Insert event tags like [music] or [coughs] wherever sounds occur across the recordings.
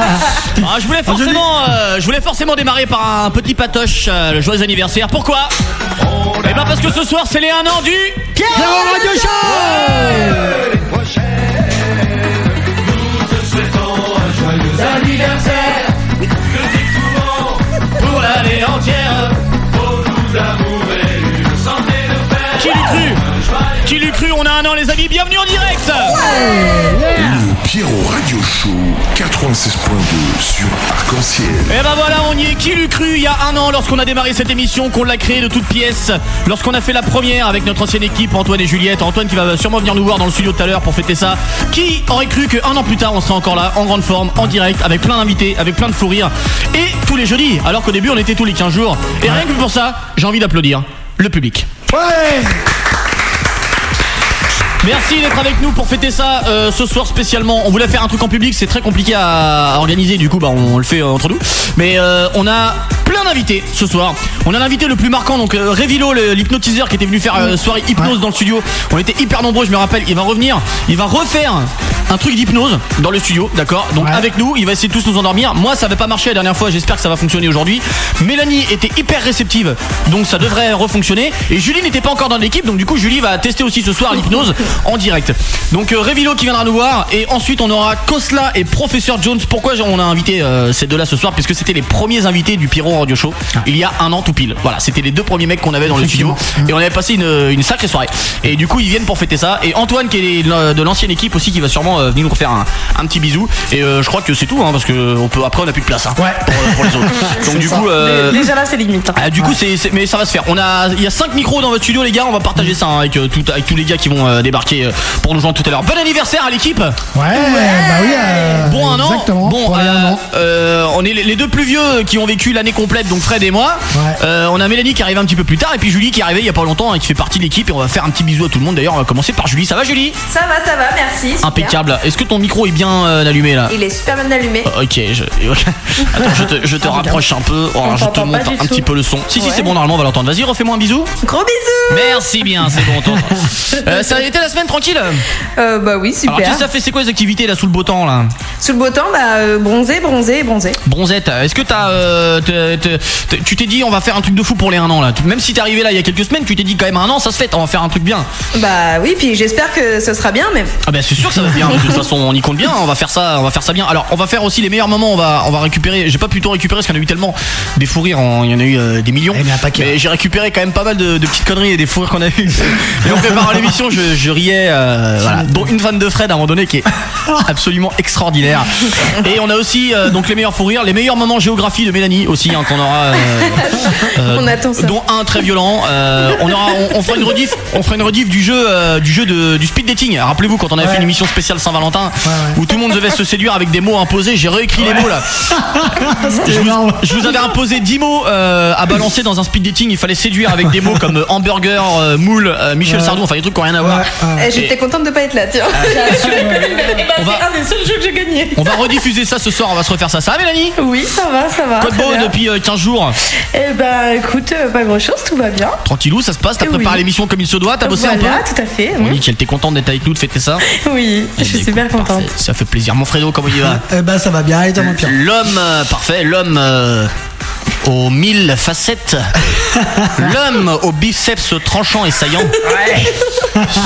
Ah, je voulais forcément, euh, je voulais forcément démarrer par un petit patoche, euh, le joyeux anniversaire. Pourquoi? Eh ben parce que ce soir c'est les 1 an du Pierrot Radio Show anniversaire pour l'année entière. Qui l'eût cru Qui l'eût cru On a un an les amis, bienvenue en direct Le Pierrot Radio Show 96.2 sur Arc-en-Ciel. Et ben voilà, on y est. Qui l'eût cru il y a un an lorsqu'on a démarré cette émission, qu'on l'a créée de toutes pièces, lorsqu'on a fait la première avec notre ancienne équipe, Antoine et Juliette. Antoine qui va sûrement venir nous voir dans le studio tout à l'heure pour fêter ça. Qui aurait cru qu'un an plus tard, on serait encore là, en grande forme, en direct, avec plein d'invités, avec plein de fous rires. Et tous les jeudis, alors qu'au début on était tous les 15 jours. Et rien que pour ça, j'ai envie d'applaudir le public. Ouais Merci d'être avec nous pour fêter ça euh, ce soir spécialement. On voulait faire un truc en public, c'est très compliqué à, organiser, du coup bah on le fait euh, entre nous. Mais euh, on a plein d'invités ce soir. On a l'invité le plus marquant, donc euh, Révilo, le- l'hypnotiseur qui était venu faire euh, soirée hypnose dans le studio. On était hyper nombreux, je me rappelle. Il va revenir, il va refaire un truc d'hypnose dans le studio, d'accord? Donc Ouais. avec nous, il va essayer de tous nous endormir. Moi ça avait pas marché la dernière fois, j'espère que ça va fonctionner aujourd'hui. Mélanie était hyper réceptive, donc ça devrait refonctionner. Et Julie n'était pas encore dans l'équipe, donc du coup Julie va tester aussi ce soir l'hypnose en direct. Donc euh, Révilo qui viendra nous voir et ensuite on aura Kosla et Professeur Jones. Pourquoi on a invité euh, ces deux-là ce soir? Puisque c'était les premiers invités du Pyro Radio Show il y a un an tout pile. Voilà, c'était les deux premiers mecs qu'on avait dans le studio et on avait passé une, une sacrée soirée. Et du coup ils viennent pour fêter ça. Et Antoine qui est de l'ancienne équipe aussi qui va sûrement euh, venir nous refaire un, un petit bisou. Et euh, je crois que c'est tout hein, parce que on peut après on a plus de place hein, Ouais. pour, pour les autres. [laughs] Donc du coup euh, Déjà là, c'est limite. hein. ah, du coup, c'est, c'est- mais ça va se faire. On a, il y a 5 micros dans votre studio, les gars. On va partager ça hein, avec, euh, tout, avec tous les gars qui vont euh, débarquer euh, pour nous joindre tout à l'heure. Bon anniversaire à l'équipe. Ouais, bah oui. euh, Bon un an. Exactement. Bon, un euh, an. euh, on est les deux plus vieux qui ont vécu l'année complète, donc Fred et moi. Ouais. Euh, on a Mélanie qui arrive un petit peu plus tard et puis Julie qui est arrivée il y a pas longtemps et qui fait partie de l'équipe. Et on va faire un petit bisou à tout le monde. D'ailleurs, on va commencer par Julie. Ça va, Julie? Ça va, ça va, merci. super. Impeccable. Est-ce que ton micro est bien euh, allumé là? Il est super bien allumé. Ok, je, [laughs] attends, je te, je te rapproche un peu. Oh, je te monte un tout. petit peu le son. Si, si, Ouais. c'est bon, normalement, on va l'entendre. Vas-y, refais-moi un bisou. Gros bisous Merci bien, c'est bon. [laughs] Euh, ça a été la semaine tranquille euh, Bah oui, super. Alors, qu'est-ce que ça fait C'est quoi les activités là sous le beau temps là Sous le beau temps, bah euh, bronzé, bronzé, bronzé. Bronzette, est-ce que t'as. euh, t'es- t'es- t'es- tu t'es dit on va faire un truc de fou pour les 1 an là Même si t'es arrivé là il y a quelques semaines, tu t'es dit quand même un an ça se fait, on va faire un truc bien. Bah oui, puis j'espère que ce sera bien, mais Ah ben c'est sûr que ça va bien, de toute façon on y compte bien, on va faire ça, on va faire ça bien. Alors on va faire aussi les meilleurs moments, on va, on va récupérer, j'ai pas pu tout récupérer parce qu'il y en a eu tellement des fous rires, en- il y en a eu euh, des millions. Eh un paquet. Mais j'ai récupéré quand même pas mal de, de petites conneries et des fous rires qu'on a eu. [laughs] Et en préparant l'émission, je, je riais, euh, voilà, dont une fan de Fred à un moment donné qui est [laughs] absolument extraordinaire. Et on a aussi euh, donc les meilleurs fous rires, les meilleurs moments géographie de Mélanie aussi hein, qu'on aura. euh, [laughs] euh, On attend ça. Dont un très violent. On aura, on, on fera une rediff, on fera une rediff du jeu, du jeu de, du speed dating. Rappelez-vous quand on avait Ouais. fait une émission spéciale Saint-Valentin ouais. où tout le monde devait se séduire avec des mots imposés. J'ai réécrit les mots là. [laughs] Je vous, je vous avais imposé 10 mots à balancer dans un speed dating. Il fallait séduire avec des mots comme hamburger, moule, Michel. Sardou, enfin des trucs qui n'ont rien à voir. Ouais, ouais. eh, j'étais contente de pas être là, tiens. [laughs] [laughs] On va- C'est un des seuls jeux que j'ai gagné. On va rediffuser ça ce soir. On va se refaire ça. Ça va Mélanie? Oui, ça va, ça va. Quoi de très beau bien. depuis euh, 15 jours Eh ben écoute, euh, pas grand chose, tout va bien. Tranquillou, ça se passe. T'as Oui. préparé l'émission comme il se doit. T'as bossé un peu. voilà, tout à fait. On dit qu'elle était contente d'être avec nous, de fêter ça? Oui, je suis Eh, super contente. parfait. Ça fait plaisir. Mon Fredo, comment il va? Eh ben ça va bien et toi mon pire. L'homme euh, parfait, l'homme euh, aux mille facettes, [laughs] l'homme au biceps tranchant et saillant,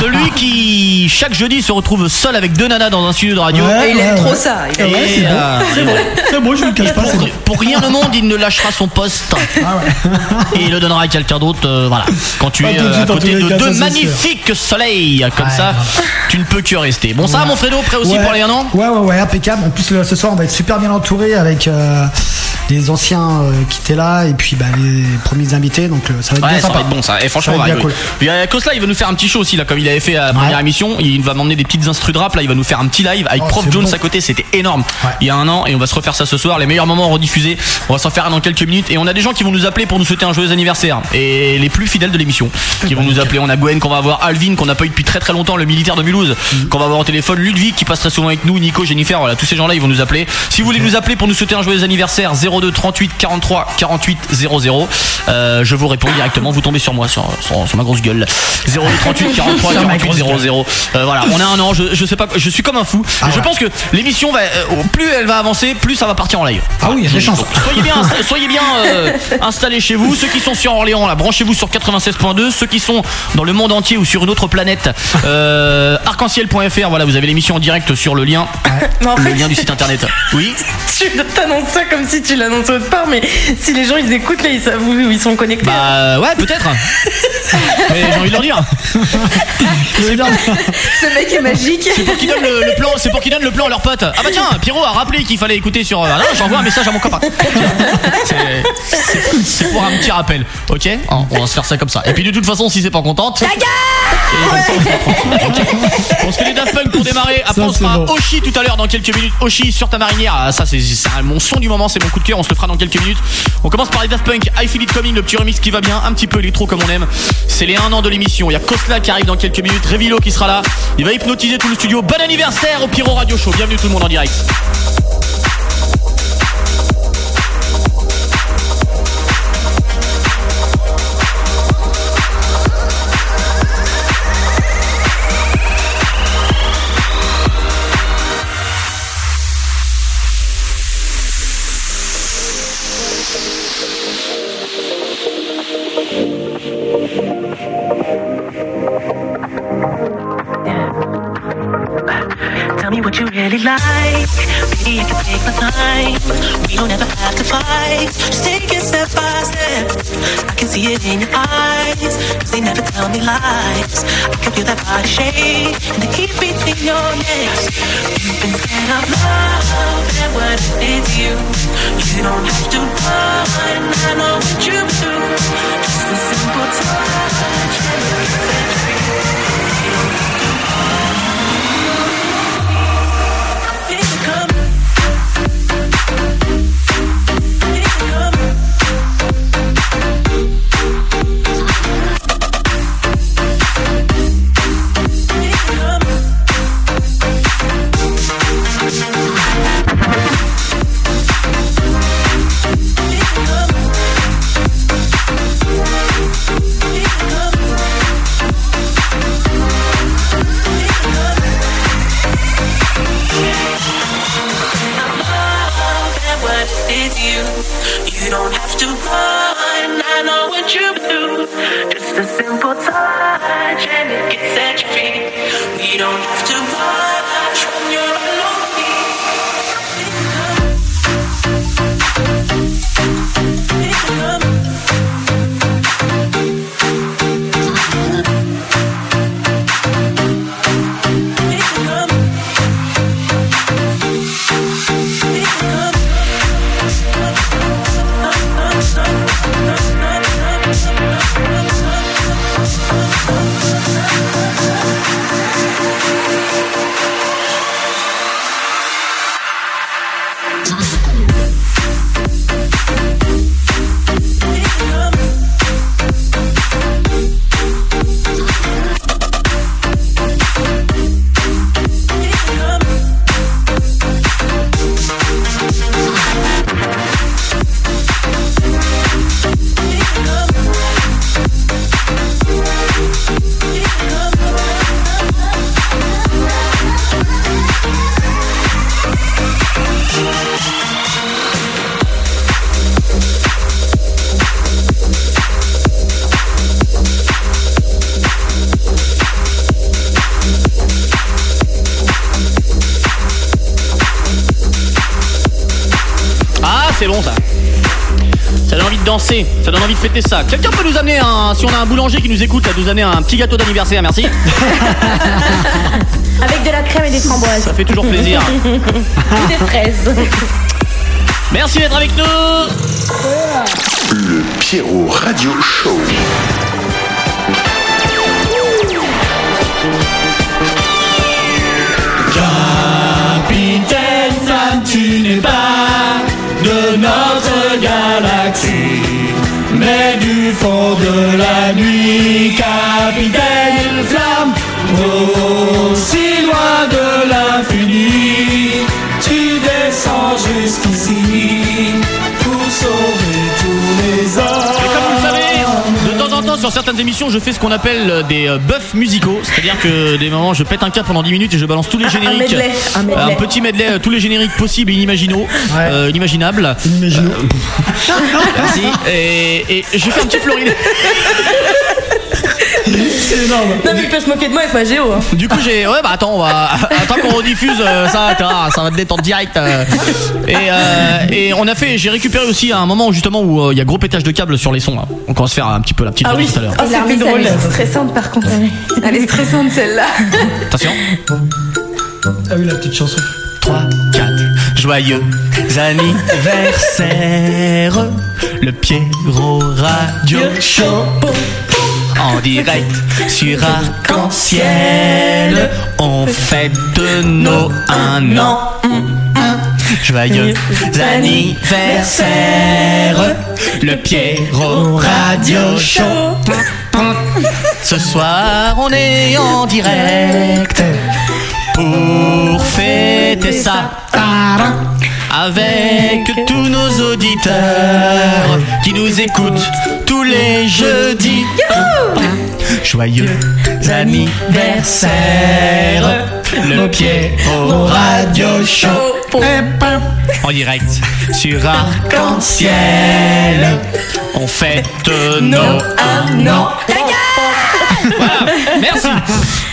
celui qui chaque jeudi se retrouve seul avec deux nanas dans un studio de radio. Ouais. Il aime trop ça. il Ah aime- ouais, Et, bon. euh, C'est bon. [laughs] C'est bon, je ne le cache pas, pour, bon. pour rien au monde, il ne lâchera son poste Ah ouais. [laughs] et il le donnera à quelqu'un d'autre. euh, voilà. Quand tu Pas es euh, à côté de cas, deux ça, magnifiques soleils comme Ouais, ça, tu ne peux que rester. Bon, ça, va, Ouais. mon Fredo, prêt aussi Ouais. pour les un an? Ouais, ouais, ouais, impeccable. En plus, ce soir, on va être super bien entouré avec euh, les anciens euh, qui étaient là et puis bah, les premiers invités. Donc, euh, ça va être Ouais, bien ça sympa. va être bon ça. Et franchement, Ça va être bien y a Kosla, il va nous faire un petit show aussi là, comme il avait fait à la première émission. Il va m'emmener des petites instru de rap là. Il va nous faire un petit live avec Oh, Prof Jones bon. à côté. C'était énorme. Ouais. Il y a un an et on va se refaire ça ce soir. Les meilleurs moments rediffusés. On va s'en faire un dans quelques minutes. Et on a des gens qui vont nous appeler pour nous souhaiter un joyeux anniversaire. Et les plus fidèles de l'émission qui vont nous appeler. On a Gwen qu'on va avoir, Alvin qu'on n'a pas eu depuis très très longtemps, le militaire de Mulhouse Mm. qu'on va avoir au téléphone, Ludwig qui passe très souvent avec nous, Nico, Jennifer. Voilà, tous ces gens-là ils vont nous appeler. Si vous voulez nous appeler pour nous souhaiter un joyeux anniversaire, 02 38 43 48 00. Euh, je vous réponds directement. Vous tombez sur moi, sur, sur- sur ma grosse gueule. 02 38 43 Sur ma 48 grosse 00. Euh, voilà, on a un an. Je, je sais pas, je suis comme un fou. Ah je ouais. pense que l'émission va, euh, plus elle va avancer, plus ça va partir en live. Ah oui, il y a des chances. Soyez bien, [laughs] soyez bien euh, installés chez vous. Ceux qui sont sur Orléans, là, branchez-vous sur 96.2. Ceux qui sont dans le monde entier ou sur une autre planète, euh, arc-en-ciel.fr. Voilà, vous avez l'émission en direct sur le lien, [laughs] Mais en le fait, lien du site internet. [laughs] Oui. tu t'annonces ça comme si tu l'annonces autre part, mais si les gens ils écoutent là, ils savent où ils sont connectés. Bah ouais, peut-être. [laughs] Mais [laughs] j'ai envie de leur dire. Ce mec est magique. C'est pour qu'ils donnent le, le plan. C'est pour qu'ils donnent le plan à leurs potes. Ah bah tiens, Pierrot a rappelé qu'il fallait écouter sur. Ah non, j'envoie un message à mon copain. [laughs] C'est- pour un petit rappel, ok Hein, On va se faire ça comme ça. Et puis de toute façon, si c'est pas contente. On se comprend. Ok On se fait les Daft Punk pour démarrer. Après, Ça, on se fera bon. Oshi tout à l'heure dans quelques minutes. Oshi sur ta marinière. Ah, ça, c'est mon son du moment, c'est mon coup de cœur. On se le fera dans quelques minutes. On commence par les Daft Punk. I Feel It Coming, le petit remix qui va bien, un petit peu électro comme on aime. C'est les 1 an de l'émission. Il y a Kosla qui arrive dans quelques minutes. Revilo qui sera là. Il va hypnotiser tout le studio. Bon anniversaire au Pyro Radio Show. Bienvenue tout le monde en direct. Maybe I can take my time. We don't ever have to fight. Just take it step by step. I can see it in your eyes. Cause they never tell me lies. I can feel that body shake. And the heat between your legs. You've been scared of love and what it did you. You don't have to run. I know what you do. Just a simple touch. And don't have to rush ça donne envie de fêter ça. Quelqu'un peut nous amener un, si on a un boulanger qui nous écoute, à nous amener un petit gâteau d'anniversaire, merci. [laughs] Avec de la crème et des framboises. Ça fait toujours plaisir. [laughs] Des fraises. Merci d'être avec nous. Le Pierrot Radio Show. Capitaine Flamme, tu n'es pas de notre galaxie, fond de la nuit, Capitaine certaines émissions, je fais ce qu'on appelle euh, des euh, buffs musicaux, c'est-à-dire que des moments, je pète un câble pendant 10 minutes et je balance tous les Un génériques, medley, un medley. petit medley, euh, tous les génériques possibles et inimaginaux, euh, inimaginables. [laughs] Et, et je fais un petit Floride. [laughs] C'est énorme. Non, mais il peut se moquer de moi avec ma géo. Hein. Du coup, j'ai. Ouais, bah attends, on va. [laughs] Attends qu'on rediffuse euh, ça, ça va te détendre direct. euh. Et, euh, et on a fait. J'ai récupéré aussi un moment où justement où euh, il y a gros pétage de câbles sur les sons. Là. Donc on va se faire un petit peu la petite Ah oui, tout à l'heure. ah, c'était drôle. Elle est stressante par contre. Elle est stressante celle-là. Attention. Ah oui, la petite chanson. 3, 4. Joyeux anniversaire. Le Pierrot Radio Show. En direct sur Arc-en-Ciel. On fête nos un an. Joyeux anniversaire. Le Pierrot Radio Show. Ce soir, on est en direct pour fêter ça avec tous nos auditeurs qui nous écoutent tous les jeudis. Joyeux anniversaire, le pied au radio show. En direct sur Arc-en-Ciel, on fête nos un an. Voilà, merci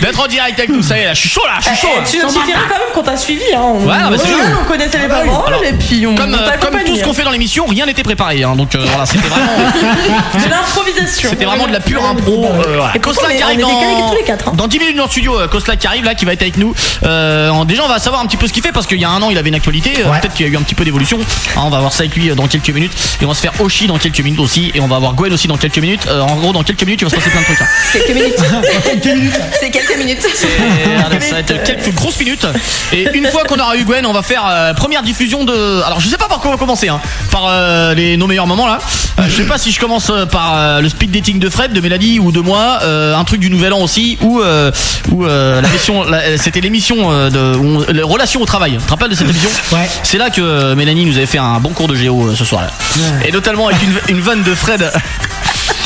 d'être en direct avec nous. Ça y est, là, je suis chaud là, je suis chaud. Eh, tu notifieras quand même qu'on t'a suivi. Hein. On, Ouais, c'est connaissait les parents Alors, et puis on Comme, on euh, comme tout ce qu'on fait dans l'émission, rien n'était préparé. hein, donc euh, voilà, c'était vraiment, [laughs] C'est l'improvisation. c'était vraiment de la pure impro. euh, voilà. Et Kosla qui arrive dans, tous les quatre, hein. dans 10 minutes dans le studio. euh, Kosla qui arrive là, qui va être avec nous. Euh, déjà, on va savoir un petit peu ce qu'il fait parce qu'il y a un an, il avait une actualité. euh, Ouais. Peut-être qu'il y a eu un petit peu d'évolution. Hein, on va voir ça avec lui euh, dans quelques minutes. Et on va se faire Oshi dans quelques minutes aussi. Et on va avoir Gwen aussi dans quelques minutes. Euh, en gros, dans quelques minutes, il va se passer plein de trucs. Hein. [laughs] Quelques minutes. C'est quelques minutes. Et, ça va être quelques grosses minutes. Et une fois qu'on aura eu Gwen, on va faire euh, première diffusion de. Alors je sais pas par quoi on va commencer, hein. Par euh, les nos meilleurs moments là. Euh, je sais pas si je commence par euh, le speed dating de Fred, de Mélanie ou de moi, euh, un truc du Nouvel An aussi, ou euh, ou euh, la mission. C'était l'émission euh, de où on- les relations au travail. Tu te rappelles de cette émission? Ouais. C'est là que Mélanie nous avait fait un bon cours de géo euh, ce soir-là. Et notamment avec une, une vanne de Fred.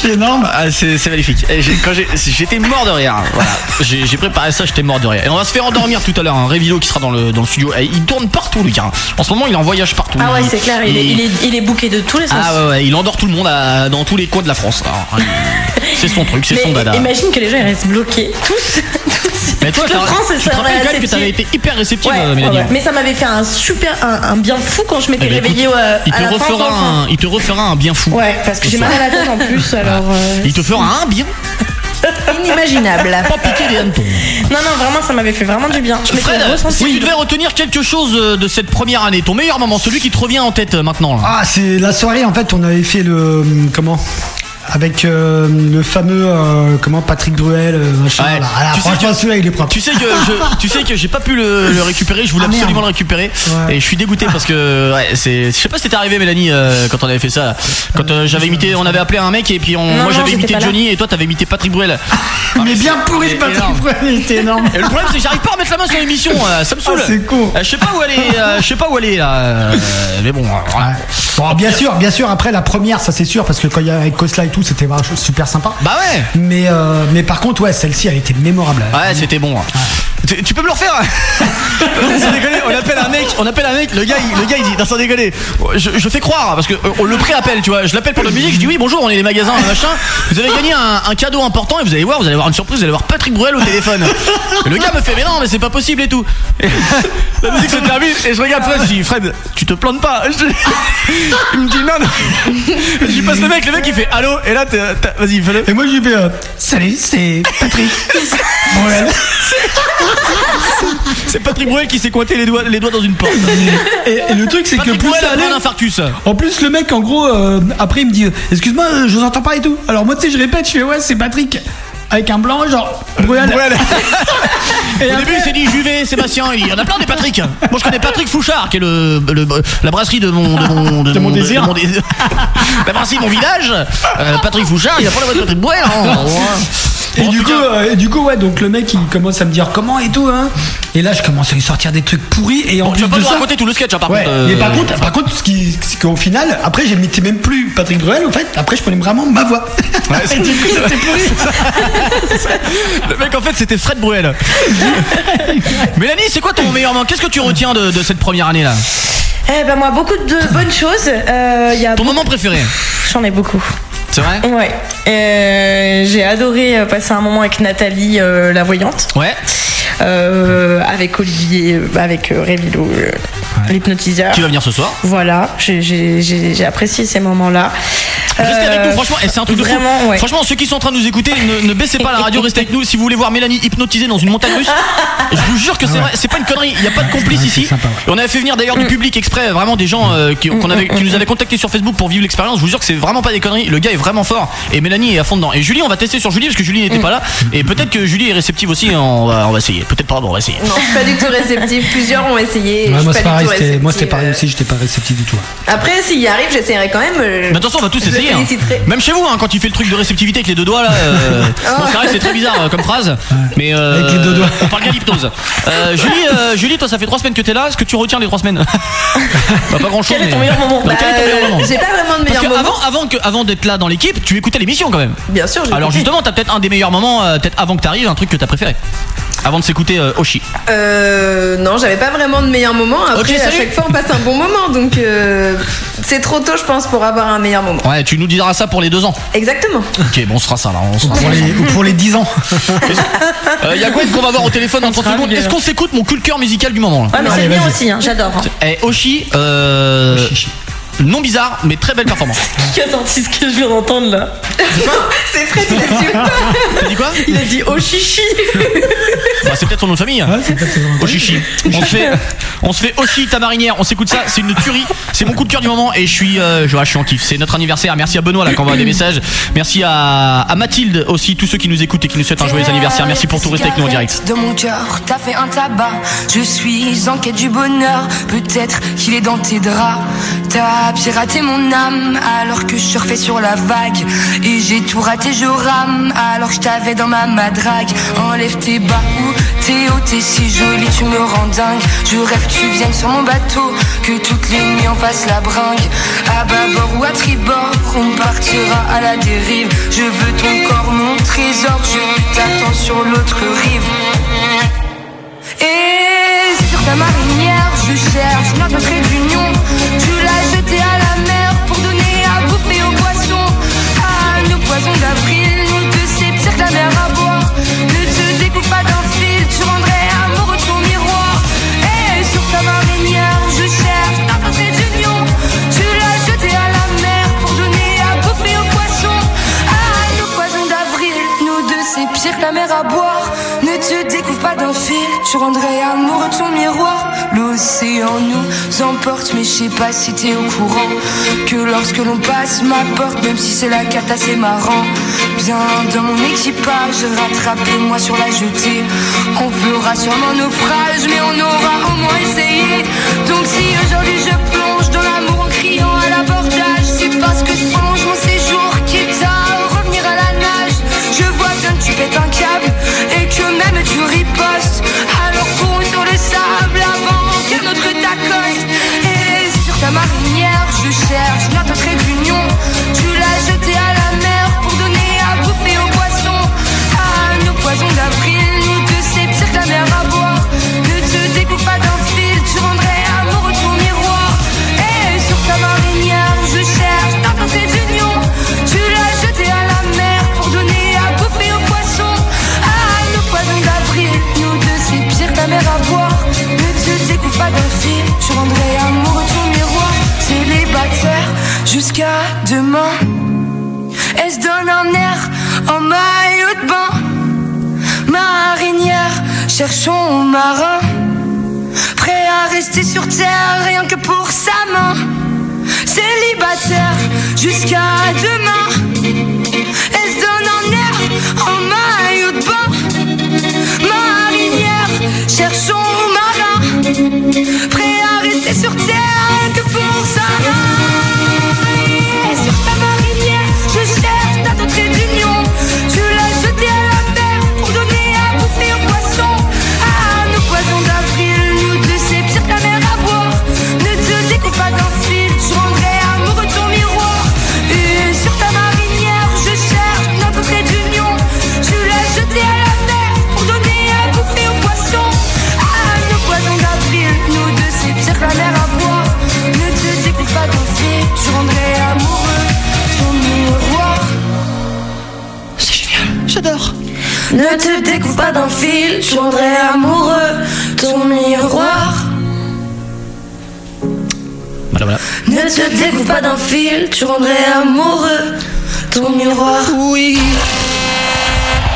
C'est énorme. Ah, c'est c'est magnifique. Et j'ai- quand j'ai- j'étais mort de rire. Voilà. J'ai j'ai préparé ça, j'étais mort de rire. Et on va se faire endormir tout à l'heure. Un Révilo qui sera dans le, dans le studio. Et il tourne partout, le gars. En ce moment, il est en voyage partout. Ah ouais, c'est clair, il, est, il, est, il est booké de tous les sens. Ah ouais, ouais, il endort tout le monde à- dans tous les coins de la France. Alors, [laughs] il- C'est son truc, c'est Mais son dada. imagine que les gens ils restent bloqués. Tous. Mais toi, toute la t'as- France, tu te ça rappelles quand même que réceptive. t'avais été hyper réceptive, Ouais, euh, ouais, Mélanie. ouais. Mais ça m'avait fait un super, un, un bien fou quand je m'étais Eh écoute, réveillée euh, il, te à la fin, refera fin, fin. un, il te refera un bien fou. Ouais, parce que j'ai mal à la tête en plus, [laughs] alors. euh, Il te fera un bien. [laughs] Inimaginable. Pas piquer des hannetons. Non, non, vraiment, ça m'avait fait vraiment du bien. Je Fred, si tu devais retenir quelque chose euh, de cette première année, ton meilleur moment, celui qui te revient en tête maintenant. là. Ah, c'est la soirée en fait, on avait fait le. Comment? Avec euh, le fameux. euh, comment Patrick Bruel, euh, machin. Ouais. là. Ah, Tu sais que- celui-là, il est propre. Tu sais que je, [laughs] tu sais que j'ai pas pu le, le récupérer. Je voulais Ah, merde. absolument le récupérer Ouais. et je suis dégoûté parce que ouais, c'est. Je sais pas si t'es arrivé Mélanie euh, quand on avait fait ça. là. Quand euh, j'avais imité, on avait appelé un mec et puis on, Non, moi j'avais imité. Johnny et toi t'avais imité Patrick Bruel. [laughs] Mais bien pourri, Patrick énorme. Bruel, il était énorme. Et le problème c'est que j'arrive pas à mettre la main sur l'émission. euh, ça me saoule. Ah, c'est con. Euh, je sais pas où elle est. euh, je sais pas où est là. euh, mais bon. euh. Bon, bien sûr, bien sûr, après la première, ça c'est sûr, parce que quand il y a avec tout, c'était vraiment super sympa. Bah ouais. Mais, euh, mais par contre, ouais, celle-ci, elle était mémorable. Ouais, c'était bon. hein. Tu, tu peux me le refaire [laughs] Sans déconner, on appelle un mec, on appelle un mec, le gars, il, le gars il dit, non, sans déconner, je, je fais croire parce que euh, on le préappelle, tu vois, je l'appelle pour la musique, je dis oui bonjour, on est les magasins, machin, vous avez gagné un, un cadeau important et vous allez voir, vous allez voir une surprise, vous allez voir Patrick Bruel au téléphone. Et le gars me fait mais non mais c'est pas possible et tout. Et [laughs] la musique se termine et je regarde Fred, je dis Fred, tu te plantes pas. Je- [laughs] il me dit non, non. Je lui passe le mec, le mec il fait allô et là vas-y fais-le. Et moi, j'ai fait euh, Salut, c'est Patrick Bruel. [laughs] C'est Patrick Bruel qui s'est cointé les doigts, les doigts dans une porte. Et, et le truc, c'est que Patrick plus Bruel ça a pris allait. un infarctus. En plus, le mec, en gros, euh, après, il me dit Excuse-moi, euh, je vous entends pas et tout. Alors, moi, tu sais, je répète, je fais Ouais, c'est Patrick. Avec un blanc, genre Bruel. Bruel. [laughs] Et Au après- début, il s'est dit Juvé, Sébastien. Il y en a plein des Patrick. Moi, je connais Patrick Fouchard, qui est le, le- la brasserie de mon de mon, De mon désir. dé- [laughs] la brasserie de mon village. Euh, Patrick Fouchard, il a pas la voix de Patrick Bruel. hein. Et du coup, euh, et du coup, ouais, donc le mec il commence à me dire comment et tout, hein. Et là, je commence à lui sortir des trucs pourris et en Bon, plus vas pas de nous ça. raconter tout le sketch, hein, par Ouais, contre. euh, mais par contre, par contre, ce qui, c'est qu'au final, après, j'imitais même plus Patrick Bruel, en fait. Après, je prenais vraiment ma voix. [laughs] et du coup, c'était pourri. [laughs] Le mec, en fait, c'était Fred Bruel. [laughs] Mélanie, c'est quoi ton meilleur moment Qu'est-ce que tu retiens de, de cette première année là? Eh ben moi, beaucoup de bonnes choses. Euh, Il y a Ton moment préféré J'en ai beaucoup. C'est vrai Ouais. Euh, j'ai adoré euh, passer un moment avec Nathalie, euh, la voyante. Ouais. Euh, avec Olivier, euh, avec euh, Révilo, euh, l'hypnotiseur. Qui va venir ce soir Voilà, j'ai- apprécié ces moments-là. Restez avec nous, franchement, c'est un truc de fou. ouais. Franchement, ceux qui sont en train de nous écouter, ne, ne baissez pas la radio, restez avec nous. Si vous voulez voir Mélanie hypnotisée dans une montagne russe, je vous jure que c'est vrai, c'est pas une connerie. Il n'y a pas de complice Ouais, ici. c'est sympa, ouais. Et on avait fait venir d'ailleurs du public exprès, vraiment des gens euh, qui, qu'on avait, qui nous avaient contacté sur Facebook pour vivre l'expérience. Je vous jure que c'est vraiment pas des conneries. Le gars est vraiment fort et Mélanie est à fond dedans. Et Julie, on va tester sur Julie parce que Julie n'était pas là. Et peut-être que Julie est réceptive aussi. On va, on va essayer. Peut-être pas, bon, on va essayer. Non, je suis pas du tout réceptive. Plusieurs ont essayé. Ouais, moi, c'est pareil, moi, c'était pareil euh. aussi, j'étais pas réceptif du tout. Après, s'il y arrive, j'essaierai quand même. euh, Mais attention, on va tous essayer. hein. Même chez vous, hein, quand il fait le truc de réceptivité avec les deux doigts là. euh, bon, [laughs] c'est vrai que c'est très bizarre euh, comme phrase. Mais euh, Avec les deux doigts. On parle bien d'hypnose. Euh, Julie, euh, Julie, toi, ça fait trois semaines que t'es là. Est-ce que tu retiens les trois semaines [laughs] Bah, Pas grand chose. Quel est ton meilleur moment quel est ton meilleur Euh, moment J'ai pas vraiment de meilleur moment. avant, avant, que, avant d'être là dans l'équipe, tu écoutais l'émission quand même. Bien sûr, j'ai Alors justement, t'as peut-être un des meilleurs moments, peut-être avant que t'arrives, un truc que t'as préféré. Avant de s'écouter euh, Oshi. Euh, non, j'avais pas vraiment de meilleur moment. Après, Ok, à chaque fois, on passe un bon moment. Donc, euh, c'est trop tôt, je pense, pour avoir un meilleur moment. Ouais, tu nous diras ça pour les deux ans. Exactement. Ok, bon, on se fera ça là. On se fera Pour ça. les, ou pour les 10 ans. Euh, y a Gwen qu'on va voir au téléphone dans 30 sera secondes. Est-ce qu'on s'écoute mon coup de cœur musical du moment là Ouais, mais Allez, c'est bien aussi, hein, j'adore. hein. Eh, Oshi, euh, non bizarre, mais très belle performance. [laughs] Qui a sorti ce que je viens d'entendre là [laughs] C'est Fred, il assume pas. T'as dit quoi Il a dit oh chichi [laughs] Bah, C'est peut-être son nom de famille. Ouais, Oshishi. On se fait, on se fait Oshi ta marinière. On s'écoute ça. C'est une tuerie. C'est mon coup de cœur du moment et je suis, euh, je, je suis en kiff. C'est notre anniversaire. Merci à Benoît là qui envoie des messages. Merci à, à Mathilde aussi, tous ceux qui nous écoutent et qui nous souhaitent un joyeux anniversaire. Merci pour tout rester avec nous en direct. De mon cœur, t'as fait un tabac. Je suis en quête du bonheur. Peut-être qu'il est dans tes draps. T'as piraté mon âme alors que je surfais sur la vague. Et j'ai tout raté, je rame alors que je t'avais dans ma madrague. Enlève tes bas ou t'es haut, t'es si jolie, tu me rends dingue. Je rêve que tu viennes sur mon bateau, que toutes les nuits on fasse la bringue. À bâbord ou à tribord, on partira à la dérive. Je veux ton corps, mon trésor, je t'attends sur l'autre rive. Et sur ta marinière, je cherche notre trait d'union. Tu l'as jeté à la mer pour donner à bouffer aux poissons. À nos poisons d'avril, nous deux c'est pire que la mer à boire. Ne te découpe pas d'un fil, tu rendrais amoureux ton miroir. Et sur ta marinière, je cherche notre trait d'union. Tu l'as jeté à la mer pour donner à bouffer aux poissons. À nos poisons d'avril, nous deux c'est pire que la mer à boire. Ne te découvre pas d'un fil, tu rendrais amoureux ton miroir. L'océan nous emporte, mais je sais pas si t'es au courant. Que lorsque l'on passe ma porte, même si c'est la cata, c'est marrant. Viens dans mon équipage, rattrapez-moi sur la jetée. On fera sûrement naufrage, mais on aura au moins essayé. Donc si aujourd'hui je plonge dans l'amour en criant à l'abordage, c'est parce que je prolonge mon séjour, quitte à revenir à la nage. Je vois bien que tu pètes un câble et que même tu ripostes. Alors cours sur le sable avant Et sur ta marinière, je cherche notre trait d'union. Tu l'as jeté à la mer pour donner à bouffer aux poissons. À nos poisons d'avril, jusqu'à demain. Elle se donne un air en maillot de bain? Marinière, cherchons marin. Prêt à rester sur terre rien que pour sa main. Célibataire jusqu'à demain. Elle se donne un air en maillot de bain? Marinière, cherchons marin. Ne te découpe pas d'un fil, tu rendrais amoureux ton miroir. Voilà, voilà. Ne te découpe pas d'un fil, tu rendrais amoureux ton miroir. Oui.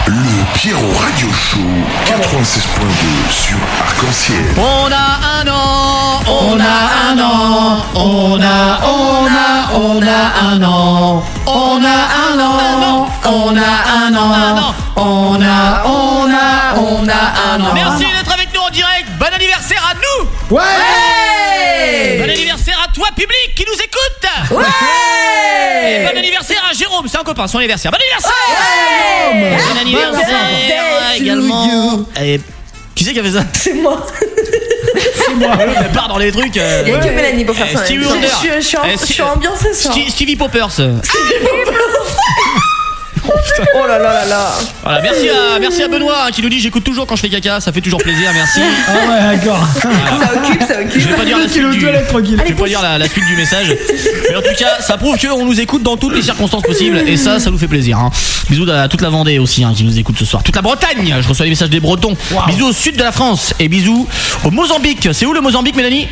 Le Pierrot Radio Show 96.2 sur Arc-en-Ciel. On a un an, on a un an, on a, on a, on a un an, on a un an, on a un an, on a, on a, on a un an. Merci d'être avec nous en direct. Bon anniversaire à nous. Ouais Bon anniversaire à toi public qui nous écoute. Et bon anniversaire à Jérôme, c'est un copain, son anniversaire. Bon anniversaire. Bon anniversaire également. Et qui c'est qui a fait ça C'est moi. C'est moi. Elle part dans les trucs. euh, Il y a que Mélanie pour faire Eh, ça. Stevie Je- Wonder. je- je suis en- Eh, je Sti- suis ambiancée ce soir. Sti- Stevie Poppers. Oh là là là là. Voilà, merci à, merci à Benoît hein, qui nous dit j'écoute toujours quand je fais caca, ça fait toujours plaisir, merci. Ah ouais, d'accord. Ça occupe, ça occupe. Je vais pas dire la suite du, toilette tranquille. je vais pas dire la, la suite du message. Mais en tout cas, ça prouve qu'on nous écoute dans toutes les circonstances possibles et ça, ça nous fait plaisir. hein. Bisous à toute la Vendée aussi hein, qui nous écoute ce soir. Toute la Bretagne, je reçois les messages des Bretons. Bisous au sud de la France et bisous au Mozambique. C'est où le Mozambique, Mélanie?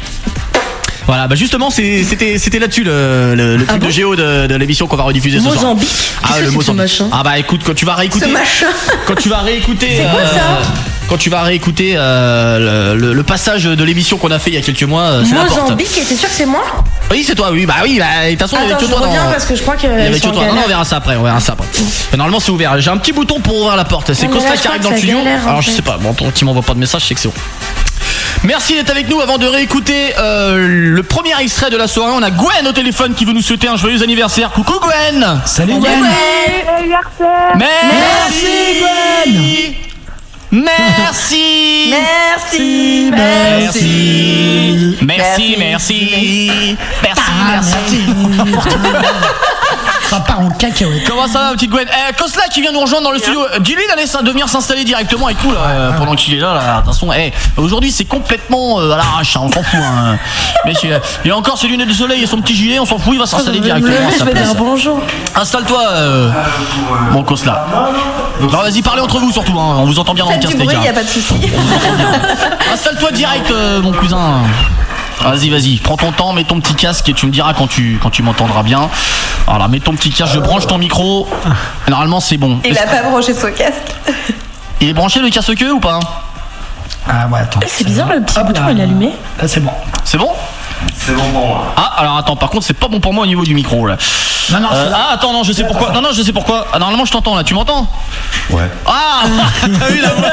Voilà, bah justement, c'était c'était là-dessus le, le, le truc de géo de, de l'émission qu'on va rediffuser ce soir. Mozambique Ah, le ce Mozambique. machin Ah bah écoute, quand tu vas réécouter, Ce machin. quand tu vas réécouter, C'est quoi ça quand tu vas réécouter euh, le, passage de l'émission qu'on a fait il y a quelques mois, euh, c'est. Mozambique, et t'es sûr que c'est moi Oui, c'est toi, oui, bah oui, bah, de toute façon, il y avait Attends, je reviens dans. parce que je crois que. Il y avait toi. Non, on verra ça après, on verra ça après. Mais normalement, c'est ouvert. J'ai un petit bouton pour ouvrir la porte. C'est Costa qui arrive dans le studio. Alors, je sais pas, bon, tant qu'il m'envoie pas de message, c'est que c'est bon. Merci d'être avec nous. Avant de réécouter euh, le premier extrait de la soirée. On a Gwen au téléphone qui veut nous souhaiter un joyeux anniversaire. Coucou Gwen. Salut Gwen. Merci Gwen. Merci Merci. Merci Merci Merci. Merci. Merci Ça part en cacahuète. Comment ça va, petite Gwen? Eh, Kosla qui vient nous rejoindre dans le studio. Euh, Dis-lui d'aller s'in- de venir s'installer directement avec nous là, euh, pendant qu'il est là. là. De toute façon, eh, aujourd'hui c'est complètement euh, à l'arrache, hein, on s'en fout. Hein. [laughs] Mais c'est- il a encore ses lunettes de soleil et son petit gilet, on s'en fout, il va s'installer directement. à Je vais dire bonjour. Installe-toi, euh, mon Kosla. Non, vas-y, parlez entre vous surtout. Hein. On vous entend bien dans le Faites casque, du les bruit, gars. y a pas de souci. [laughs] [laughs] Installe-toi direct, euh, mon cousin. Vas-y, vas-y, prends ton temps, mets ton petit casque et tu me diras quand tu, quand tu m'entendras bien. Voilà, mets ton petit casque, je branche ton micro. Normalement, c'est bon. Il a pas branché son casque. Il est branché le casse-queue ou pas? Ah ouais, attends. C'est bizarre, le petit Hop bouton là. il est allumé. Là, c'est bon. C'est bon? C'est bon pour moi. Ah, alors attends, par contre, c'est pas bon pour moi au niveau du micro là. Non, non, Euh, ah, attends, non, je sais pourquoi. Non, non, je sais pourquoi. Ah, normalement, je t'entends là. Tu m'entends? Ouais. Ah [laughs] T'as vu la voix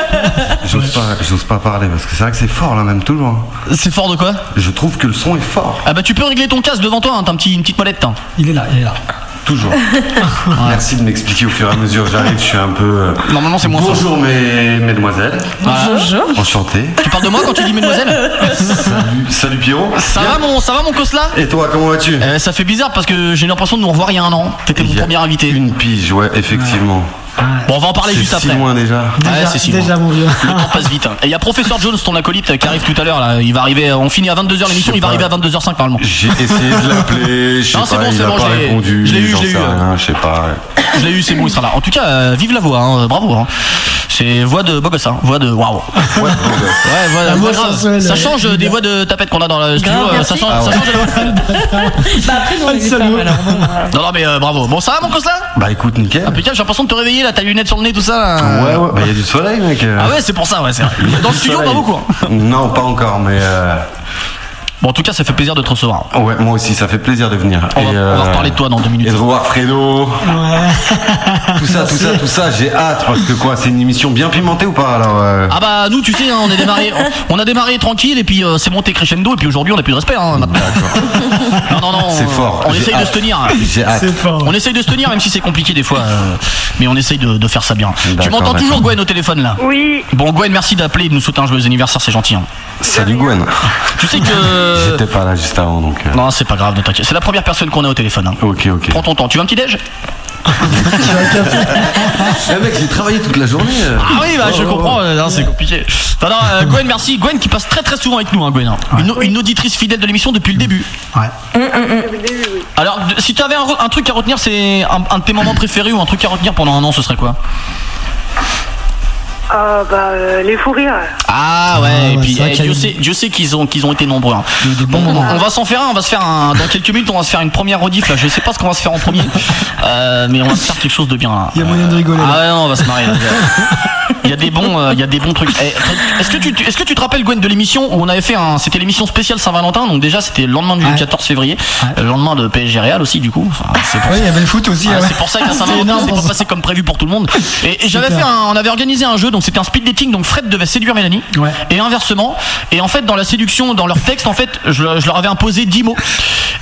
J'ose pas, j'ose pas parler parce que c'est vrai que c'est fort là même toujours. C'est fort de quoi? Je trouve que le son est fort. Ah, bah, tu peux régler ton casque devant toi, hein, t'as un petit, une petite molette. hein. Il est là, il est là. Toujours. [laughs] Merci de m'expliquer au fur et à mesure. J'arrive, je suis un peu. euh, Normalement, c'est moins. Bonjour mes mesdemoiselles. Voilà. Enchanté. Tu parles de moi quand tu dis mademoiselle Salut, salut Pierrot. Ça va, mon, ça va, mon Kosla Et toi, comment vas-tu Euh, ça fait bizarre parce que j'ai l'impression de nous revoir il y a un an. T'étais mon premier invité. Une pige, ouais, effectivement. Bon, on va en parler C'est juste si après. loin déjà. Ouais, Déjà, c'est si déjà loin. mon vieux. Le temps passe vite. hein. Et il y a Professeur Jones, ton acolyte, qui arrive tout à l'heure. Là, il va arriver. On finit à 22h l'émission. Je sais Il va arriver à 22h05 normalement. J'ai essayé de l'appeler, [laughs] je sais Non, c'est pas, bon, il c'est a bon, l'ai- répondu, je l'ai eu, je l'ai sais eu. je sais pas. Je l'ai eu, c'est bon, il sera là. En tout cas, euh, vive la voix. Hein. Bravo. Hein. C'est voix de gosse, hein. Voix de waouh. [laughs] Ouais, Ouais, voix, voix grave. Ça euh, change évidemment. des voix de tapette qu'on a dans le studio. Grave, euh, ça change, Ah ça ouais. change de la voix. [laughs] Bah après, nous, on est des Salut. femmes, alors bon. voilà. Non, non, mais euh, bravo. Bon, ça va, mon Kosla Bah écoute, nickel. Ah, putain, j'ai l'impression de te réveiller là. T'as les lunettes sur le nez, tout ça. Ouais, ouais, bah y a du soleil, mec. Ah ouais, c'est pour ça, ouais, c'est vrai. Dans le studio, pas beaucoup. hein. Non, pas encore, mais euh, Bon, en tout cas, ça fait plaisir de te recevoir. ouais, moi aussi, ça fait plaisir de venir. On va, Et, on va euh, reparler de toi dans deux minutes. Et de revoir Fredo. Tout ça, tout ça, tout ça, j'ai hâte parce que quoi, c'est une émission bien pimentée ou pas alors euh, Ah bah nous tu sais hein, on est démarré on, on a démarré tranquille et puis euh, c'est monté crescendo et puis aujourd'hui on a plus de respect hein, maintenant. Non non non C'est fort. On essaye de se tenir J'ai hâte. C'est fort. On essaye de se tenir même si c'est compliqué des fois euh, mais on essaye de, de faire ça bien. Tu m'entends toujours. Gwen au téléphone là? Oui, Bon Gwen merci d'appeler et de nous souhaiter un joyeux anniversaire c'est gentil. hein. Salut Gwen. Tu sais que J'étais pas là juste avant donc. euh, Non c'est pas grave ne t'inquiète c'est la première personne qu'on a au téléphone. hein. Ok, ok. Prends ton temps tu veux un petit déj? [laughs] Eh mec, j'ai travaillé toute la journée. euh. Ah oui, bah je comprends, euh, non, c'est compliqué. Non, non, euh, Gwen, merci. Gwen qui passe très très souvent avec nous, hein, Gwen. hein. Une, une auditrice fidèle de l'émission depuis le début. Ouais. Alors, de- si tu avais un, truc à retenir, c'est un, un de tes moments préférés ou un truc à retenir pendant un an, ce serait quoi? Ah, bah, euh, les fous rires. Ah ouais, Ah et puis eh, Dieu, eu- sait, Dieu sait qu'ils ont, qu'ils ont été nombreux. hein. Bons on, moments. on va s'en faire un, on va se faire un. Dans quelques minutes, on va se faire une première rediff là. Je sais pas ce qu'on va se faire en premier, [laughs] euh, mais on va se faire quelque chose de bien là. Il y a moyen de rigoler, Ah ouais, non, on va se marrer. là. [laughs] Il y a des bons, euh, il y a des bons trucs. Eh, Est-ce que tu, est-ce que tu te rappelles Gwen de l'émission où on avait fait un, c'était l'émission spéciale Saint-Valentin, donc déjà c'était le lendemain du Ouais. 14 février, le lendemain de PSG Real aussi du coup. Enfin, c'est pour Ouais, il y avait le foot aussi. ah, ouais. c'est pour ça qu'à [laughs] C'était Saint-Valentin, énorme c'est pour pas passé comme prévu pour tout le monde. Et, et j'avais Super. fait un, on avait organisé un jeu, donc c'était un speed dating, donc Fred devait séduire Mélanie, Ouais. et inversement. Et en fait, dans la séduction, dans leur texte, en fait, je, je leur avais imposé 10 mots.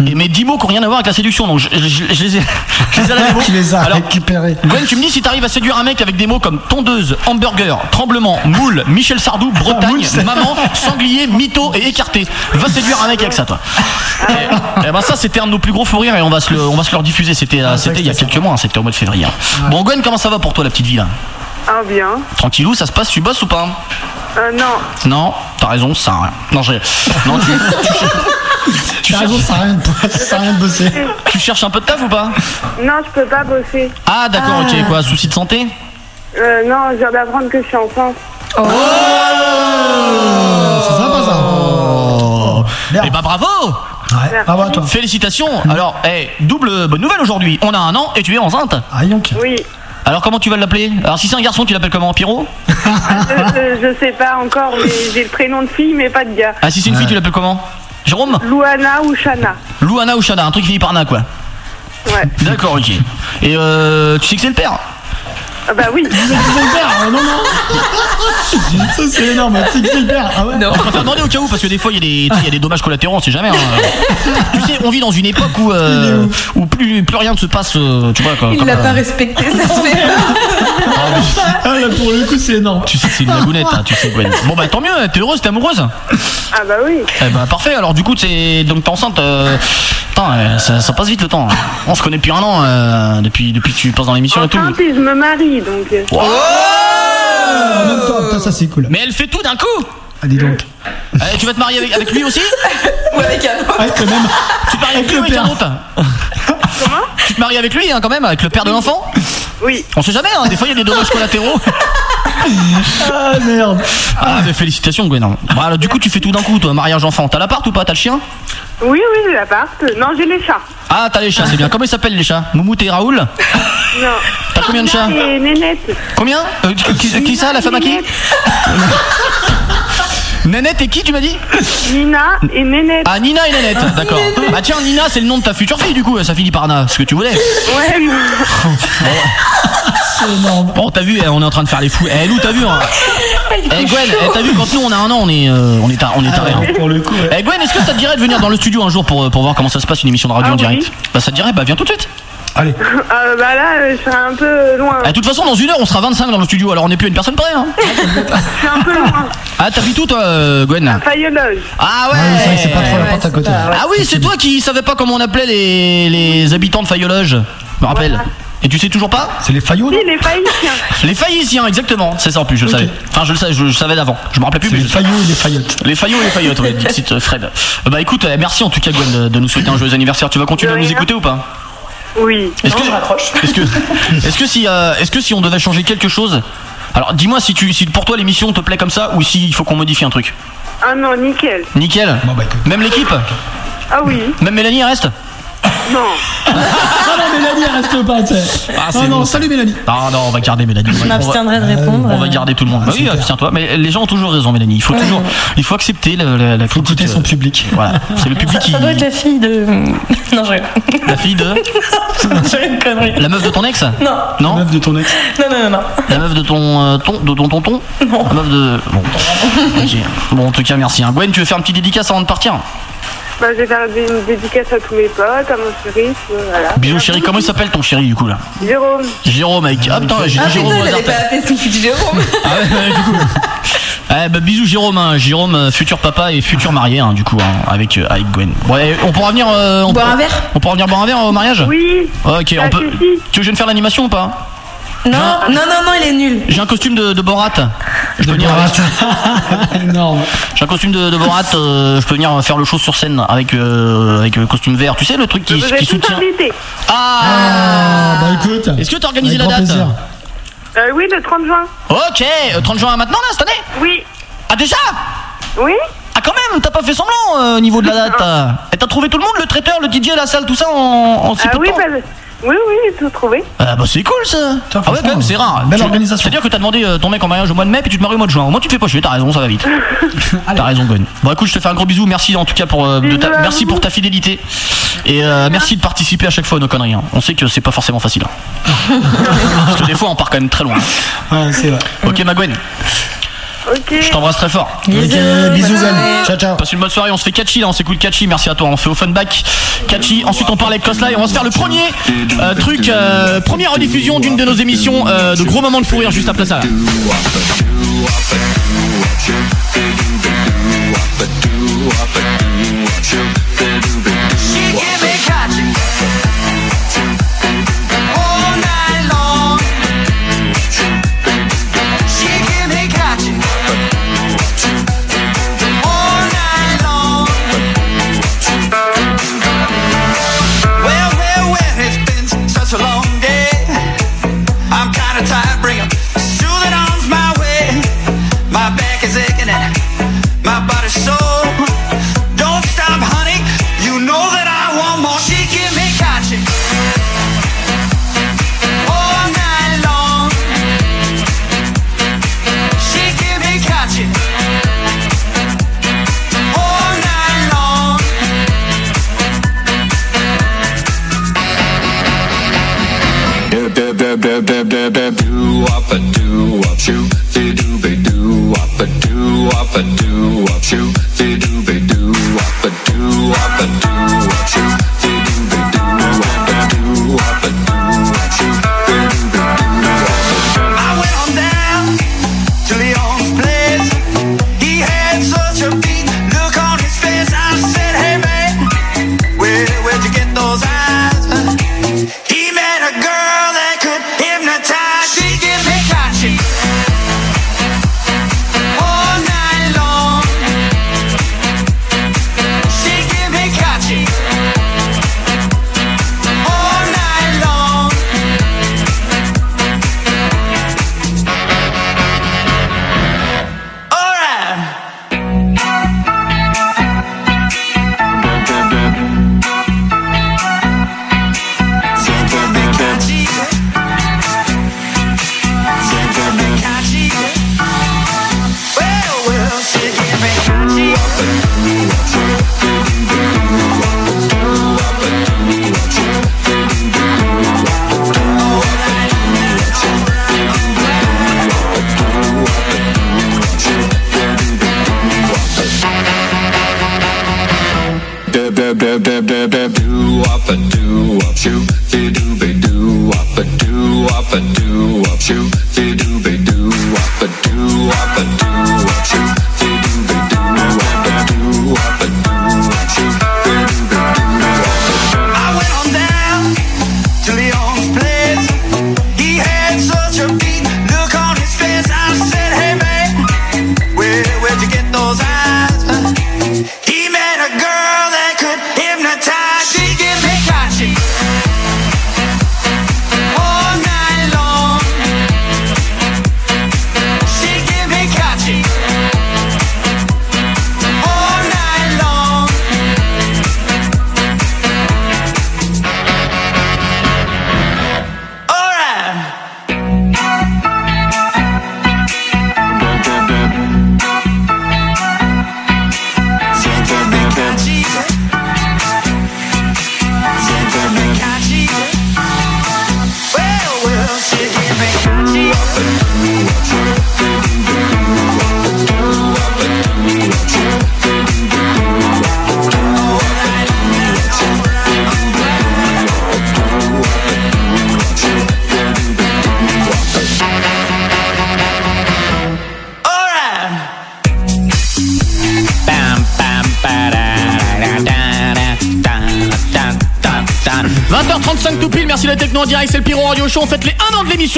Et mes 10 mots qui n'ont rien à voir avec la séduction, donc je, je- je les ai, [laughs] je les ai à la [laughs] Tu les as Alors, récupérés. Gwen, tu me dis si t'arrives à séduire un mec avec des mots comme tondeuse, hamburger, tremblement, moule, Michel Sardou, [laughs] Bretagne, moule, maman, sanglier, mytho et écarté. Va séduire un mec avec ça, toi. Et, et ben ça, c'était un de nos plus gros fous rires et on va se le, on va se leur diffuser. C'était, euh, vrai c'était il y a quelques mois, hein, c'était au mois de février. hein. Bon, Gwen, comment ça va pour toi, la petite vie là Ah, bien. Tranquillou, ça se passe, tu bosses ou pas? Euh, non. Non, t'as raison, ça sert à rien. Non, j'ai, non, tu, tu, [laughs] tu T'as cherches, raison, ça sert à rien de- ça sert à rien de bosser. tu cherches un peu de taf ou pas? Non, je peux pas bosser. Ah, d'accord, ok, quoi, souci de santé? Euh, non, je viens d'apprendre que je suis enceinte. C'est sympa ça. Oh Merde. Eh ben bravo Ouais, bravo à toi. Félicitations Alors, eh, double bonne nouvelle aujourd'hui. On a un an et tu es enceinte. Ah, Yonk. Oui. Alors comment tu vas l'appeler? Alors si c'est un garçon, tu l'appelles comment? Pierrot? Euh, euh, je sais pas encore, mais j'ai le prénom de fille, mais pas de gars. Ah si c'est une fille, tu l'appelles comment? Jérôme? Louana ou Shana. Louana ou Shana Un truc qui finit par Na quoi. Ouais. D'accord, ok. Et euh, tu sais que c'est le père? Ah, bah oui. Euh, non, non. Ça, c'est énorme. Père. Ah ouais. On préfère demander au cas où parce que des fois il y, a des- y a des dommages collatéraux, on sait jamais. hein. [laughs] tu sais, on vit dans une époque où, euh, où plus, plus rien ne se passe, euh, tu vois quoi. Il comme, l'a euh, pas respecté, ça se fait pas. Ah, là, pour le coup, c'est énorme. Tu sais que c'est une lagounette, hein, tu sais Gwen. Bon bah tant mieux, t'es heureuse, t'es amoureuse Ah, bah oui. Eh bah parfait, alors du coup c'est donc t'es enceinte. Euh... Putain, euh, ça, ça passe vite le temps. hein. On se connaît depuis un an, euh, depuis depuis que tu passes dans l'émission et tout. Enceinte et je me marie, donc. euh, En même temps, putain, ça, c'est cool. Mais elle fait tout d'un coup. Ah, dis donc. Eh, tu vas te marier avec, avec lui aussi [laughs] Ou avec un autre. Avec le même. Tu te maries avec lui ou avec un autre [laughs] Tu te maries avec lui hein, quand même, avec le père de l'enfant? Oui. On sait jamais, hein, des fois il y a des dommages collatéraux. [laughs] Ah, merde. Ah mais félicitations Gwen. Bon, alors, du coup tu fais tout d'un coup, toi, mariage enfant. T'as l'appart ou pas? T'as le chien? Oui, oui, l'appart. Non, j'ai les chats. Ah t'as les chats, c'est bien. Comment ils s'appellent les chats Moumout et Raoul Non. T'as combien de chats Et Nénette. Combien Euh, qui, qui- qui ça, la femme à qui Nénette. [laughs] Nanette et qui tu m'as dit Nina et Nénette. Ah Nina et Nanette, d'accord. Bah tiens Nina c'est le nom de ta future fille du coup, ça finit par Na, ce que tu voulais. Ouais, mais-. [laughs] Bon t'as vu, eh, on est en train de faire les fous. Eh Lou t'as vu hein Eh Gwen, eh, t'as vu quand nous on a un an on est euh, on est tar- on est taré. hein. Pour le coup, ouais. Eh Gwen, est-ce que ça te dirait de venir dans le studio un jour pour, pour voir comment ça se passe une émission de radio Ah en oui. direct? Bah ça te dirait, bah viens tout de suite. Allez. Euh, [laughs] bah là, euh, je serai un peu loin. Eh, De toute façon dans une heure on sera 25 dans le studio alors on n'est plus à une personne près hein. Je suis un peu loin. Ah t'habites où toi euh, Gwen? Fayollage. Ah ouais, Ouais, c'est vrai que c'est pas trop la ouais, porte à c'est côté. Ah oui c'est toi qui savais pas comment on appelait les, les habitants de Fayologe, je me rappelle. Et tu sais toujours pas C'est les faillots, Oui, les Faïtiens. [laughs] Les Failliciens, exactement. C'est ça en plus, je le savais. Enfin, je le savais, je, je savais d'avant. Je me rappelais plus, mais les je faillots et les faillottes. Les Fayot et les Fayottes, ouais, Dixit euh, Fred. Euh, Bah écoute, euh, merci en tout cas Gwen de, de nous souhaiter un joyeux anniversaire. Tu vas continuer De à nous rien. écouter ou pas Oui. Est-ce que Est-ce que [laughs] est-ce que si euh, est-ce que si on devait changer quelque chose alors dis-moi si tu si pour toi l'émission te plaît comme ça ou s'il faut qu'on modifie un truc. Ah non, nickel. Nickel. Bon, bah écoute. Même l'équipe Ah oui. Même Mélanie elle reste Non. Ah non, Mélanie, elle reste pas, tu sais. Ah, Ah non, bon. salut Mélanie. Ah non, on va garder Mélanie. On Je m'abstiendrai de répondre. On va garder tout le monde. Bah oui, abstiens-toi. Mais les gens ont toujours raison, Mélanie. Il faut toujours, il faut accepter la, la, la critique. Écoutez son euh, public. Voilà, c'est le public Ça, qui. ça doit être la fille de. [laughs] Non, je. La fille de. J'ai une connerie. La meuf de ton ex Non, Non Meuf de ton ex. non, non, non, non. La meuf de ton, euh, ton de ton tonton Non. La meuf de. Bon. Ok. Bon, en tout cas, merci. hein. Gwen, tu veux faire un petit dédicace avant de partir Bah, je vais faire une dédicace à tous mes potes, à mon chéri, voilà. Bisous, chéri. Comment il s'appelle ton chéri, du coup, là Jérôme. Jérôme, avec. Ah putain, j'ai dit Ah Jérôme putain, pas appelé son fils Jérôme. Ah ouais, ouais, du coup. [laughs] Eh bah, bisous Jérôme, hein. Jérôme, euh, futur papa et futur marié, hein, du coup, hein, avec, euh, avec Gwen. Ouais, on pourra venir. euh, on Boire pourra- un verre On pourra venir boire un verre au mariage Oui. Ok, on peut. Tu veux que je vienne faire l'animation ou pas Non, non, non, non, il est nul. J'ai un costume de, de Borat. Je peux venir. [laughs] Énorme. J'ai un costume de, de Borat. euh, je peux venir faire le show sur scène avec euh, avec le costume vert. Tu sais le truc qui, Vous qui soutient. Ah. Ah, bah écoute. Est-ce que t'as organisé la date. Euh, oui, le 30 juin. Ok, euh, 30 juin maintenant là cette année? Oui. Ah déjà? Oui Ah quand même, t'as pas fait semblant euh, au niveau de la [laughs] date. euh. Et t'as trouvé tout le monde, le traiteur, le DJ, la salle, tout ça en, en si Ah peu de oui, temps? bah, oui, oui, tout trouvé. Ah bah c'est cool ça Ah ouais quand même c'est rare belle Tu- organisation. C'est-à-dire que t'as demandé euh, ton mec en mariage au mois de mai puis tu te maries au mois de juin Au moins tu te fais pas chier, t'as raison, ça va vite [laughs] T'as raison Gwen Bon écoute je te fais un gros bisou, merci en tout cas pour, euh, de ta- Bisous à merci vous. pour ta fidélité Et euh, merci de participer à chaque fois à nos conneries hein. On sait que c'est pas forcément facile hein. [laughs] Parce que des fois on part quand même très loin Ouais, c'est vrai. Ok ma Gwen, Ok. je t'embrasse très fort bisous, Zen. Ciao, ciao. Passe une bonne soirée, on se fait catchy là, on s'écoute catchy, merci à toi, on fait Offenbach, catchy, ensuite on parle avec Cosla et on va se faire le premier euh, truc, euh, première rediffusion d'une de nos émissions euh, de gros moments de fou rire juste après ça.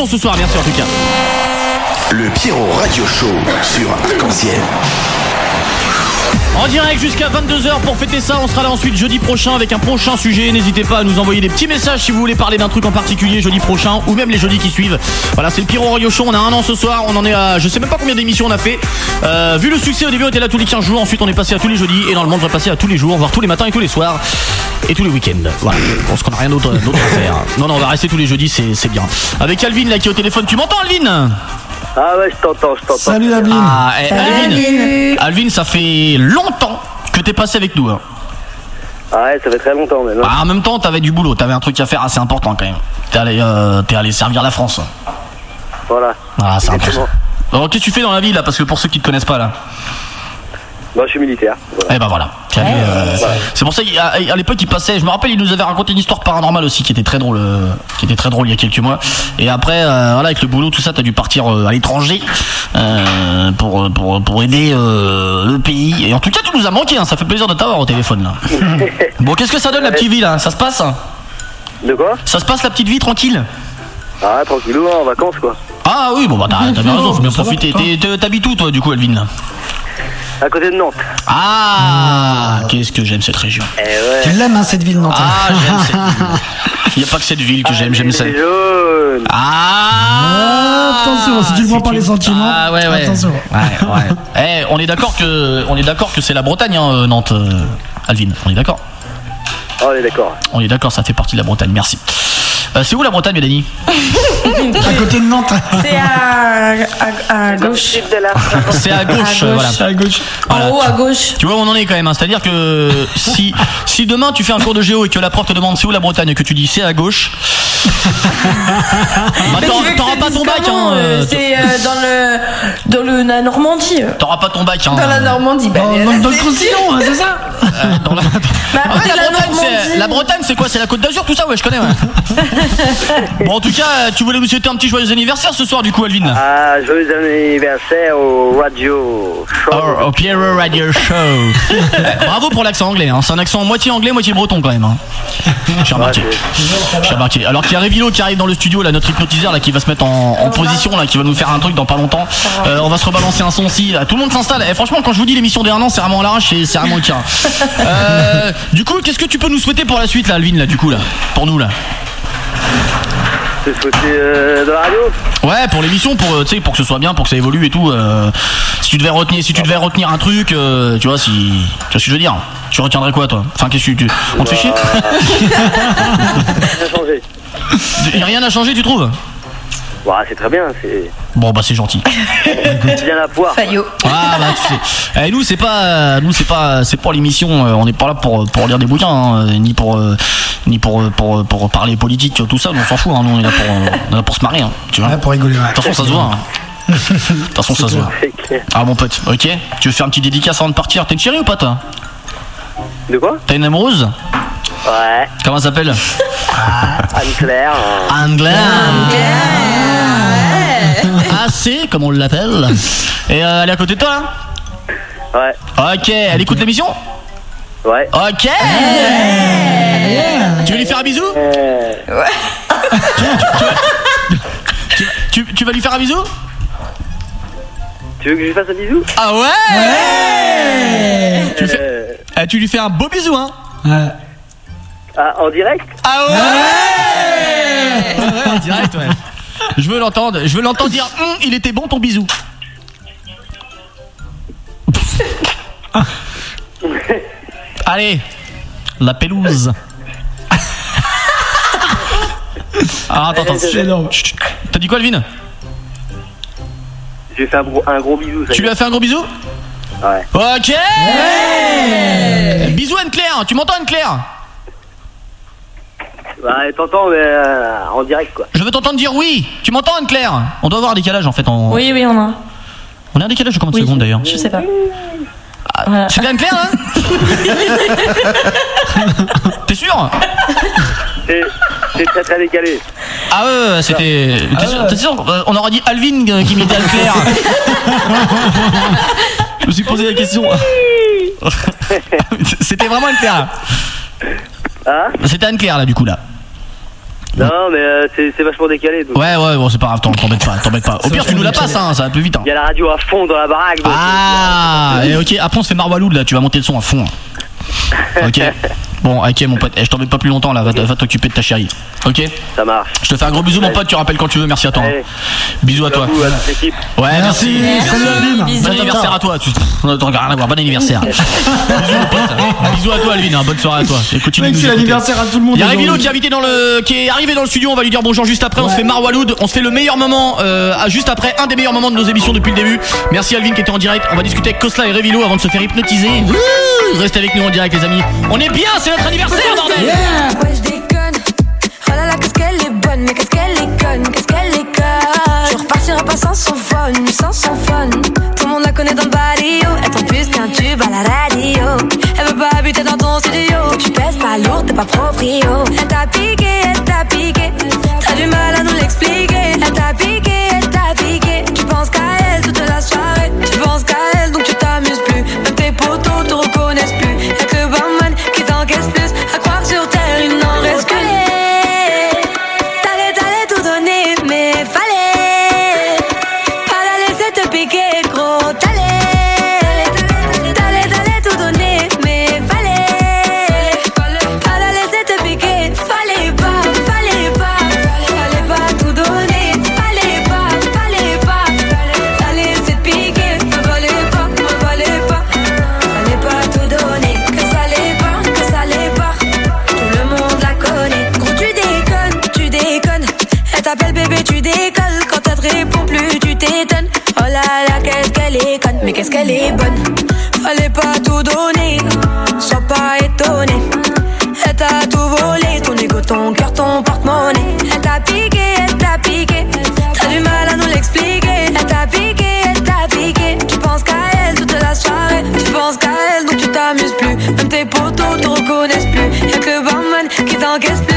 Ce soir, merci en tout cas. Le Pierrot Radio Show sur Arc-en-Ciel. On En direct jusqu'à 22h pour fêter ça. On sera là ensuite jeudi prochain avec un prochain sujet. N'hésitez pas à nous envoyer des petits messages si vous voulez parler d'un truc en particulier jeudi prochain ou même les jeudis qui suivent. Voilà, c'est le Pyro Radio Show. On a un an ce soir. On en est à je sais même pas combien d'émissions on a fait. Euh, vu le succès au début, on était là tous les 15 jours. Ensuite, on est passé à tous les jeudis et dans le monde, on va passer à tous les jours, voire tous les matins et tous les soirs et tous les week-ends. Voilà, je pense qu'on a rien d'autre à faire. Non, non, on va rester tous les jeudis, c'est bien. Avec Alvin là qui est au téléphone. Tu m'entends, Alvin? Ah ouais, je t'entends, je t'entends. Salut. Ah, eh, Alvin, Alvin, ça fait longtemps que t'es passé avec nous. hein. Ah ouais, ça fait très longtemps maintenant. Ah, en même temps, t'avais du boulot, t'avais un truc à faire assez important quand même. T'es allé, euh, t'es allé servir la France. Voilà. Ah, c'est important. Alors, qu'est-ce que tu fais dans la vie là Parce que pour ceux qui te connaissent pas là? Moi, je suis militaire. Voilà. Eh ben voilà. Euh, C'est pour ça qu'à à l'époque il passait. Je me rappelle, il nous avait raconté une histoire paranormale aussi qui était très drôle, euh, qui était très drôle il y a quelques mois. Et après, euh, voilà, avec le boulot, tout ça, t'as dû partir euh, à l'étranger euh, pour pour pour aider euh, le pays. Et en tout cas, tu nous as manqué. Hein, ça fait plaisir de t'avoir au téléphone là. [laughs] bon, qu'est-ce que ça donne la petite vie là Ça se passe? De quoi? Ça se passe la petite vie tranquille? Ah, tranquillou, hein, en vacances quoi. Ah oui, bon bah t'as bien raison, faut bien profiter. T'es- t'es- T'habites où toi du coup, Alvin là À côté de Nantes. Ah, qu'est-ce que j'aime cette région. Eh ouais. Tu l'aimes hein, cette ville Nantes Ah, j'aime cette [laughs] ville. Il n'y a pas que cette ville que j'aime, j'aime ça. Les jaunes. Ah Attention, si tu le vois par les sentiments. Ah ouais ouais. Attention. Ouais ouais. [laughs] Eh, on est d'accord que on est d'accord que c'est la Bretagne hein, euh, Nantes euh, Alvin. On est d'accord? Ah, on est d'accord. On est d'accord, ça fait partie de la Bretagne. Merci. Euh, c'est où la Bretagne, Mélanie À côté de Nantes. C'est à, à, à gauche. [laughs] C'est à gauche, À voilà. gauche. À gauche. Voilà. En haut à gauche. Tu vois où on en est quand même, hein. c'est-à-dire que si, si demain tu fais un cours de géo et que la prof te demande c'est où la Bretagne et que tu dis c'est à gauche, bah, t'auras- pas ton bac, comment, hein, euh, euh, C'est euh, dans le dans le la Normandie. t'auras pas ton bac. Hein, Dans la Normandie. Bah, Dans, le c'est- hein, c'est ça [laughs] Euh, dans la... Bah, Bretagne, c'est, Normandie. la Bretagne, c'est quoi? C'est la Côte d'Azur, tout ça? Ouais, je connais. Ouais. [laughs] bon, en tout cas, tu voulais nous souhaiter un petit joyeux anniversaire ce soir, du coup, Alvin. Ah, joyeux anniversaire au Radio Show. Oh, au Pierrot Radio Show. [laughs] Eh, Bravo pour l'accent anglais. Hein. C'est un accent moitié anglais, moitié breton quand même. Hein. J'ai remarqué. J'ai remarqué. Alors qu'il y a Révilo qui arrive dans le studio, là, notre hypnotiseur, là, qui va se mettre en, en position, là, qui va nous faire un truc dans pas longtemps. Euh, on va se rebalancer un son aussi. Là, Tout le monde s'installe. Et franchement, quand je vous dis l'émission des un an, c'est vraiment à l'arrache, c'est c'est vraiment le cas. [laughs] Euh, du coup, qu'est-ce que tu peux nous souhaiter pour la suite, là, Alvin, là, du coup, là, pour nous, là? Te souhaiter euh, de la radio. Ouais, pour l'émission, pour euh, pour que ce soit bien, pour que ça évolue et tout. euh, si tu devais retenir, si tu devais retenir un truc, euh, tu vois, si, tu vois ce que je veux dire. Tu retiendrais quoi, toi? Enfin, qu'est-ce que tu, on te fait chier? [laughs] Ça [laughs] a changé. Rien à changer, tu trouves? Bah, c'est très bien, c'est Bon, bah c'est gentil. [laughs] bien à poire. Fayot. Ah bah tu sais. Eh, nous c'est pas, nous c'est pas, c'est pour l'émission. euh, on n'est pas là pour pour lire des bouquins, hein, euh, ni pour euh, ni pour pour pour parler politique, tout ça. Nous, on s'en fout. Hein, nous on est là pour on est là pour se marrer. Hein, tu vois. Ouais, pour rigoler, ouais. De toute façon, ça se voit. hein. De toute façon, ça se voit. C'est. Ah mon pote, ok. Tu veux faire un petit dédicace avant de partir? T'es une chérie ou pas toi? De quoi? T'as une amoureuse? Ouais, Comment elle s'appelle? Anne-Claire. euh, Anglaise. AC, comme on l'appelle. Et euh, elle est à côté de toi là Ouais, Ok, elle écoute l'émission ouais. Ok. Tu veux lui faire un bisou Euh, tu, tu- tu vas lui faire un bisou tu veux que je lui fasse un bisou Ah ouais. Tu, fais- Euh, eh, tu lui fais un beau bisou hein Ouais. ah, En direct Ah ouais Ouais, ouais, en direct ouais Je veux l'entendre, je veux l'entendre dire Hum, il était bon ton bisou. [laughs] Allez La pelouse. Ah attends, attends. T'as dit quoi Alvin? Je lui fais un gros, un gros bisou. Ça Tu lui as fait un gros bisou? Ouais. Ok. Bisous Anne-Claire, tu m'entends Anne-Claire? Bah, t'entends, mais euh, en direct, quoi. Je veux t'entendre dire oui. Tu m'entends Anne-Claire? On doit avoir un décalage en fait en... Oui, oui, on a. On a un décalage de combien de Oui. secondes d'ailleurs? Je sais pas. C'est bien Anne-Claire hein? [laughs] T'es sûr? C'est c'est très très décalé. Ah ouais, ouais, c'était... T'es sûr, t'es sûr Euh, On aurait dit Alvin euh, qui imitait Anne-Claire. [laughs] Je me suis posé la question. [laughs] C'était vraiment Anne-Claire Hein? C'était Anne-Claire là du coup là Non, mais euh, c'est vachement décalé. donc. Ouais, ouais, bon, c'est pas grave, t'en- t'embête pas, t'embête pas. Au pire, tu nous la [laughs] passes, hein, ça va plus vite. Hein. Il y a la radio à fond dans la baraque. donc- Ah, et ok, après on se fait Marwaloud là, tu vas monter le son à fond. Ok. [laughs] Bon, ok mon pote, Eh, je t'embête pas plus longtemps là, va, va t'occuper de ta chérie. Ok Ça marche. Je te fais un gros bisou mon pote, tu rappelles quand tu veux, merci à toi. hein. Bisous à toi. Bisous à toute l'équipe. Ouais, merci. Merci. Salut, Alvin. Bon anniversaire à toi. Tu on n'a rien à voir. Bon anniversaire. [laughs] Bisous mon pote. Bisous à toi Alvin. hein. Bonne soirée à toi. Et continue de Mec, nous c'est écouter. l'anniversaire à tout le monde. Il y a. Révilo qui est invité dans le, qui est arrivé dans le studio. On va lui dire bonjour juste après. On se fait Marwaloud. On se fait le meilleur moment, euh, à- juste après un des meilleurs moments de nos émissions depuis le début. Merci Alvin qui était en direct. On va discuter avec Kosla et Révilo avant de se faire hypnotiser. Restez avec nous en direct les amis. On est bien, c'est notre anniversaire bordel. Ouais, je déconne. Oh là là, qu'est-ce qu'elle est bonne, mais qu'est-ce qu'elle est conne, qu'est-ce qu'elle est conne. Je repartirai pas sans son fun, sans son fun. Tout le monde la connaît dans le barrio. Elle tombe plus qu'un tube à la radio. Elle veut pas habiter dans ton studio. Tu pèses pas lourd, t'es pas proprio. Elle t'a piqué, elle t'a piqué. T'as du mal à nous l'expliquer. Elle t'a piqué, elle t'a piqué. Qu'est-ce qu'elle est bonne? Fallait pas tout donner, sois pas étonné. Elle t'a tout volé, ton ego, ton cœur, ton porte-monnaie. Elle t'a piqué, elle t'a piqué. T'as du mal à nous l'expliquer. Elle t'a piqué, elle t'a piqué. Tu penses qu'à elle toute la soirée. Tu penses qu'à elle, donc tu t'amuses plus. Même tes potos te reconnaissent plus. Y'a que le barman qui t'encaisse plus.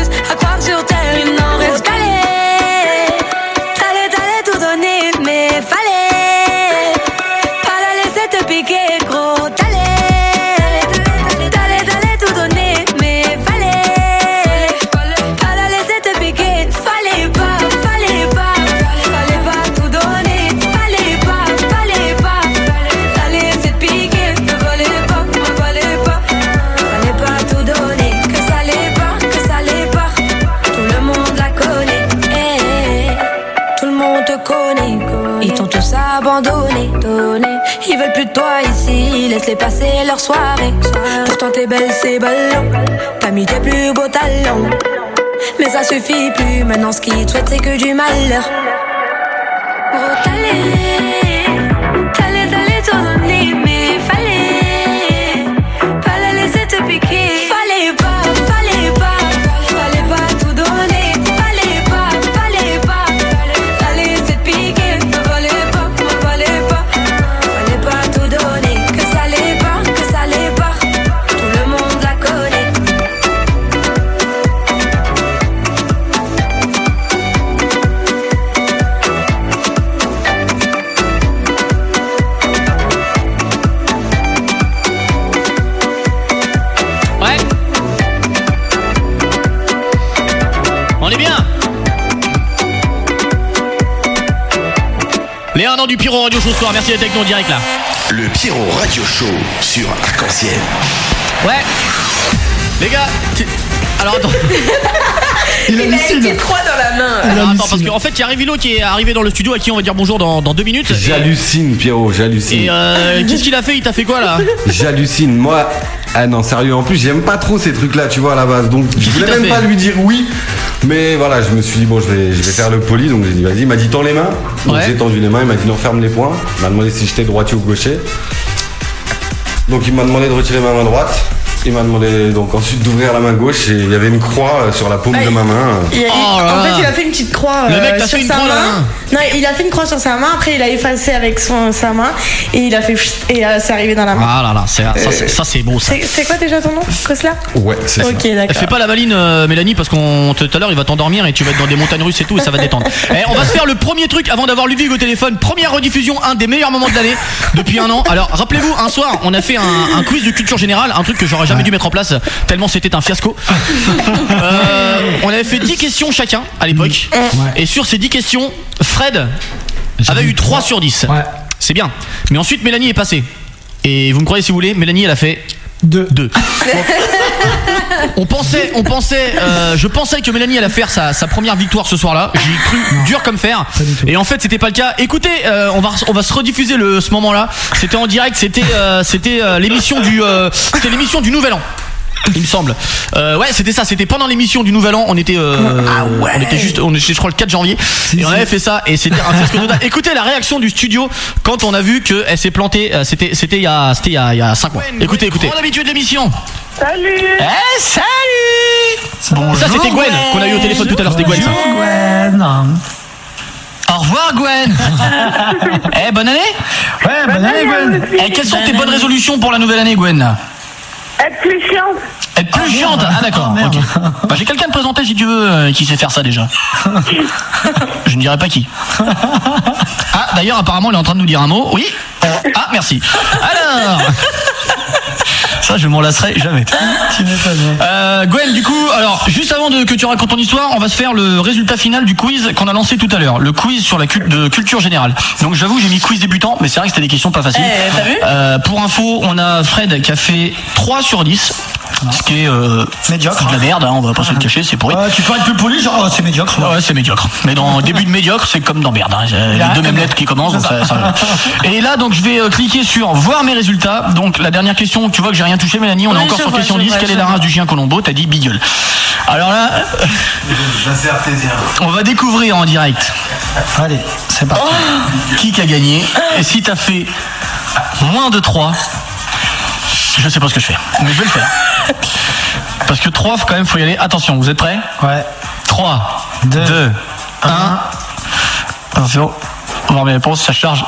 Laisse-les passer leur soirée. Pourtant t'es belle, c'est ballon. T'as mis tes plus beaux talons. Mais ça suffit plus. Maintenant ce qu'ils te souhaitent c'est que du malheur. Pyro Radio Show ce soir. Merci d'être avec nous en direct là. Le Pierrot Radio Show sur Arc-en-Ciel. Ouais. Les gars, tu- alors attends. [laughs] Il a une petite croix dans la main. Alors, attends, parce qu'en fait, il y a Révilo qui est arrivé dans le studio à qui on va dire bonjour dans, dans deux minutes. J'hallucine, Pierrot, j'hallucine. Et euh, qu'est-ce qu'il a fait? Il t'a fait quoi là? [laughs] J'hallucine. Moi, ah non, sérieux, en plus, j'aime pas trop ces trucs-là, tu vois, à la base. Donc, je voulais même fait? pas lui dire oui. Mais voilà, je me suis dit, bon, je vais, je vais faire le poli. Donc, j'ai dit, vas-y, il m'a dit, tends les mains. Donc, Ouais. j'ai tendu les mains. Il m'a dit, non, ferme les poings. Il m'a demandé si j'étais droitier ou gaucher. Donc, il m'a demandé de retirer ma main droite. Il m'a demandé donc ensuite d'ouvrir la main gauche et il y avait une croix euh, sur la paume Ah, de ma main. Il a- Oh en fait, il a fait une petite croix Le euh, mec sur fait une sa croix, main. Non, il a fait une croix sur sa main. Après, il a effacé avec son, sa main et il a fait et euh, c'est arrivé dans la main. Ah là là, c'est- ça, c'est- ça beau ça. C'est quoi déjà ton nom, Kosla Ouais, c'est Ok, Eh, d'accord. Fais pas la maline, euh, Mélanie, parce qu'on tout à l'heure il va t'endormir et tu vas être dans des montagnes russes et tout et ça va te détendre. [laughs] Eh, on va se faire le premier truc avant d'avoir Ludwig au téléphone. Première rediffusion, un des meilleurs moments de l'année depuis un an. Alors rappelez-vous, un soir, on a fait un, un quiz de culture générale, un truc que j'aurais jamais jamais dû mettre en place tellement c'était un fiasco. Euh, on avait fait 10 questions chacun à l'époque. Et sur ces 10 questions, Fred avait eu 3 sur 10. C'est bien. Mais ensuite, Mélanie est passée. Et vous me croyez si vous voulez, Mélanie, elle a fait 2. 2. [laughs] On pensait, on pensait, euh, je pensais que Mélanie allait faire sa, sa première victoire ce soir-là. J'y ai cru dur comme fer. Et en fait, c'était pas le cas. Écoutez, euh, on va, on va se rediffuser le, ce moment-là. C'était en direct. C'était, euh, c'était euh, l'émission du, euh, c'était l'émission du Nouvel An. Il me semble. Euh, ouais, c'était ça. C'était pendant l'émission du Nouvel An. On était, euh, on était juste, on était, je crois, le 4 janvier. et on avait fait ça. Et c'était un fiasco total. [laughs] Écoutez la réaction du studio quand on a vu qu'elle s'est plantée. euh, C'était, c'était il y a, c'était il y a, il y a 5 mois. Écoutez, écoutez. Grande habitué de l'émission. Salut Eh, salut Ça c'était Gwen qu'on a eu au téléphone tout à l'heure, c'était Gwen ça. Au revoir Gwen [laughs] Eh bonne année Ouais, bonne année Gwen Eh quelles sont tes bonnes résolutions pour la nouvelle année Gwen? Être plus chiante Être plus chiante Ah d'accord, ok. Bah, j'ai quelqu'un de présenté si tu veux euh, qui sait faire ça déjà. [laughs] Je ne dirai pas qui. Ah d'ailleurs apparemment il est en train de nous dire un mot. Oui Ah merci. Alors ça, je m'en lasserai jamais. Euh, Gwen, du coup, alors, juste avant de, que tu racontes ton histoire, on va se faire le résultat final du quiz qu'on a lancé tout à l'heure. Le quiz sur la cul- de culture générale. Donc, j'avoue, j'ai mis quiz débutant, mais c'est vrai que c'était des questions pas faciles. Eh, vu Euh, pour info, on a Fred qui a fait 3 sur 10. Ce qui est euh, médiocre. de la merde, hein, on va pas se le cacher, c'est pourri. tu peux être plus poli, genre oh, c'est médiocre. Ouais, c'est médiocre. Mais dans début de médiocre, c'est comme dans merde. Hein. Les deux mêmes lettres qui commencent. donc ça- ça- [laughs] Et là, donc, je vais euh, cliquer sur voir mes résultats. Donc, la dernière question, tu vois que j'ai rien touché, Mélanie. On est encore sur vois, question je 10. vois, Quelle est la race du chien Colombo? T'as dit Beagle. Alors là, [laughs] on va découvrir en direct. Allez, c'est parti. Qui qui a gagné? Et si t'as fait moins de 3, je sais pas ce que je fais. Mais je vais le faire. [laughs] Parce que 3, quand même, faut y aller. Attention, vous êtes prêts? Ouais. 3, 2, 1. Attention, on va mes réponses, ça charge.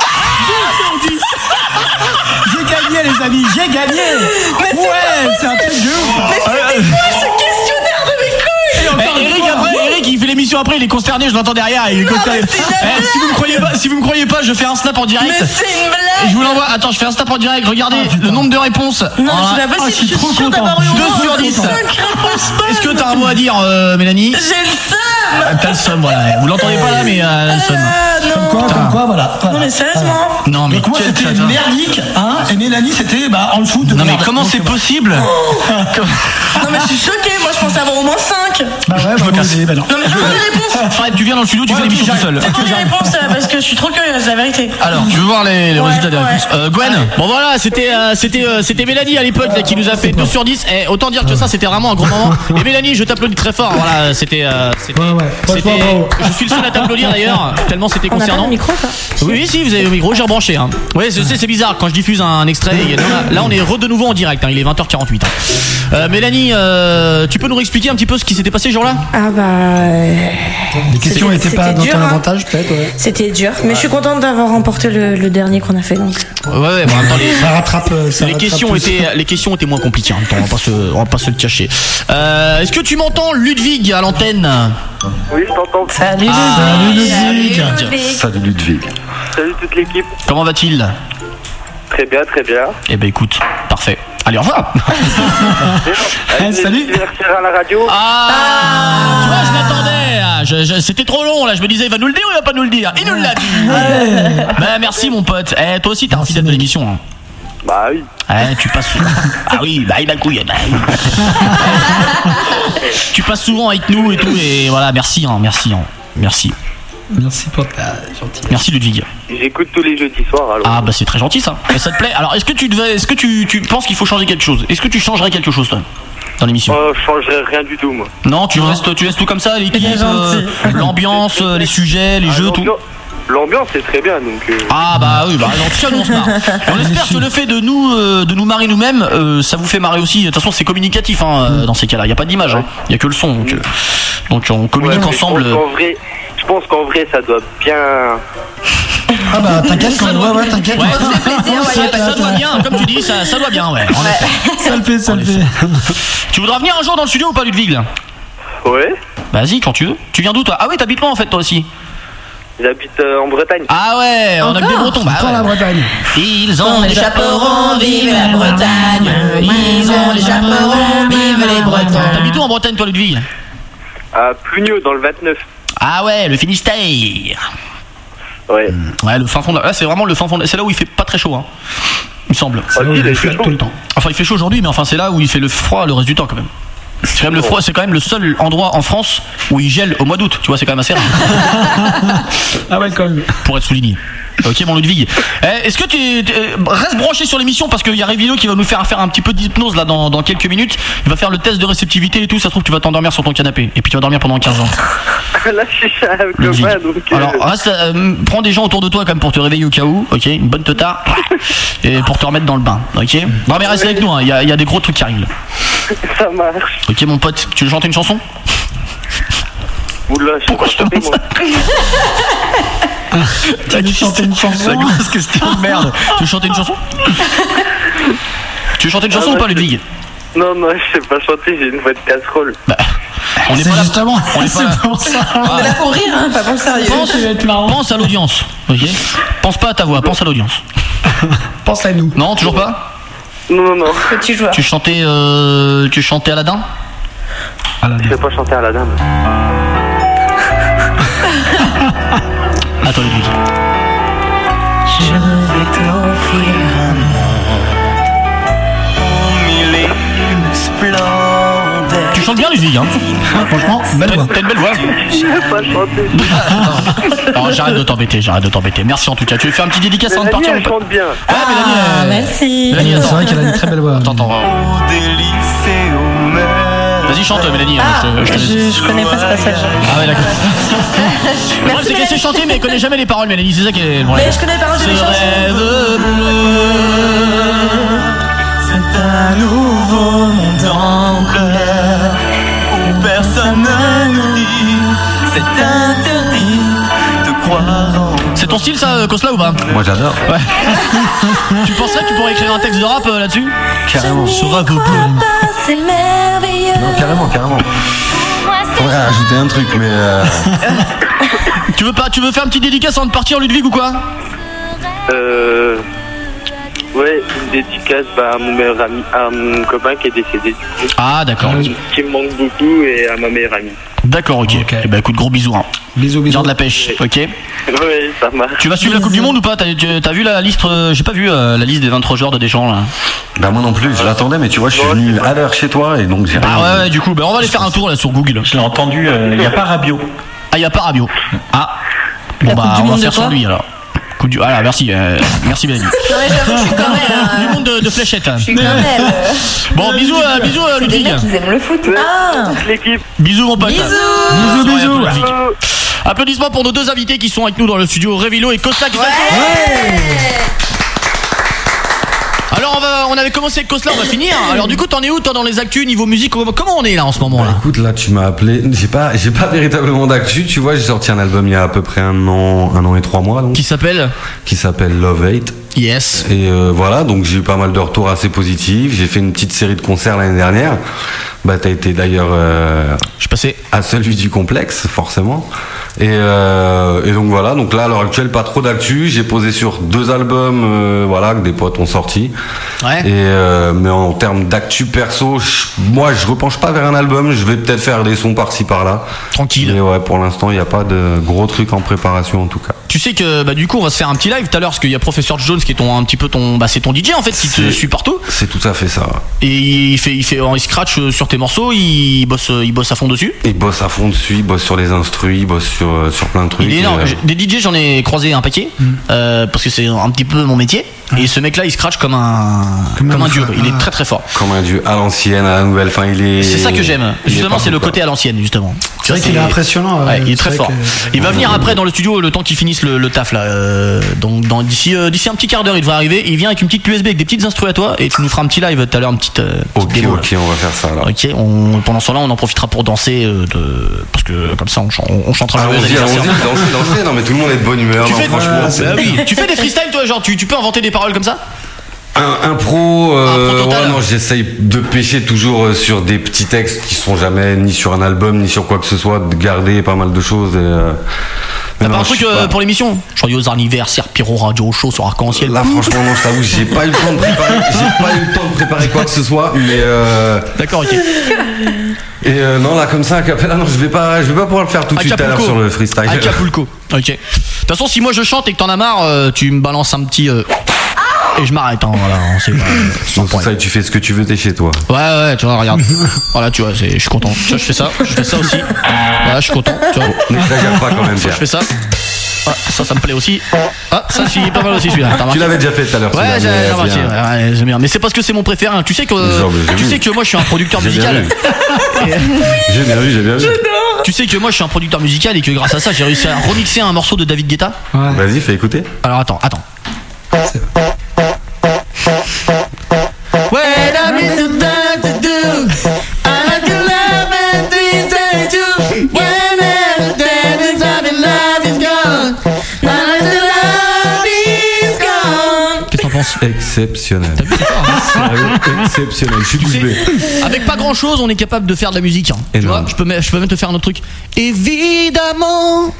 J'ai gagné les amis, j'ai gagné Ouais, c'est un truc de ouf Mais c'était quoi ce questionnaire de mes couilles? Eh, Eric, après, il fait l'émission après, il est consterné, je l'entends derrière. Il est consterné. une Eh, si vous me croyez pas, si vous me croyez pas, je fais un snap en direct. Mais c'est une Et blague je vous l'envoie. Attends, je fais un snap en direct. Regardez le nombre de réponses. Non, Ah, je suis je suis trop content. d'avoir eu au Deux moins sur dix. 5 réponses bonnes. Est-ce que t'as un mot à dire, euh, Mélanie J'ai le seum Ah, T'as le seum, voilà. Vous l'entendez pas là, mais euh, le seum. Ah, non. Quoi, comme quoi, voilà. Non mais sérieusement Non, mais Donc moi c'était merdique, hein, et Mélanie c'était bah, en dessous de Non, mais merde. comment c'est possible [laughs] Non mais je suis choquée, moi je pensais avoir au moins 5 Bah ouais, bah, me casse. bah non. Non mais fais-moi des réponses [laughs] Fred, tu viens dans le studio, tu Ouais, fais l'émission tout seul. Fais-moi des réponses parce que je suis trop curieuse, la vérité Alors, tu veux voir les, les Ouais, résultats des ouais. réponses Euh, Gwen Bon voilà, c'était euh, c'était euh, c'était Mélanie à l'époque là, qui nous a fait 2 sur 10. Et autant dire que ça c'était vraiment un gros moment. [laughs] Et Mélanie, je t'applaudis très fort. Voilà, c'était euh, c'était Ouais, ouais. Je suis le seul à t'applaudir d'ailleurs, tellement c'était On le micro ça Oui, oui, si, vous avez le micro, j'ai rebranché. Hein. Ouais, c'est c'est bizarre quand je diffuse un extrait. il y a- non, là, là, on est re de nouveau en direct, hein, il est 20h48. hein. Euh, Mélanie, euh, tu peux nous réexpliquer un petit peu ce qui s'était passé ce jour-là? Ah bah. euh, Les questions C'était- n'étaient pas c'était dans dur, ton hein. avantage peut-être, ouais. C'était dur, mais je suis contente d'avoir remporté le, le dernier qu'on a fait donc. Ouais, ouais, bon, en même temps, les, Ça rattrape. euh, ça les rattrape questions étaient les questions étaient moins compliquées. En même temps, on va pas se on va pas se le cacher. Euh, Est-ce que tu m'entends, Ludwig, à l'antenne? Oui, je t'entends. Salut Salut Ludwig Salut Ludwig. Salut toute l'équipe. Comment va-t-il? Très bien, très bien. Eh ben écoute, parfait. Allez, au revoir. [laughs] Allez, salut. à la radio. Ah, tu vois, je l'attendais. ah, je- je- C'était trop long là. Je me disais, il va nous le dire ou il va pas nous le dire? Il nous l'a dit. Bah merci mon pote. Eh, toi aussi, t'es un fidèle de l'émission. hein. Bah oui. Eh, tu passes souvent. [laughs] Ah oui, bah il a le couille. bah oui. [laughs] tu passes souvent avec nous et tout. Et voilà, merci, hein, merci, hein, merci. Merci pour ta gentille. Merci Ludwig. J'écoute tous les jeudis soirs alors. Ah bah c'est très gentil ça. Et ça te plaît Alors est-ce que tu devais, est-ce que tu, tu penses qu'il faut changer quelque chose Est-ce que tu changerais quelque chose toi dans l'émission Oh, je changerais rien du tout, moi. Non, tu restes, tu restes tout comme ça, l'équipe, euh, l'ambiance, euh, les sujets, les Ah, jeux, tout. l'ambiance- L'ambiance est très bien, donc. euh, Ah bah oui, bah en tout cas nous on se marre. [laughs] Et on espère que le fait de nous euh, de nous marrer nous-mêmes, euh, ça vous fait marrer aussi. De toute façon c'est communicatif hein, euh, dans ces cas-là. Il y a pas d'image, hein. il y a que le son. Donc, euh, donc on ouais, communique ensemble. Je pense qu'en vrai, pense qu'en vrai, ça doit bien. Ah bah [laughs] t'inquiète quand même, ouais, ouais, t'inquiète. Ouais, plaisir, [laughs] ouais, ça, doit bien, comme tu dis, ça, ça doit bien, ouais. en effet. [laughs] Ça le fait, ça le fait. Tu voudras venir un jour dans le studio ou pas, Ludwig là? Ouais. Vas-y, quand tu veux. Tu viens d'où toi? Ah oui, t'habites loin en fait toi aussi. J'habite euh, en Bretagne. Ah ouais, on a que des Bretons. Bah la. Bretagne. Ils ont des chapeaux. vive la Bretagne. Ils ont les chapeaux en Bretagne, toi, Ludwig? À Plugneux, dans le 29. Ah ouais, le Finistère. Ouais. Ouais, le fin fond. de- Là, c'est vraiment le fin fond. de- C'est là où il fait pas très chaud, hein. Il me semble. Ah, il fait chaud. tout le temps. Enfin, il fait chaud aujourd'hui, mais enfin, c'est là où il fait le froid le reste du temps, quand même. C'est quand même le froid. C'est quand même le seul endroit en France où il gèle au mois d'août. Tu vois, c'est quand même assez rare. [laughs] Ah ouais, quand même. Pour être souligné. Ok, mon Ludwig. Eh, Est-ce que tu tu- euh, reste branché sur l'émission parce qu'il y a Révilo qui va nous faire faire un petit peu d'hypnose là dans, dans quelques minutes. Il va faire le test de réceptivité et tout. Ça se trouve, tu vas t'endormir sur ton canapé et puis tu vas dormir pendant 15 ans. [laughs] Là, je suis copain, donc. euh, Alors, reste, euh, prends des gens autour de toi comme pour te réveiller au cas où, ok? Une bonne teta et pour te remettre dans le bain, ok? Non mais reste avec nous, hein, il y, a- il y a des gros trucs qui arrivent. Ça marche. Ok mon pote, tu veux chanter une chanson? Oula, je Pourquoi je te moi [laughs] [laughs] Tu veux chanter une chanson La grosse question de merde. [laughs] Tu veux chanter une chanson Tu veux chanter une chanson Ah, ou pas bah, Ludwig Non, non, je sais pas chanter, j'ai une voix de casserole. On n'est C'est pas là. justement. On est pas là. On est là pour rire, hein, pas pour le sérieux. Pense, pense à l'audience, ok Pense pas à ta voix, pense à l'audience. [laughs] Pense à nous. Non, toujours pas Non, non, non. Petit joueur. Tu chantais, euh, tu chantais Aladdin Je sais pas chanter à la À toi Ludwig. Je vais t'offrir un monde mille et une splendeur. Tu chantes bien Ludwig, hein Franchement, belle voix. T'as une belle voix. Je sais pas chanter. [laughs] Alors j'arrête de t'embêter, j'arrête de t'embêter. Merci en tout cas. Tu veux faire un petit dédicace avant de partir elle mon pote chante bien. Ah, Mélanie, Ah, euh, merci. Mélanie, C'est attends. vrai qu'elle a une très belle voix. T'entends. Au délice et au. Vas-y chante Mélanie, hein, Ah, je, te- je te laisse. je, je connais pas ce passage. Ah ouais d'accord. [laughs] Le problème c'est qu'elle sait chanter mais elle connaît jamais les paroles Mélanie, c'est ça qui est le problème. Mais je connais les paroles de chansons. rêve bleu. C'est un nouveau monde en couleur où personne ne nous dit c'est interdit de croire en ton style ça, euh, Kosla ou pas Moi j'adore. Ouais. [laughs] tu penserais que tu pourrais écrire un texte de rap euh, là-dessus Carrément. Ce rêve bleu. C'est merveilleux. Non, carrément, carrément. Faudrait rajouter un truc, mais. euh, [laughs] Tu veux pas, tu veux faire un petit dédicace avant de partir Ludwig ou quoi Euh. Ouais, une dédicace bah, à mon meilleur ami, à mon copain qui est décédé du coup. Ah d'accord. Qui me manque beaucoup et à ma meilleure amie. D'accord, ok. Eh ben écoute, gros bisous. Hein. Bisous, bisous. Garde la pêche, ok Ouais, ça marche. Tu vas suivre la Coupe du Monde ou pas? T'as vu la liste euh, J'ai pas vu euh, la liste des 23 joueurs de Deschamps là. Bah, moi non plus, je l'attendais, mais tu vois, je suis venu à l'heure chez toi et donc j'ai rien. Ah ouais, ouais, du coup, bah, on va aller faire un tour là sur Google. Je l'ai entendu, il n'y a pas Rabiot. Ah, y a pas Rabiot. Ah. Bon La bah on va de faire sur quoi? lui alors. Coupe du. Ah merci, euh, merci Mélanie. Non, mais j'avoue, je suis quand même. Du euh, monde de, de fléchettes. Je suis quand même. euh, Bon bisous, euh, bisous euh, des Ludwig. mecs qui aiment le foot. Ah L'équipe. Bisous mon pote. Bisous. Bisous, Bisous, bisous. bisous. Ludwig. Applaudissements pour nos deux invités qui sont avec nous dans le studio, Révilo et Costa qui Alors on, va, on avait commencé avec Cosla, on va finir. Alors du coup t'en es où toi dans les actus niveau musique Comment on est là en ce moment Bah, là écoute, là, tu m'as appelé. J'ai pas, j'ai pas véritablement d'actu. Tu vois, j'ai sorti un album il y a à peu près un an, un an et trois mois, donc, Qui s'appelle? Qui s'appelle Love Hate. Yes. Et euh, voilà, donc j'ai eu pas mal de retours assez positifs. J'ai fait une petite série de concerts l'année dernière. Bah, t'as été d'ailleurs euh, Je suis passé. à celui du complexe, forcément. Et, euh, et donc voilà, donc là à l'heure actuelle, pas trop d'actu. J'ai posé sur deux albums, euh, voilà, que des potes ont sortis. Ouais. Et mais en termes d'actu perso, je- moi je repenche pas vers un album. Je vais peut-être faire des sons par-ci par-là. Tranquille. Mais ouais, pour l'instant, il n'y a pas de gros trucs en préparation en tout cas. Tu sais que bah, du coup on va se faire un petit live tout à l'heure parce qu'il y a Professeur Jones qui est ton un petit peu ton bah c'est ton DJ en fait qui te suit partout C'est tout à fait ça. et il fait il fait il scratch euh, sur tes morceaux, il bosse euh, il bosse à fond dessus. Il bosse à fond dessus, il bosse sur les instrus, il bosse sur, euh, sur plein de trucs. Il est énorme. Et, J'ai- Des DJ, j'en ai croisé un paquet euh, parce que c'est un petit peu mon métier. Et ce mec-là, il scratch comme un comme, Comme un un dieu. Il est Ah. très très fort. comme un dieu à l'ancienne, à la nouvelle. Enfin, il est. C'est ça que j'aime. Justement, c'est le côté à l'ancienne, justement. C'est vrai qu'il est impressionnant. Ouais, euh, il est très fort. que- Il va venir après dans le studio le temps qu'il finisse le, le taf là. Euh, donc dans d'ici euh, d'ici un petit quart d'heure, il devrait arriver. Il vient avec une petite USB avec des petites instrus à toi et tu nous feras un petit live tout à l'heure, une petite, euh, Ok, démo, là. ok, on va faire ça alors. Ok, on, pendant ce temps-là, on en profitera pour danser euh, de, parce que comme ça, on, chan- on chantera le Allons-y, allons-y, dansez, dansez. Non, mais tout le monde est de bonne humeur. Tu non, fais, franchement, Bah tu fais des freestyles toi, genre tu, tu peux inventer des paroles comme ça Un, un pro, euh, Un pro total. ouais, non, j'essaye de pêcher toujours euh, sur des petits textes qui sont jamais ni sur un album ni sur quoi que ce soit, de garder pas mal de choses. Et, euh, T'as pas Non, un truc euh, pas- pour l'émission Joyeux anniversaire, Pyro Radio Show sur Arc-en-Ciel. Là, franchement, non, je t'avoue, j'ai pas eu le temps de préparer, j'ai pas eu le temps de préparer quoi que ce soit, mais euh, D'accord, ok. et euh, non, là, comme ça, non, je vais pas, je vais pas pouvoir le faire tout de suite à l'heure sur le freestyle. Acapulco. Ok. De toute façon, si moi je chante et que t'en as marre, euh, tu me balances un petit. Et je m'arrête, hein, voilà, on sait pas, [laughs] sans Donc, ça, tu fais ce que tu veux, t'es chez toi. Ouais, ouais, tu vois, regarde. [laughs] voilà, tu vois, c'est- je suis content. Tu vois, je fais ça, je fais ça aussi. Voilà, je suis content, tu vois. [laughs] N'exagère pas quand même, Je fais ça. Ah, ça, ça me plaît aussi. Ah, ça, c'est pas mal aussi celui-là. T'as Tu remarqué l'avais déjà fait tout à l'heure. Ouais, celui-là, j'ai mais, j'ai remarqué. bien. Ouais, ouais, j'aime bien. Mais c'est parce que c'est mon préféré. hein. Tu sais que, Genre, mais j'ai tu vu. sais que moi, je suis un producteur J'ai bien musical. vu. J'ai bien vu, j'ai bien vu. Tu sais que moi, je suis un producteur musical et que grâce à ça, j'ai réussi à remixer un morceau de David Guetta. Vas-y, fais écouter. Alors attends, attends. When I'm in the dark to do, I like to love and things I do. When everything is love is gone, I like to love is gone. Qu'est-ce que t'en penses Exceptionnel. Exceptionnel. Je suis bée. Avec pas grand chose, on est capable de faire de la musique. hein. Tu vois, je peux, je peux même te faire un autre truc. Évidemment,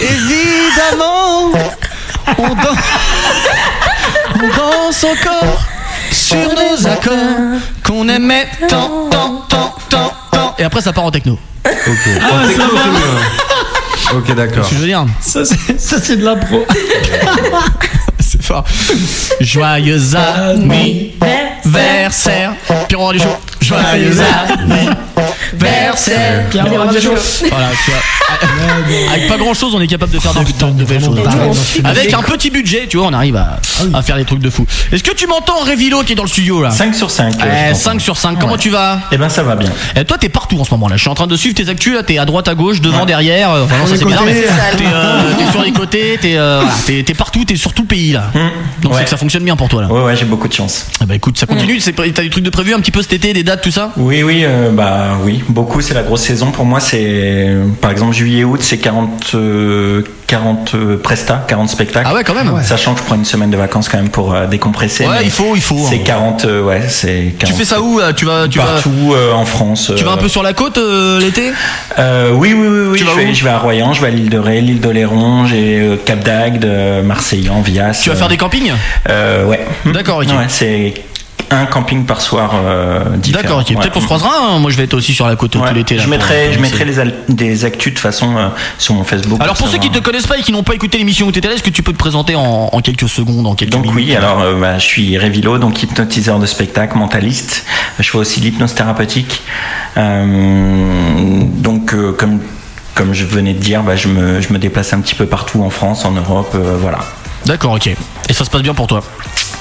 évidemment, on danse, on danse encore sur nos accords qu'on aimait tant, tant, tant, tant, tant. Et après, ça part en techno. Ok. En techno, c'est mieux. Ok, d'accord. Je veux dire. Ça, c'est ça, c'est de l'impro. [laughs] C'est fort. Joyeux anniversaire. Pierrot Radio Show. Joyeux anniversaire. Pierrot Radio Show. Voilà, tu vois. Avec pas grand chose, on est capable de faire de, de- de belles choses. Avec un petit budget, tu vois, on arrive à, à faire des trucs de fou. Est-ce que tu m'entends, Révilo, qui est dans le studio là 5 sur 5. Eh, 5 sur 5, comment tu vas? Eh ben ça va bien. Eh, toi, t'es partout en ce moment là. Je suis en train de suivre tes actus là. T'es à droite, à gauche, devant, derrière. Euh, Enfin, non, ça c'est bizarre, mais côtés. t'es euh, t'es sur les côtés. T'es euh, voilà, t'es- partout. T'es sur tout le pays là. Donc c'est que ça fonctionne bien pour toi là. Ouais, ouais, j'ai beaucoup de chance. Ah bah écoute, ça continue. C'est- T'as des trucs de prévu un petit peu cet été, des dates, tout ça? Oui, oui, euh, bah oui, beaucoup. C'est la grosse saison. Pour moi, c'est par exemple juillet-août, c'est 40, euh, 40 euh, prestats, 40 spectacles. Ah ouais, quand même. Sachant que je prends une semaine de vacances quand même pour euh, décompresser. Ouais, il faut, il faut. C'est 40, euh, ouais, c'est. Tu 40 fais ça où Tu vas, tu vas, partout euh, en France. tu vas un euh, peu sur la côte euh, l'été? Euh, oui, oui, oui, oui. Tu je, vas vais, je vais à Royan, je vais à l'île de Ré, l'île d'Oléron, j'ai euh, Cap d'Agde, euh, Marseillan, Vias. Tu vas faire des campings? Euh, Ouais. D'accord. Ouais, c'est un camping par soir euh, différent. D'accord, ok. Ouais. Peut-être qu'on se croisera. hein. Moi, je vais être aussi sur la côte Ouais. tout l'été. Je mettrai, pour je mettrai les des actus de façon euh, sur mon Facebook. Alors pour ceux qui te savoir. connaissent pas et qui n'ont pas écouté l'émission où t'étais là, est-ce que tu peux te présenter en, en quelques secondes, en quelques Donc minutes? oui, alors euh, bah, je suis Révilo, donc hypnotiseur de spectacle, mentaliste. Je fais aussi l'hypnose thérapeutique. Euh, donc euh, comme comme je venais de dire, bah, je me je me déplace un petit peu partout en France, en Europe, euh, voilà. D'accord, ok. Et ça se passe bien pour toi?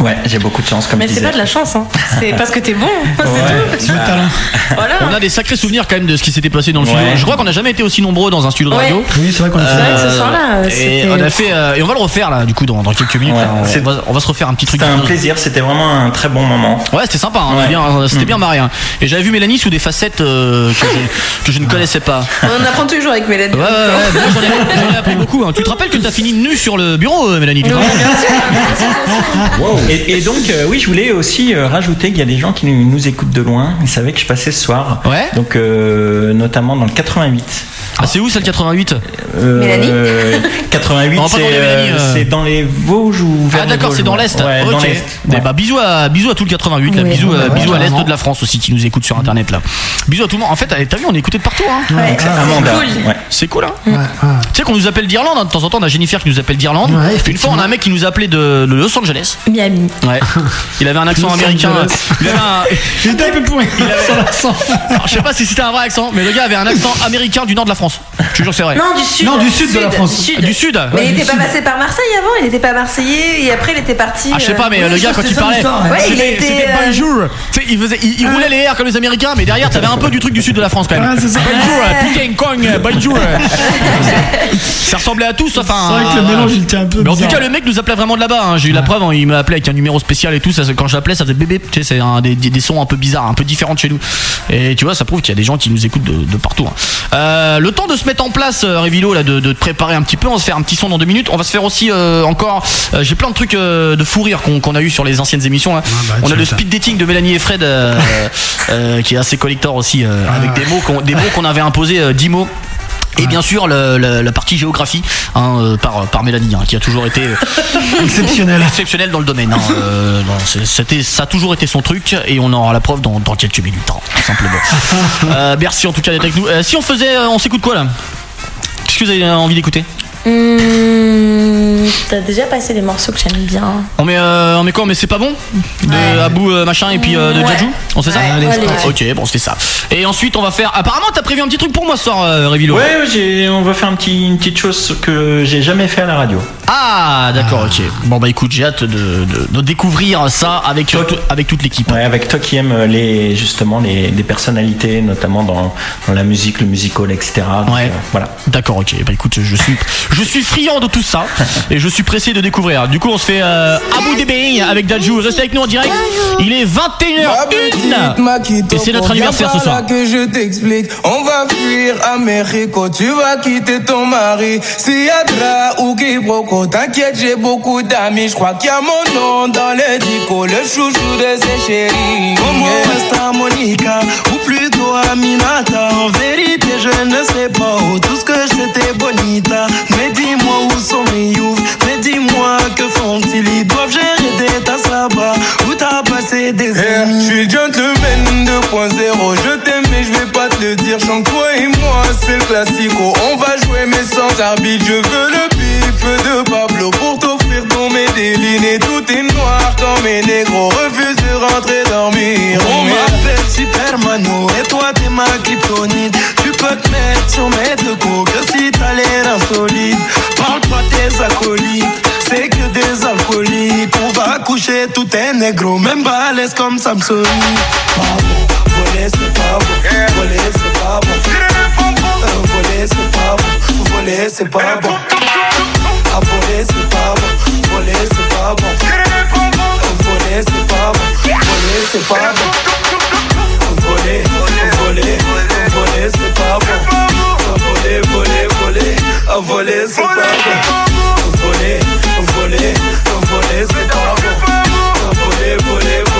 Ouais, j'ai beaucoup de chance comme Mais c'est pas de la chance, hein. c'est parce que t'es bon, [laughs] c'est Ouais. tout. Voilà. On a des sacrés souvenirs quand même de ce qui s'était passé dans le studio. Je crois qu'on n'a jamais été aussi nombreux dans un studio de Ouais. radio. Oui, c'est vrai qu'on a que fait. ce soir-là, euh, et c'était- on a fait euh, et on va le refaire là du coup dans, dans quelques minutes. On, C'est- va, on va se refaire un petit truc. C'était un plaisir, c'était vraiment un très bon moment. Ouais, c'était sympa, hein, Ouais. bien, c'était Mm. bien marré. hein. Et j'avais vu Mélanie sous des facettes euh, que, je, que je ne connaissais pas. On apprend toujours avec Mélanie. Ouais, ouais, ouais, moi, j'en ai, j'en ai appris beaucoup. hein. Tu te rappelles que t'as fini nu sur le bureau, euh, Mélanie Et, et donc, euh, oui, je voulais aussi euh, rajouter qu'il y a des gens qui nous, nous écoutent de loin. Ils savaient que je passais ce soir. Ouais. Donc, euh, notamment dans le 88. Ah, c'est où ça le 88 Euh, Mélanie 88, On va pas c'est euh, dans les Vosges ou vers Ah d'accord, c'est dans l'Est. Ouais, ok. dans. Eh Ouais. bah, bisous à bisous à tout le 88 là. Oui, bisous, bisous à l'est de la France aussi qui nous écoute sur internet là. Bisous à tout le monde. En fait, t'as vu, on est écouté de partout. Hein. Ouais, c'est cool. Ouais. C'est cool. Hein. Ouais, ouais. Tu sais qu'on nous appelle d'Irlande. hein. De temps en temps, on a Jennifer qui nous appelle d'Irlande. Ouais, Une fois, on a un mec qui nous appelait de, de Los Angeles. Miami. Ouais. Il avait un accent américain. Il avait un. Il était un peu pourri. Il avait- Sur l'accent. Alors, je sais pas si c'était un vrai accent, mais le gars avait un accent américain du nord de la France. Je te jure, que c'est vrai. Non, du sud. Non, du sud de la France. Sud. Du sud. Mais il était pas sud. passé par Marseille avant, il était pas marseillais et après il était parti. Ah, je sais pas, mais euh, le gars, quand c'était il parlait, ouais. C'était était, c'était euh, bonjour. Tu sais, il, faisait, il, il roulait les airs comme les Américains, mais derrière, t'avais un peu du truc du sud de la France quand même. Ouais, c'est ça. Bonjour, putain, Kong, bonjour. ça ressemblait à tout, sauf un. C'est vrai que le mélange, il était un peu Mais en tout cas, le mec nous appelait vraiment de là-bas. hein. J'ai eu la preuve, hein. il m'a appelé avec un numéro spécial et tout. Ça, quand j'appelais, ça faisait bébé. Tu sais, c'est un des, des- sons un peu bizarres, un peu différents de chez nous. Et tu vois, ça prouve qu'il y a des gens qui nous écoutent de, de partout. hein. Euh, le temps de se mettre en place, euh, Révilo, là, de, de te préparer un petit peu. On va se faire un petit son dans deux minutes. On va se faire aussi euh, encore. euh, J'ai plein de trucs de fou rire qu'on a eu sur les anciennes émissions. là. bah, on a le speed dating de Mélanie et Fred, [laughs] qui est assez collector aussi, avec des mots qu'on des mots qu'on avait imposés, euh, 10 mots. Et bien sûr le- le- la partie géographie hein, euh, par, par Mélanie hein, qui a toujours été euh, [laughs] Exceptionnelle. exceptionnelle dans le domaine. hein. Euh, non, c'est- c'était, ça a toujours été son truc et on en aura la preuve dans, dans quelques minutes, hein, tout simplement. [laughs] Euh, merci en tout cas d'être avec nous. Euh, si on faisait, on s'écoute quoi là? Qu'est-ce que vous avez envie d'écouter? T'as déjà passé des morceaux que j'aime bien. On met, euh, on met quoi On met c'est pas bon De Abou euh, machin et puis euh, de Ouais. On fait ça Ouais, Allez, allez, c'est parti. Ok, bon, on se fait ça. Et ensuite, on va faire. Apparemment, t'as prévu un petit truc pour moi ce soir, euh, Révilo. Ouais, on va faire un petit, une petite chose que j'ai jamais fait à la radio. Ah, d'accord, ok. Bon, bah écoute, j'ai hâte de, de- de découvrir ça avec, euh, avec toute l'équipe. Ouais, avec toi qui aimes euh, les, justement les, des personnalités, notamment dans, dans la musique, le musical, etc. Donc, Ouais. euh, voilà. D'accord, ok. Bah écoute, je suis, je suis friand de tout ça et je suis pressé de découvrir. Du coup, on se fait euh, Abu Dhabi avec Dajou. Restez avec nous en direct. Il est 21h01 et c'est notre anniversaire ce soir. que je t'explique. On va fuir Américo, tu vas quitter ton mari. S'il y a drap ou quiproquo, t'inquiète, j'ai beaucoup d'amis. Je crois qu'il y a mon nom dans les dico, le chouchou de ses chéris. Comment est Monica ou plutôt Aminata? En vérité, je ne sais pas où. Tout ce que t'es bonita. Mais dis-moi où sont. Mais dis-moi que font-ils? Ils doivent gérer des tasses là-bas. Où t'as passé des années? Je suis le gentleman 2.0. Je t'aime, mais je vais pas te le dire. Chante toi et moi, c'est le classico. On va jouer, mais sans arbitre. Je veux le bif de Pablo pour t'offrir ton Medellin. Et tout est noir quand mes négros refusent de rentrer dormir. On m'appelle Supermano et toi t'es ma kryptonite. Peux te mettre sur mes deux coups que si t'as l'air insolite. Parle pas tes acolytes, c'est que des alcooliques. On va coucher tout est négro, même balèze comme Samsung. Pas bon, voler c'est pas bon, voler c'est pas bon. Voler c'est pas bon, voler c'est pas bon. Ah, voler c'est pas bon, voler c'est pas bon. Voler c'est pas bon, voler c'est pas bon. Voler, voler, voler c'est pas bon. Voler, voler, voler, ah, voler c'est pas bon. Voler, voler, voler c'est pas bon. Voler, voler, voler,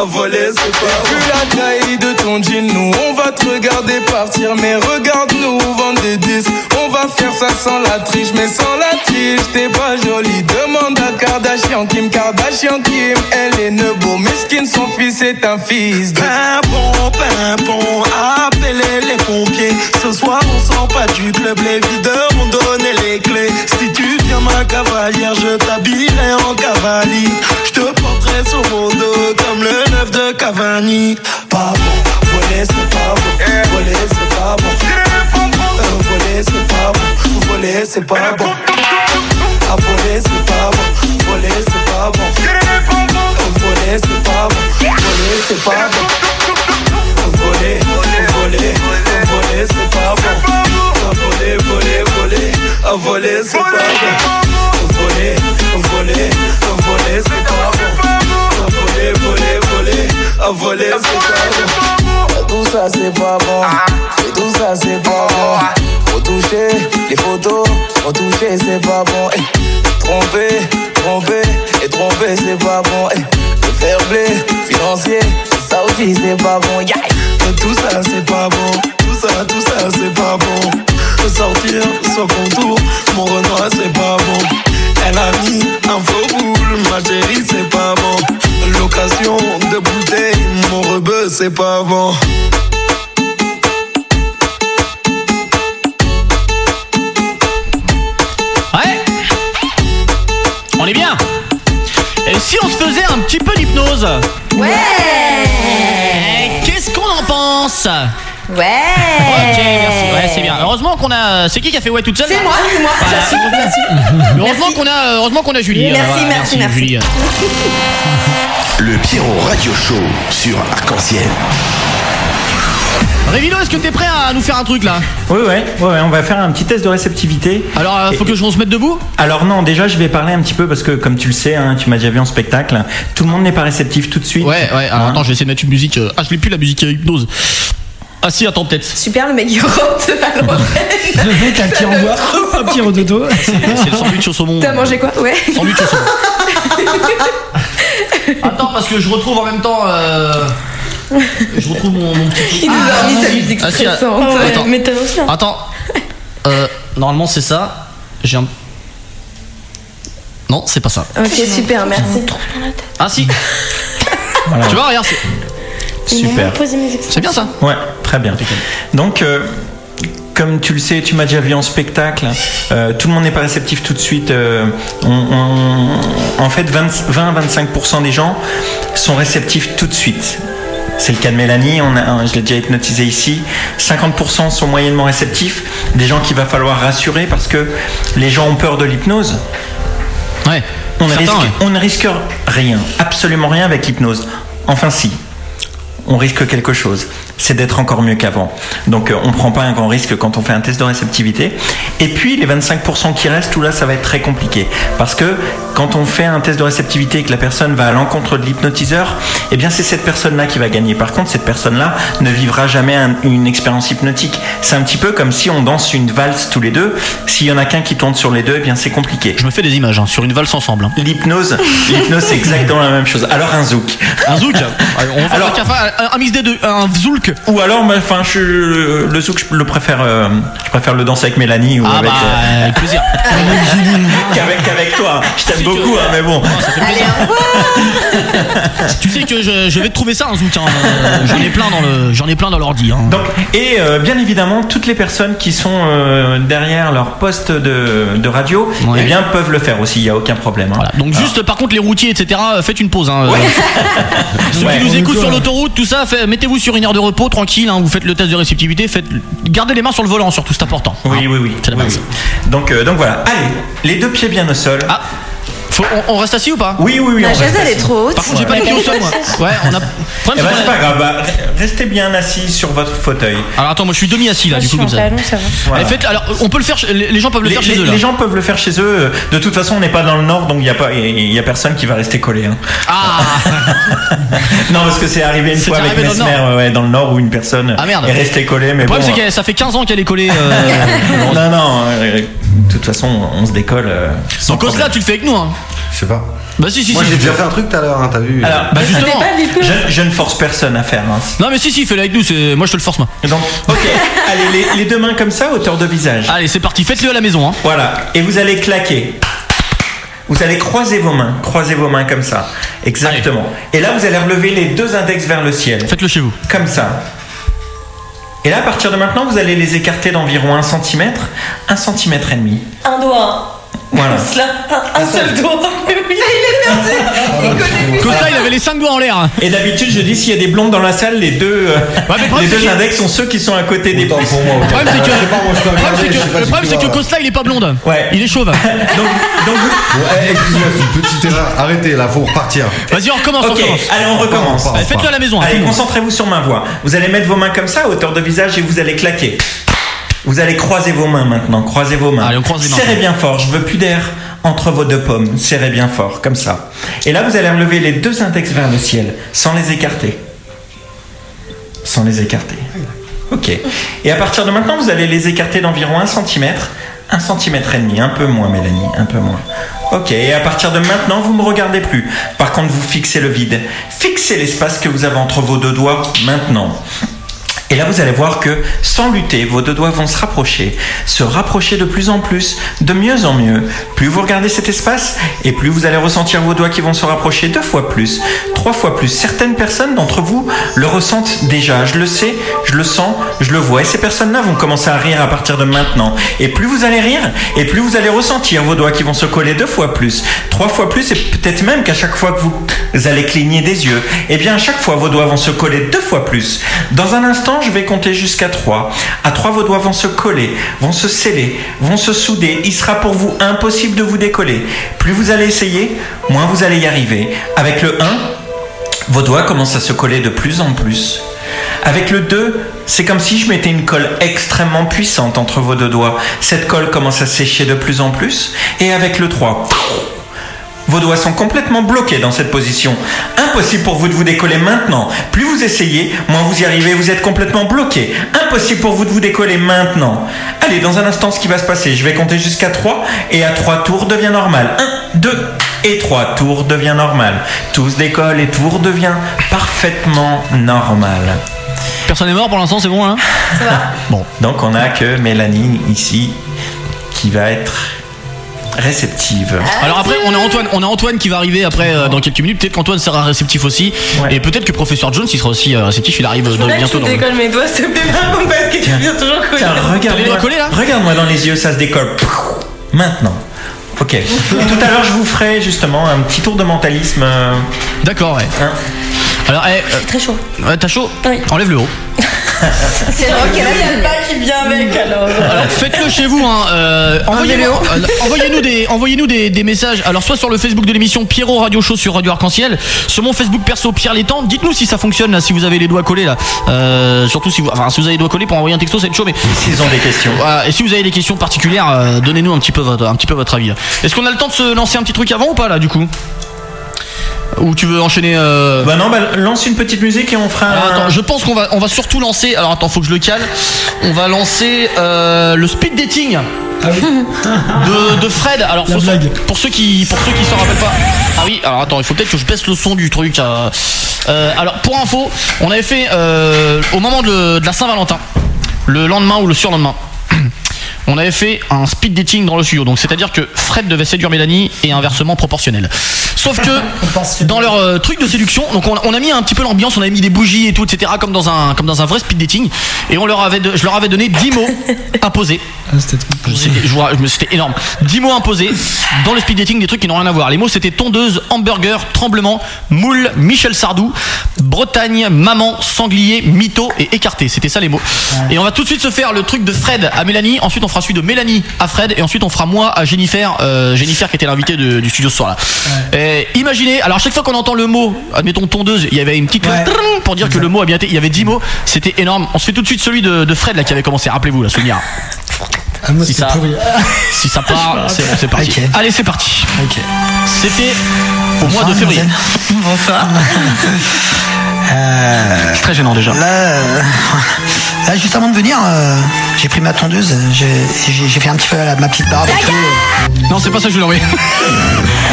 à voler c'est pas bon. Vu la taille de ton jean, nous on va te regarder partir, mais regarde-nous vendre des disques. On va faire ça sans la triche, mais sans la triche, t'es pas jolie. Demande à Kardashian, Kim Kardashian, Kim, elle est nebo, mesquine, son fils est un fils de pimpon, pimpon, appelez les pompiers. Ce soir on sort pas du club, les videurs ont donné les clés. Si tu viens ma cavalière, je t'habillerai en cavalier. Je te porterai sur mon dos comme le neuf de Cavani. Pas bon, voler c'est pas bon, voler c'est pas bon. Euh, voler c'est pas bon, voler c'est pas bon. Ah, voler c'est pas bon, voler c'est pas bon. Voler c'est pas bon, voler c'est pas bon. Voler, c'est pas bon, et tout ça c'est pas bon. Faut toucher les photos, faut toucher c'est pas bon. Eh, Tromper, tromper et tromper c'est pas bon. Eh, Le fair play financier, ça aussi c'est pas bon. Yeah. Tout ça c'est pas bon, tout ça, tout ça c'est pas bon. Sortir sans contour, mon Renoir c'est pas bon. Elle a mis un faux boule, ma chérie c'est pas bon. Location de bouteille, mon rebeu c'est pas bon. Ouais Qu'est-ce qu'on en pense? Ouais Ok, merci. Ouais, c'est bien. Heureusement qu'on a. C'est qui qui a fait ouais toute seule? C'est moi, c'est moi. Voilà. J'assume, j'assume. Heureusement qu'on a, heureusement qu'on a Julie. Merci, Euh, voilà, merci, merci. Julie. Le Pierrot Radio Show sur Arc-en-Ciel. Révilo, est-ce que t'es prêt à nous faire un truc là Oui, ouais, ouais, ouais, on va faire un petit test de réceptivité. Alors, euh, faut que je se mette debout Alors non, déjà je vais parler un petit peu parce que comme tu le sais, hein, tu m'as déjà vu en spectacle, tout le monde n'est pas réceptif tout de suite. Ouais, ouais. Alors attends, je vais essayer de mettre une musique. euh, Ah, je l'ai plus la musique euh, hypnose. Ah si, attends peut-être. Super, le mec il rentre à l'antenne. [laughs] Le mec a qui envoie un petit rododo. C'est le sandwich au saumon. T'as mangé quoi Ouais. Sandwich au saumon. [laughs] Attends, parce que je retrouve en même temps. Je retrouve mon, mon petit. Il nous a Ah, remis sa si. musique Ah, stressante. attends. Mais t'as Attends. Euh, normalement, c'est ça. J'ai un. Non, c'est pas ça. Ok, super, merci. Ah si Voilà. Tu vois, regarde, c'est. Super. C'est bien ça Ouais, très bien. Donc, euh, comme tu le sais, tu m'as déjà vu en spectacle, euh, tout le monde n'est pas réceptif tout de suite. euh, on- on- en fait, 20-25% des gens sont réceptifs tout de suite. C'est le cas de Mélanie, on a, je l'ai déjà hypnotisé ici. 50% sont moyennement réceptifs, des gens qu'il va falloir rassurer parce que les gens ont peur de l'hypnose. Ouais. On, ne Certains, risque, ouais. on ne risque rien, absolument rien avec l'hypnose. Enfin si, on risque quelque chose, c'est d'être encore mieux qu'avant. Donc euh, on ne prend pas un grand risque quand on fait un test de réceptivité. Et puis les 25% qui restent, tout là, ça va être très compliqué. Parce que quand on fait un test de réceptivité et que la personne va à l'encontre de l'hypnotiseur, eh bien c'est cette personne-là qui va gagner. Par contre, cette personne-là ne vivra jamais un- une expérience hypnotique. C'est un petit peu comme si on danse une valse tous les deux. S'il y en a qu'un qui tourne sur les deux, eh bien c'est compliqué. Je me fais des images hein, sur une valse ensemble. hein. L'hypnose, l'hypnose c'est exactement la même chose. Alors un zouk. Un zouk [laughs] On va faire Alors- un- un mix des deux, un zouk. Ou alors, mais, enfin, je, le zouk, je le préfère, euh, je préfère le danser avec Mélanie ou Ah avec, bah, euh, avec plaisir. [laughs] qu'avec, qu'avec toi. [laughs] Je t'aime beaucoup, hein, mais bon. Ça fait plaisir. [laughs] tu sais que je, je vais te trouver ça un zouk. hein. J'en ai plein dans le, j'en ai plein dans l'ordi. hein. Donc, et euh, bien évidemment, toutes les personnes qui sont euh, derrière leur poste de, de radio, Ouais. eh bien, peuvent le faire aussi. Il n'y a aucun problème. hein. Donc juste par contre les routiers etc faites une pause hein. Ceux Ouais. qui nous écoutent sur l'autoroute tout ça fait- mettez-vous sur une heure de repos tranquille hein, vous faites le test de réceptivité faites gardez les mains sur le volant surtout c'est important Oui, oui, oui. C'est la Oui, base. oui. Donc, euh, donc voilà. Allez, les deux pieds bien au sol. Ah, Faut- on, on reste assis ou pas Oui, oui, oui. La on chaise, elle est trop haute. Par contre j'ai pas les pieds au sol moi [laughs] Ouais on a Eh Problème, ben, c'est pas grave. bah, restez bien assis sur votre fauteuil. Alors attends moi je suis demi assis là Moi, du coup comme ça talon, ça va. Voilà. Eh, faites- alors on peut le faire chez- les, gens peuvent le les, faire chez les- eux là les gens peuvent le faire chez eux. De toute façon, on n'est pas dans le nord, donc il n'y a pas, il y a personne qui va rester collé. hein. Ah [laughs] Non, parce que c'est arrivé une fois avec dans Mesmer, Nord. ouais, dans le nord où une personne Ah, merde. est restée collée. Mais Le problème bon, c'est que ça fait 15 ans qu'elle est collée euh, [laughs] non, non. euh, De toute façon, on se décolle. euh, sans Donc problème. tu le fais avec nous hein Je sais pas. Bah si si Moi si j'ai déjà fait un truc tout à l'heure, hein, t'as vu Alors, bah, justement, je, je ne force personne à faire. hein. Non mais si si fais-le avec nous c'est- moi je te le force moi Donc, ok. [laughs] Allez, les, les deux mains comme ça, hauteur de visage. Allez c'est parti faites-le à la maison hein. Voilà. Et vous allez claquer. Vous allez croiser vos mains. Croiser vos mains comme ça. Exactement. Et là, vous allez relever les deux index vers le ciel. Faites-le chez vous Comme ça. Et là, à partir de maintenant, vous allez les écarter d'environ 1 cm, 1 cm et demi. Un doigt. Voilà. [laughs] Cela, un, un seul doigt. [laughs] Oui, il est perdu. Il connaît plus. Costa il avait les 5 doigts en l'air Et d'habitude, je dis s'il y a des blondes dans la salle, les deux, euh, mais le problème, les deux que- index sont ceux qui sont à côté des Autant pour moi. Le problème c'est que, le problème, c'est que- le problème, c'est. Costa il est pas blonde. Ouais. Il est chauve. [laughs] Donc, donc vous- Bon, excuse-moi, c'est une petite erreur. Arrêtez là, faut repartir. Vas-y on recommence, on Ok, recommence. allez, on recommence. Allez, faites-le à la maison. hein, tout Allez, le monde. concentrez-vous sur ma voix. Vous allez mettre vos mains comme ça, à hauteur de visage, et vous allez claquer. Vous allez croiser vos mains maintenant. Croisez vos mains. Allez, on croise les mains. Serrez bien fort. Je veux plus d'air entre vos deux pommes. Serrez bien fort, comme ça. Et là, vous allez relever les deux index vers le ciel, sans les écarter. Sans les écarter. Ok. Et à partir de maintenant, vous allez les écarter d'environ 1 cm, 1 cm et demi, un peu moins, Mélanie, un peu moins. Ok, et à partir de maintenant, vous ne me regardez plus. Par contre, vous fixez le vide. Fixez l'espace que vous avez entre vos deux doigts maintenant. Et là, vous allez voir que, sans lutter, vos deux doigts vont se rapprocher, se rapprocher de plus en plus, de mieux en mieux. Plus vous regardez cet espace, et plus vous allez ressentir vos doigts qui vont se rapprocher deux fois plus, trois fois plus. Certaines personnes d'entre vous le ressentent déjà. Je le sais, je le sens, je le vois. Et ces personnes-là vont commencer à rire à partir de maintenant. Et plus vous allez rire, et plus vous allez ressentir vos doigts qui vont se coller deux fois plus, trois fois plus, et peut-être même qu'à chaque fois que vous allez cligner des yeux, et bien à chaque fois vos doigts vont se coller deux fois plus. Dans un instant, je vais compter jusqu'à 3. À 3, vos doigts vont se coller, vont se sceller, vont se souder. Il sera pour vous impossible de vous décoller. Plus vous allez essayer, moins vous allez y arriver. Avec le 1, vos doigts commencent à se coller de plus en plus. Avec le 2, c'est comme si je mettais une colle extrêmement puissante entre vos deux doigts. Cette colle commence à sécher de plus en plus. Et avec le 3, vos doigts sont complètement bloqués dans cette position. Impossible pour vous de vous décoller maintenant. Plus vous essayez, moins vous y arrivez, vous êtes complètement bloqué. Impossible pour vous de vous décoller maintenant. Allez, dans un instant, ce qui va se passer, je vais compter jusqu'à 3 et à 3 tours devient normal. 1, 2 et 3 tours devient normal. Tout se décolle et tout redevient parfaitement normal. Personne n'est mort pour l'instant, c'est bon hein? Bon. Donc on a que Mélanie ici qui va être réceptive. Alors après, on a Antoine, on a Antoine qui va arriver après euh, dans quelques minutes. Peut-être qu'Antoine sera réceptif aussi, et peut-être que Professeur Jones il sera aussi euh, réceptif. Il arrive euh, dans- bientôt. tu Dans décolles mes doigts, s'il te plaît, parce que tu viens toujours coller. Regarde-moi regarde-moi dans les yeux, ça se décolle. Maintenant. Ok. Tout à l'heure, je vous ferai justement un petit tour de mentalisme. D'accord, ouais. Alors, eh, euh, très chaud. ouais, t'as chaud Enlève le haut. [laughs] [laughs] C'est le rock et la pas qui vient avec alors. Alors faites-le chez vous. Hein. euh, envoyez-nous euh, [laughs] des, envoyez-nous des, des messages. Alors soit sur le Facebook de l'émission Pierrot Radio Show sur Radio Arc-en-Ciel, sur mon Facebook perso Pierre Létang. Dites-nous si ça fonctionne là, si vous avez les doigts collés là. Euh, surtout si vous, enfin si vous avez les doigts collés pour envoyer un texto, c'est chaud. Mais s'ils ont des questions. Et si vous avez des questions particulières, euh, donnez-nous un petit peu votre, un petit peu votre avis. Est-ce qu'on a le temps de se lancer un petit truc avant ou pas là du coup? Ou tu veux enchaîner euh... Bah non, bah lance une petite musique et on fera. Alors, un- attends, je pense qu'on va, on va surtout lancer. Alors attends, faut que je le cale. On va lancer euh, le speed dating. [laughs] de, de Fred. Alors faut- pour ceux qui pour ceux qui s'en rappellent pas. Ah oui. Alors attends, il faut peut-être que je baisse le son du truc. euh. Euh, alors pour info, on avait fait euh, au moment de, de la Saint-Valentin, le lendemain ou le surlendemain. [clears throat] On avait fait un speed dating dans le studio, donc c'est-à-dire que Fred devait séduire Mélanie et inversement proportionnel. Sauf que dans leur euh, truc de séduction, donc on, on a mis un petit peu l'ambiance, on avait mis des bougies et tout, etc. comme dans un comme dans un vrai speed dating, et on leur avait, de- je leur avais donné 10 mots imposés. Me- c'était énorme. 10 mots imposés dans le speed dating, des trucs qui n'ont rien à voir. Les mots c'était tondeuse, hamburger, tremblement, moule, Michel Sardou, Bretagne, maman, sanglier, mytho et écarté. C'était ça les mots. Et on va tout de suite se faire le truc de Fred à Mélanie. Ensuite on fera celui de Mélanie à Fred et ensuite on fera moi à Jennifer, euh, Jennifer qui était l'invitée du studio ce soir là. Et imaginez, alors à chaque fois qu'on entend le mot, admettons tondeuse, il y avait une petite pour dire que le mot a bien été. Il y avait 10 mots, c'était énorme. On se fait tout de suite celui de, de Fred là qui avait commencé. Rappelez-vous, la souvenir. si, ça, si ça part, c'est c'est parti. Allez, c'est parti. C'était au mois de février. Bonsoir. C'est très gênant déjà. Là, euh, là, juste avant de venir, euh, j'ai pris ma tondeuse, j'ai fait un petit peu la- ma petite barbe et tout. Non, c'est pas ça que je voulais envoyer.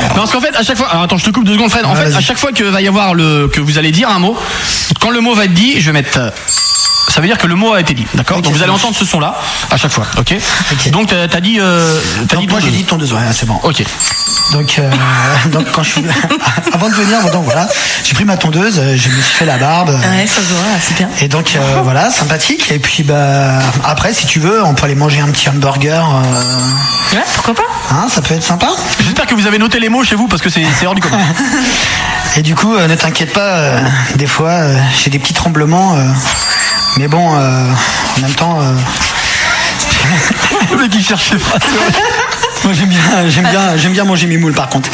non, [laughs] parce qu'en fait, à chaque fois. Alors attends, je te coupe deux secondes, Fred. En Ouais, fait, à chaque fois que va y avoir le. que vous allez dire un mot, quand le mot va être dit, je vais mettre. euh, Ça veut dire que le mot a été dit, d'accord? Donc vous allez entendre ce son-là à chaque fois, ok? Donc t'as dit. Euh, dit moi j'ai dit tondeuse, ouais, c'est bon. Ok. Donc, euh, [laughs] donc quand je suis [laughs] avant de venir, donc voilà, j'ai pris ma tondeuse, euh, je me suis fait la barbe. Ouais, ça se voit, c'est bien. Et donc euh, [laughs] voilà, sympathique. Et puis bah après, si tu veux, on peut aller manger un petit hamburger. euh, Ouais, pourquoi pas Hein, ça peut être sympa. J'espère que vous avez noté les mots chez vous parce que c'est c'est hors du commun. Et du coup, euh, ne t'inquiète pas, euh, des fois, euh, j'ai des petits tremblements. euh, mais bon, euh, en même temps. euh, Le mec il cherche les phrases. Moi j'aime bien, j'aime bien, [laughs] j'aime bien manger mes moules par contre.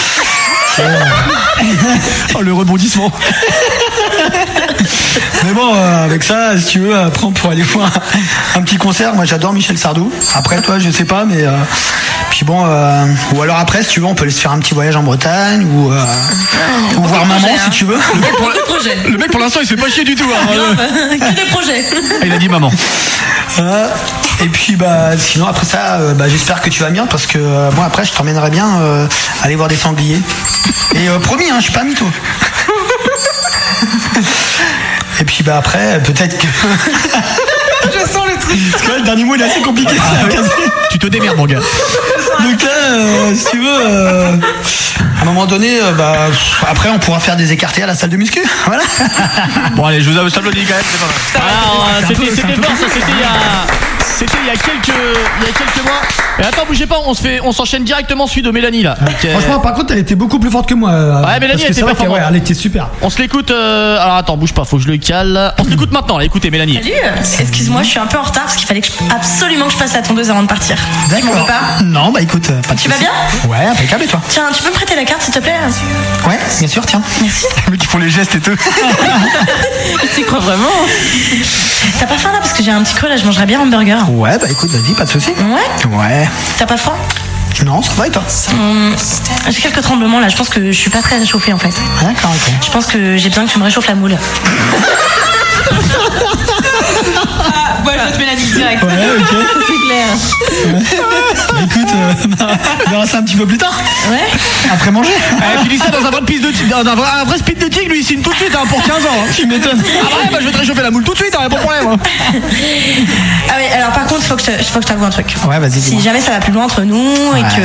oh [laughs] le rebondissement. Mais bon, euh, avec ça, si tu veux, après on pourrait aller voir un, un petit concert. Moi j'adore Michel Sardou. Après toi, je sais pas, mais euh, puis bon, euh, ou alors après, si tu veux, on peut aller se faire un petit voyage en Bretagne ou, euh, ou voir maman si tu veux. Le mec, pour, le mec, pour l'instant il se fait pas chier du tout. hein. que des projets. Il a dit maman. Euh, et puis bah sinon après ça, euh, bah, j'espère que tu vas bien parce que euh, moi après je t'emmènerai bien euh, aller voir des sangliers. Et euh, promis, hein, je suis pas mytho. Et puis bah après peut-être que. [laughs] Je sens le truc. Parce que là, le dernier mot il est assez compliqué. [laughs] Tu te démerdes mon gars. Donc là, euh, si tu veux, euh, à un moment donné, euh, bah, après on pourra faire des écartés à la salle de muscu. [laughs] Voilà. Bon allez, je vous applaudis quand même, c'est pas mal. Alors, c'était c'était fort, ça c'était il y a c'était il y a quelques il y a quelques mois. Et attends, bougez pas, on se fait on s'enchaîne directement celui de Mélanie là. Euh, Franchement, par contre, elle était beaucoup plus forte que moi. euh, Ouais, Mélanie, elle était vrai performante. ouais, elle était super. On se l'écoute euh, alors attends, bouge pas, faut que je le cale. On se l'écoute maintenant, là, écoutez Mélanie. Salut, excuse-moi, je suis un peu en retard parce qu'il fallait que je- absolument que je passe la tondeuse avant de partir. Pas? Non, bah écoute, euh, pas de Tu vas bien? Ouais, impeccable et toi? Tiens, tu peux me prêter la carte s'il te plaît? Ouais, bien sûr, tiens. Merci. [laughs] Les mecs qui font les gestes et tout. [laughs] Tu crois vraiment? T'as pas faim là parce que j'ai un petit creux là, je mangerais bien un hamburger. Ouais, bah écoute, vas-y, pas de soucis. Ouais? Ouais. T'as pas faim? Non, ça va et toi? Hum, J'ai quelques tremblements là, je pense que je suis pas très réchauffée en fait. D'accord, ok. Je pense que j'ai besoin que tu me réchauffes la moule. [laughs] ah, ouais, je te Mélanie direct. Ouais, ok. [laughs] C'est clair. Écoute, euh, [laughs] On verra ça un petit peu plus tard. Ouais. Après manger. Tu dis ça dans un vrai, piste de tigre, dans un vrai, un vrai speed de tigre, lui il signe tout de suite hein, pour 15 ans. hein. Tu m'étonnes. Ah ouais, bah, je vais te réchauffer la moule tout de suite, hein, pas de problème. hein. [laughs] Ah oui, alors par contre, faut que je faut que je t'avoue un truc. Ouais, vas-y, Si jamais ça va plus loin entre nous et Ouais. que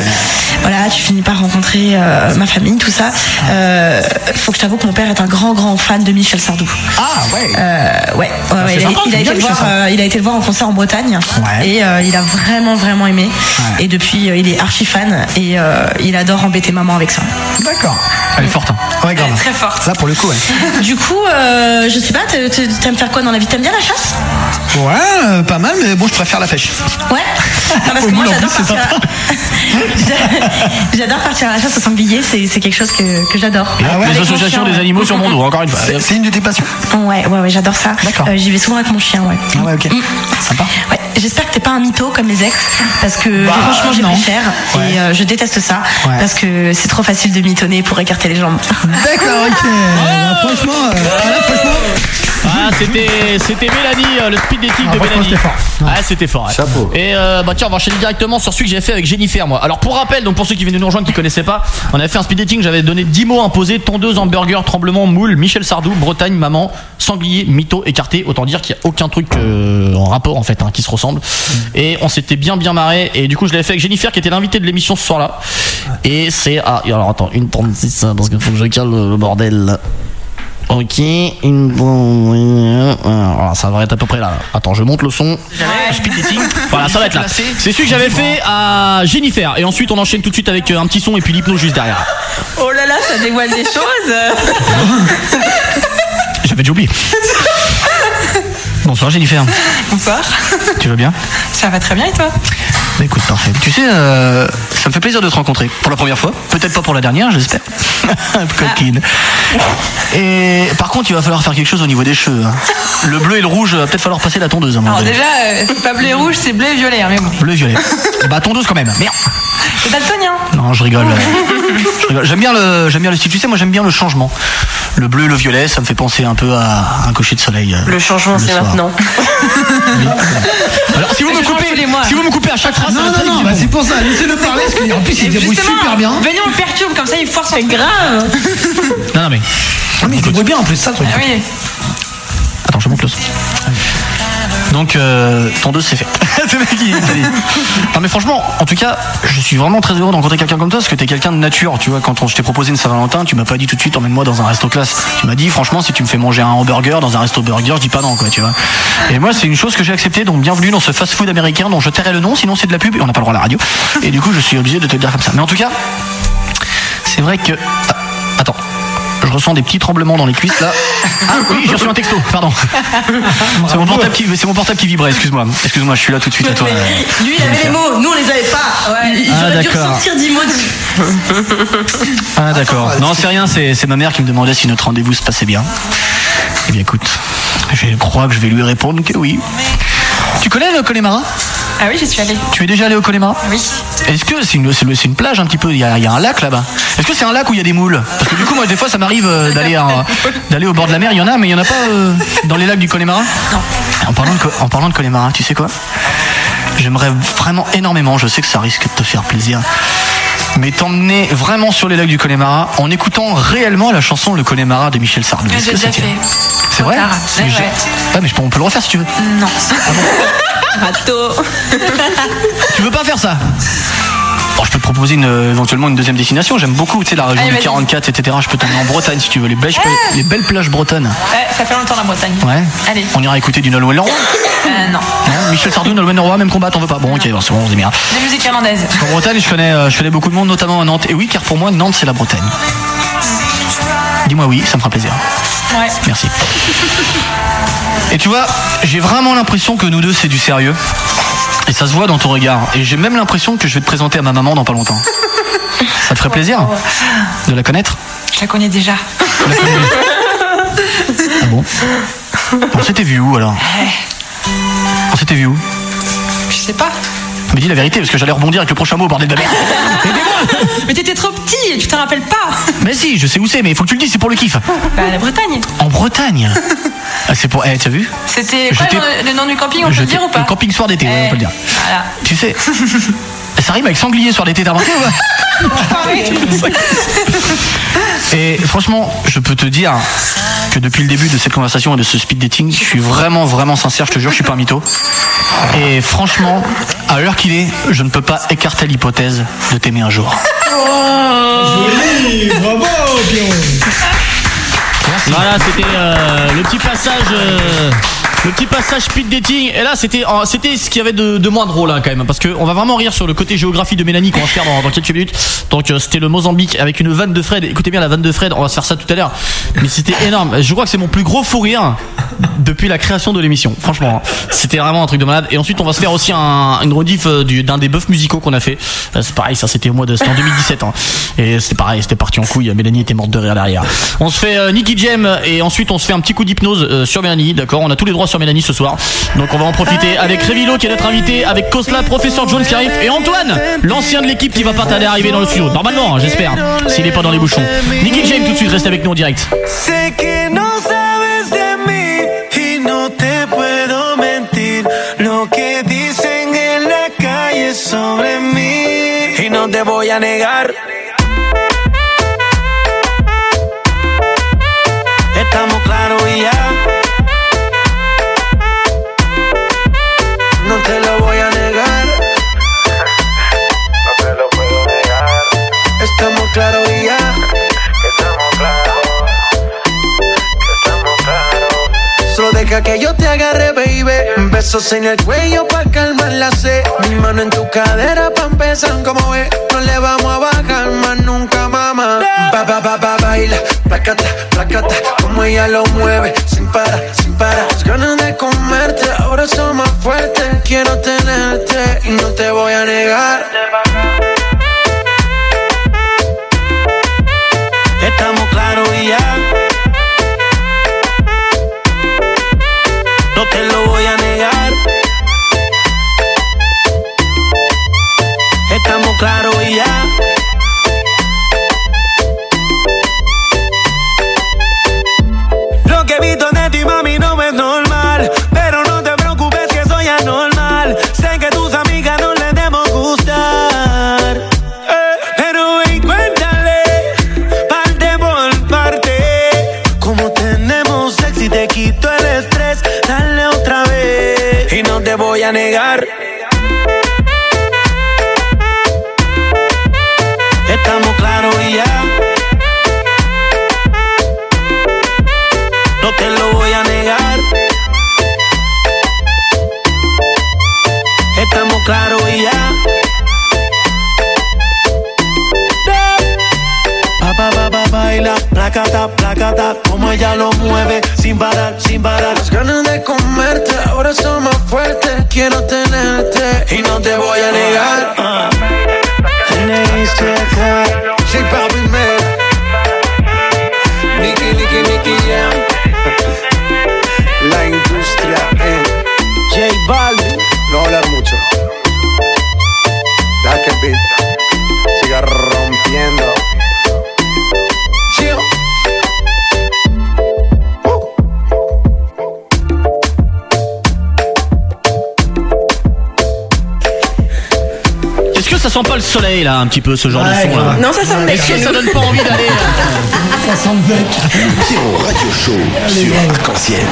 voilà, tu finis par rencontrer euh, ma famille, tout ça, euh, faut que je t'avoue que mon père est un grand grand fan de Michel Sardou. Ah ouais. Euh, ouais, ouais, c'est ouais, il, a, sympa, il a c'est été le voir, euh, il a été le voir en concert en Bretagne Ouais. et euh, il a vraiment vraiment aimé. Et depuis, euh, il est archi fan et euh, il adore embêter maman avec ça. D'accord. Elle est forte. hein. Ouais, grave. Très forte. Là, pour le coup, ouais. [laughs] Du coup, euh, je sais pas, t'a- t'a- t'aimes faire quoi dans la vie? T'aimes bien la chasse? Ouais, euh, pas mal, mais bon, je préfère la pêche. Ouais. [laughs] Non, parce que moi j'adore partir. à- [laughs] J'adore partir à la chasse au sanglier, c'est c'est quelque chose que, que j'adore. Ah ouais, Les associations des animaux sur mon dos, encore une fois. C'est une de tes passions. Ouais, ouais, ouais, j'adore ça. D'accord. Euh, J'y vais souvent avec mon chien, ouais. Ah ouais, ok. Sympa. Ouais, j'espère que t'es pas un mytho comme les ex, parce que Bah, franchement j'ai pris cher Ouais. et euh, je déteste ça, Ouais. parce que c'est trop facile de mitonner pour écarter les jambes. D'accord, ok. Bah, franchement, euh, là, franchement, Ah, c'était, c'était Mélanie, euh, le speed dating Ah, de franchement, Mélanie. c'était fort. Ah, c'était fort. ouais. Chapeau. Et euh, bah tiens, on va enchaîner directement sur celui que j'ai fait avec Jennifer, moi. Alors pour rappel, donc pour ceux qui viennent de nous rejoindre, qui connaissaient pas, on avait fait un speed dating. J'avais donné 10 mots imposés tondeuse, hamburger, tremblement, moule, Michel Sardou, Bretagne, maman, sanglier, mytho, écarté. Autant dire qu'il y a aucun truc euh, en rapport en fait, hein, qui se ressemble. Et on s'était bien bien marré. Et du coup, je l'avais fait avec Jennifer, qui était l'invitée de l'émission ce soir-là. Et c'est ah, alors attends, une 36 hein, parce qu'il faut que je cale le, le bordel. Ok, une voilà, ça va être à peu près là. Attends, je monte le son. Speed dating. [laughs] Voilà, ça va être là. C'est celui que j'avais fait à Jennifer. Et ensuite, on enchaîne tout de suite avec euh, un petit son et puis l'hypnose juste derrière. Oh là là, ça dévoile des choses [laughs] J'avais déjà oublié. [laughs] Bonsoir Jennifer. Bonsoir. Tu vas bien Ça va très bien et toi Bah écoute, parfait. Tu sais, euh, ça me fait plaisir de te rencontrer. Pour la première fois. Peut-être pas pour la dernière, j'espère. [laughs] Coquine. Et par contre, il va falloir faire quelque chose au niveau des cheveux. hein. Le bleu et le rouge, va peut-être falloir passer la tondeuse. à un moment Alors donné. déjà, euh, c'est pas bleu et rouge, c'est bleu et violet, hein, mais bon. Bleu et violet. bah tondeuse quand même. Merde. C'est daltonien. Non, je rigole. Je rigole. J'aime bien le, j'aime bien le style. Tu sais, moi j'aime bien le changement. Le bleu et le violet, ça me fait penser un peu à un cocher de soleil. euh, Le changement, c'est maintenant. Alors si vous me coupez, si vous me coupez à chaque phrase, non, non, non, bah, c'est pour ça, laissez-le parler, parce qu'en plus, il débrouille super bien. Venez, on le perturbe, comme ça il foire son grave. Non, non mais. Ah, mais il débrouille bien en plus, ça, truc. Ah oui. Attends, je monte le son. Donc, euh, tondeuse, c'est fait. [laughs] Non, mais franchement, en tout cas, je suis vraiment très heureux de quelqu'un comme toi parce que t'es quelqu'un de nature. Tu vois, quand on- je t'ai proposé une Saint-Valentin, tu m'as pas dit tout de suite emmène-moi dans un resto classe. Tu m'as dit, franchement, si tu me fais manger un hamburger dans un resto burger, je dis pas non, quoi, tu vois. Et moi, c'est une chose que j'ai acceptée, donc bienvenue dans ce fast-food américain dont je tairai le nom, sinon c'est de la pub et on n'a pas le droit à la radio. Et du coup, je suis obligé de te le dire comme ça. Mais en tout cas, c'est vrai que. Ah, Attends. Je ressens des petits tremblements dans les cuisses là. Ah oui, j'ai reçu un texto, pardon. [laughs] C'est mon portable qui, c'est mon portable qui vibrait, excuse-moi. Excuse-moi, je suis là tout de suite à toi. Lui, il avait les mots, nous on les avait pas. Il- il Ah, aurait dû d'accord. ressortir 10 mots dessus. Ah d'accord. Non, c'est rien, c'est c'est ma mère qui me demandait si notre rendez-vous se passait bien. Eh bien écoute, je crois que je vais lui répondre que oui. Tu connais le Connemara? Ah oui, j'y suis allée. Tu es déjà allé au Connemara Oui. Est-ce que c'est une, c'est plage un petit peu il y, a, il y a un lac là-bas. Est-ce que c'est un lac où il y a des moules Parce que du coup, moi, des fois, ça m'arrive euh, d'aller d'aller au bord de la mer. Il y en a, mais il y en a pas euh, dans les lacs du Connemara Non. En parlant de, Co- en parlant de Connemara, tu sais quoi J'aimerais vraiment énormément. Je sais que ça risque de te faire plaisir. Mais t'emmener vraiment sur les lacs du Connemara en écoutant réellement la chanson Le Connemara de Michel Sardou. Est-ce J'ai que déjà c'est- fait. C'est vrai tard. Parce que Ouais, j'ai- ouais. Ouais, mais je peux- on peut le refaire si tu veux. Non. [laughs] Tu veux pas faire ça Bon, je peux te proposer une, euh, éventuellement une deuxième destination. J'aime beaucoup, tu sais, la région Allez, du vas-y. 44, etc. Je peux t'emmener en Bretagne si tu veux, les belles, les belles plages bretonnes. Ouais, ça fait longtemps la Bretagne. Ouais. Allez. On ira écouter du Nolwenn Leroy. Euh, non. Non, Michel Sardou, Nolwenn Leroy, même combat, t'en veux pas. Bon, ok, bon, c'est bon, on se dit bien. De musique irlandaise. En Bretagne, je connais, euh, je connais beaucoup de monde, notamment à Nantes. Et oui, car pour moi, Nantes, c'est la Bretagne. Dis-moi oui, ça me fera plaisir. Ouais. Merci. Et tu vois, j'ai vraiment l'impression que nous deux, c'est du sérieux. Et ça se voit dans ton regard. Et j'ai même l'impression que je vais te présenter à ma maman dans pas longtemps. Ça te ferait plaisir de la connaître Je la connais déjà. Ah bon On s'était vu où alors On s'était vu où Je sais pas. Mais dis la vérité parce que j'allais rebondir avec le prochain mot, bordel de merde. [laughs] [laughs] Mais t'étais trop petit et tu t'en rappelles pas. [laughs] Mais si, je sais où c'est, mais il faut que tu le dises, c'est pour le kiff. Bah, la Bretagne. En Bretagne Ah, C'est pour. Eh, t'as vu C'était quoi le, nom du camping, on peut le dire ou pas Le camping soir d'été, ouais, on peut le dire. Voilà. Tu sais, Ça rime avec sanglier sur l'été, t'as remarqué ou pas Et franchement, je peux te dire que depuis le début de cette conversation et de ce speed dating, je suis vraiment, vraiment sincère, je te jure, je suis pas un mytho. Et franchement, à l'heure qu'il est, je ne peux pas écarter l'hypothèse de t'aimer un jour. Joli, bravo, Pierrot. Voilà, c'était euh, le petit passage. euh, le petit passage speed dating. Et là c'était c'était ce qu'il y avait de, de moins drôle hein, quand même. Parce que on va vraiment rire sur le côté géographie de Mélanie qu'on va faire dans, dans quelques minutes. Donc euh, c'était le Mozambique avec une vanne de Fred. Écoutez bien la vanne de Fred on va se faire ça tout à l'heure. Mais c'était énorme. Je crois que c'est mon plus gros fou rire depuis la création de l'émission. Franchement hein. c'était vraiment un truc de malade. Et ensuite on va se faire aussi un, une rediff euh, du- d'un des bœufs musicaux qu'on a fait. Euh, c'est pareil ça c'était au mois de en 2017 hein. et c'était pareil c'était parti en couille. Mélanie était morte de rire derrière. On se fait euh, Nicky Jam et ensuite on se fait un petit coup d'hypnose sur Mélanie d'accord. On a tous les droits sur Mélanie ce soir. Donc on va en profiter avec Révilo qui est notre invité avec Kosla professeur Jones qui arrive et Antoine l'ancien de l'équipe qui va pas tarder à arriver dans le studio. Normalement hein, j'espère s'il est pas dans les bouchons. Nicky Jam tout de suite reste avec nous en direct. Te negar. Estamos claros ya. Que yo te agarre, baby. Besos en el cuello pa' calmar la sed. Mi mano en tu cadera pa' empezar como es. No le vamos a bajar más nunca, mamá. Ba, ba, ba, ba, baila. Placata, placata. Como ella lo mueve. Sin parar, sin parar. Las ganas de comerte. Ahora son más fuertes. Quiero tenerte y no te voy a negar. Estamos claros y ya. Voy a negar. Placata, placata, como ella lo mueve, sin parar, sin parar. Las ganas de comerte, ahora son más fuertes. Quiero tenerte y no te voy a negar. Ah. Sent pas le soleil là un petit peu ce genre Ouais, de son là. Non, ça sent le bec est-ce chez que ça donne pas envie d'aller Ça sent le bec. Pierrot Radio Show sur Arc-en-Ciel.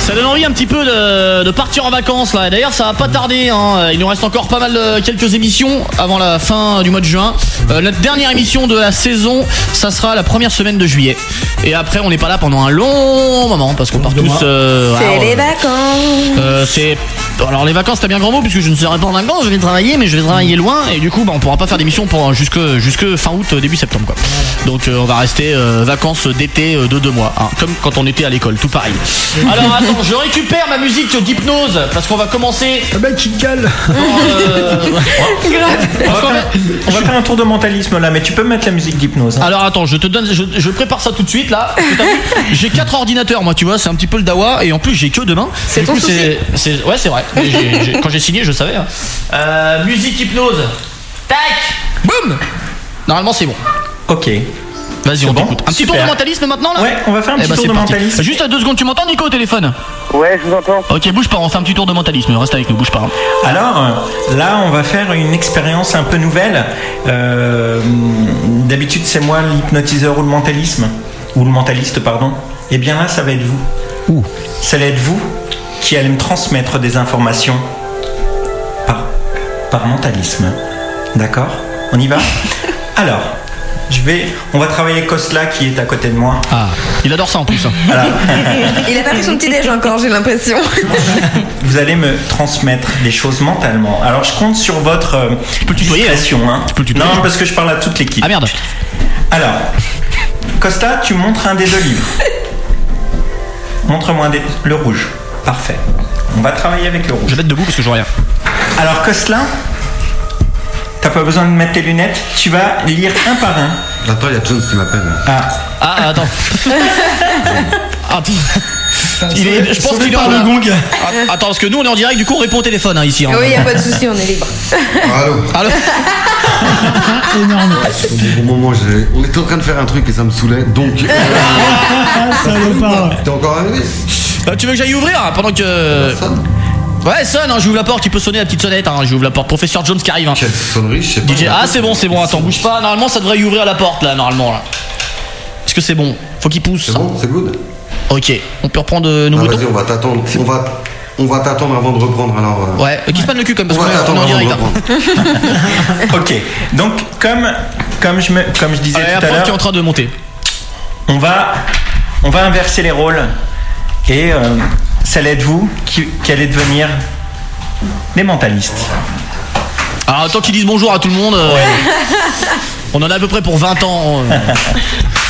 Ça donne envie un petit peu de, de partir en vacances là. D'ailleurs, ça va pas tarder. hein. Il nous reste encore pas mal de quelques émissions avant la fin du mois de juin. Euh, notre dernière émission de la saison, ça sera la première semaine de juillet. Et après, on n'est pas là pendant un long moment parce qu'on part tous. euh, C'est alors, les euh, vacances. euh, c'est alors les vacances, t'as bien grand mot puisque je ne serai pas en vacances, je vais travailler, mais je vais travailler loin et du coup, bah, on pourra pas faire d'émission pour jusque jusque fin août, début septembre quoi. Donc euh, on va rester euh, vacances d'été euh, de deux mois, hein, comme quand on était à l'école, tout pareil. Alors attends, je récupère ma musique d'hypnose parce qu'on va commencer. Gueule. Euh, [laughs] On va, faire, on va faire un tour de mentalisme là, mais tu peux mettre la musique d'hypnose. hein. Alors attends, je te donne, je, je prépare ça tout de suite là. J'ai quatre ordinateurs, moi, tu vois, c'est un petit peu le dawa, et en plus j'ai que demain. C'est ton coup, souci. c'est- Ouais, c'est vrai. Mais quand j'ai signé, je savais. hein. Euh, musique hypnose. Tac. Boum. Normalement, c'est bon. Ok. Vas-y, on bon t'écoute. Un petit tour de mentalisme maintenant là Ouais, on va faire un Eh petit bah, tour c'est de parti. mentalisme. Juste à deux secondes, tu m'entends Nico au téléphone Ouais, je vous entends. Ok, bouge pas, on fait un petit tour de mentalisme. Reste avec nous, bouge pas. Alors, euh, là, on va faire une expérience un peu nouvelle. Euh, D'habitude, c'est moi l'hypnotiseur ou le mentalisme. Ou le mentaliste, pardon. Et bien là, ça va être vous. Ça va être vous qui allez me transmettre des informations par, par mentalisme. D'accord On y va [laughs] Alors, je vais. On va travailler Kosla qui est à côté de moi. Ah, il adore ça en plus. Voilà. [laughs] Il a pas pris son petit déj encore, j'ai l'impression. [laughs] Vous allez me transmettre des choses mentalement. Alors je compte sur votre euh, discrétion. Hein. non, parce que je parle à toute l'équipe. Ah merde. Alors, Costa, tu montres un des deux livres. Montre-moi un des- le rouge. Parfait. On va travailler avec le rouge. Je vais être debout parce que je vois rien. Alors Cosla, t'as pas besoin de mettre tes lunettes. Tu vas lire un par un. Attends, il y a Jones qui m'appelle. Ah. Ah, attends. [laughs] Ah, Il est, je pense qu'il est par en- le gong. Ah, Attends, parce que nous on est en direct, du coup on répond au téléphone hein, ici. hein. Oui, y a pas de souci, on est libre. Allô Allô [laughs] Énorme. Au bon moment, j'ai- on était en train de faire un truc et ça me saoulait, donc. [laughs] Salopard. T'es encore arrivé? Euh, tu veux que j'aille ouvrir hein, pendant que. Ouais, sonne, hein, j'ouvre la porte, il peut sonner la petite sonnette, hein, j'ouvre la porte. Professeur Jones qui arrive. Hein. Quelle sonnerie, je sais pas. DJ, ah c'est bon, c'est bon, attends, bouge pas. Normalement ça devrait y ouvrir la porte là, normalement là. Est-ce que c'est bon? Faut qu'il pousse. C'est bon, c'est good Ok, on peut reprendre euh, nos Ah, boutons Vas-y, on va t'attendre. On va, on va t'attendre avant de reprendre alors. euh. Ouais, euh, qui se panne le cul comme parce On qu'on va est- on est t'attendre en avant de direct. hein. reprendre. [laughs] ok. Donc comme comme je me comme je disais Allez, tout la à porte l'heure. qui est en train de monter. On va, on va inverser les rôles et euh, ça allait être vous qui, qui allez devenir des mentalistes. Alors, tant qu'ils disent bonjour à tout le monde, euh, on en a à peu près pour 20 ans. euh. [laughs]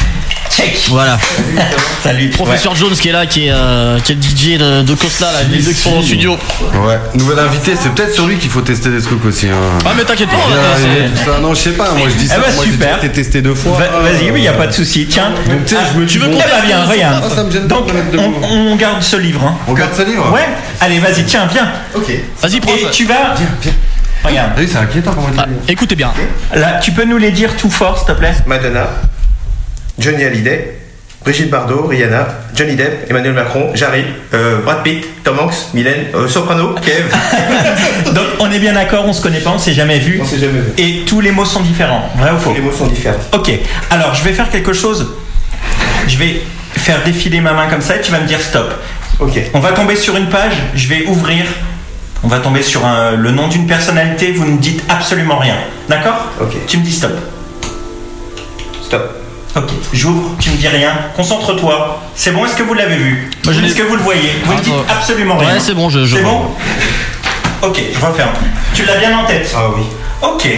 Check. Voilà. [laughs] Salut. Professeur Jones qui est là, qui est, euh, qui est le DJ de, de Costa, là, les deux qui sont en studio. Ouais, nouvel invité, c'est peut-être sur lui qu'il faut tester des trucs aussi. Hein. Ah, mais t'inquiète pas, tout ça. Non, je sais pas, moi je dis ça. Eh bah, moi, j'ai super. été testé deux fois. Va- Vas-y, oui, il n'y a pas de souci. Tiens. Donc, tu sais, je me tu veux qu'on bien, regarde. Ah, ça me gêne Donc, on, on garde ce livre. hein. On garde ce livre Ouais. Allez, vas-y, tiens, viens. Ok. Vas-y, prof. Et tu vas. Regarde. Oui, c'est inquiétant comment Ah, écoutez bien. Là, tu peux nous les dire tout fort, s'il te plaît? Madonna, Johnny Hallyday, Brigitte Bardot, Rihanna, Johnny Depp, Emmanuel Macron, Jarry, euh, Brad Pitt, Tom Hanks, Mylène, euh, Soprano, Kev. [laughs] Donc, on est bien d'accord, on se connaît pas, on s'est jamais vu. On s'est jamais vu. Et tous les mots sont différents. Vrai ou faux Les mots sont différents. Ok. Alors, je vais faire quelque chose. Je vais faire défiler ma main comme ça et tu vas me dire stop. Ok. On va tomber sur une page, je vais ouvrir. On va tomber sur un- le nom d'une personnalité, vous ne dites absolument rien. D'accord? Ok. Tu me dis stop. Stop. Ok, j'ouvre, tu me dis rien. Concentre-toi. C'est bon, est-ce que vous l'avez vu Moi, je l'ai- Est-ce que vous le voyez Vous ne Ah, dites euh, absolument ouais, rien. c'est bon, je- je C'est vois. bon Ok, je referme. Tu l'as bien en tête Ah oui. Ok,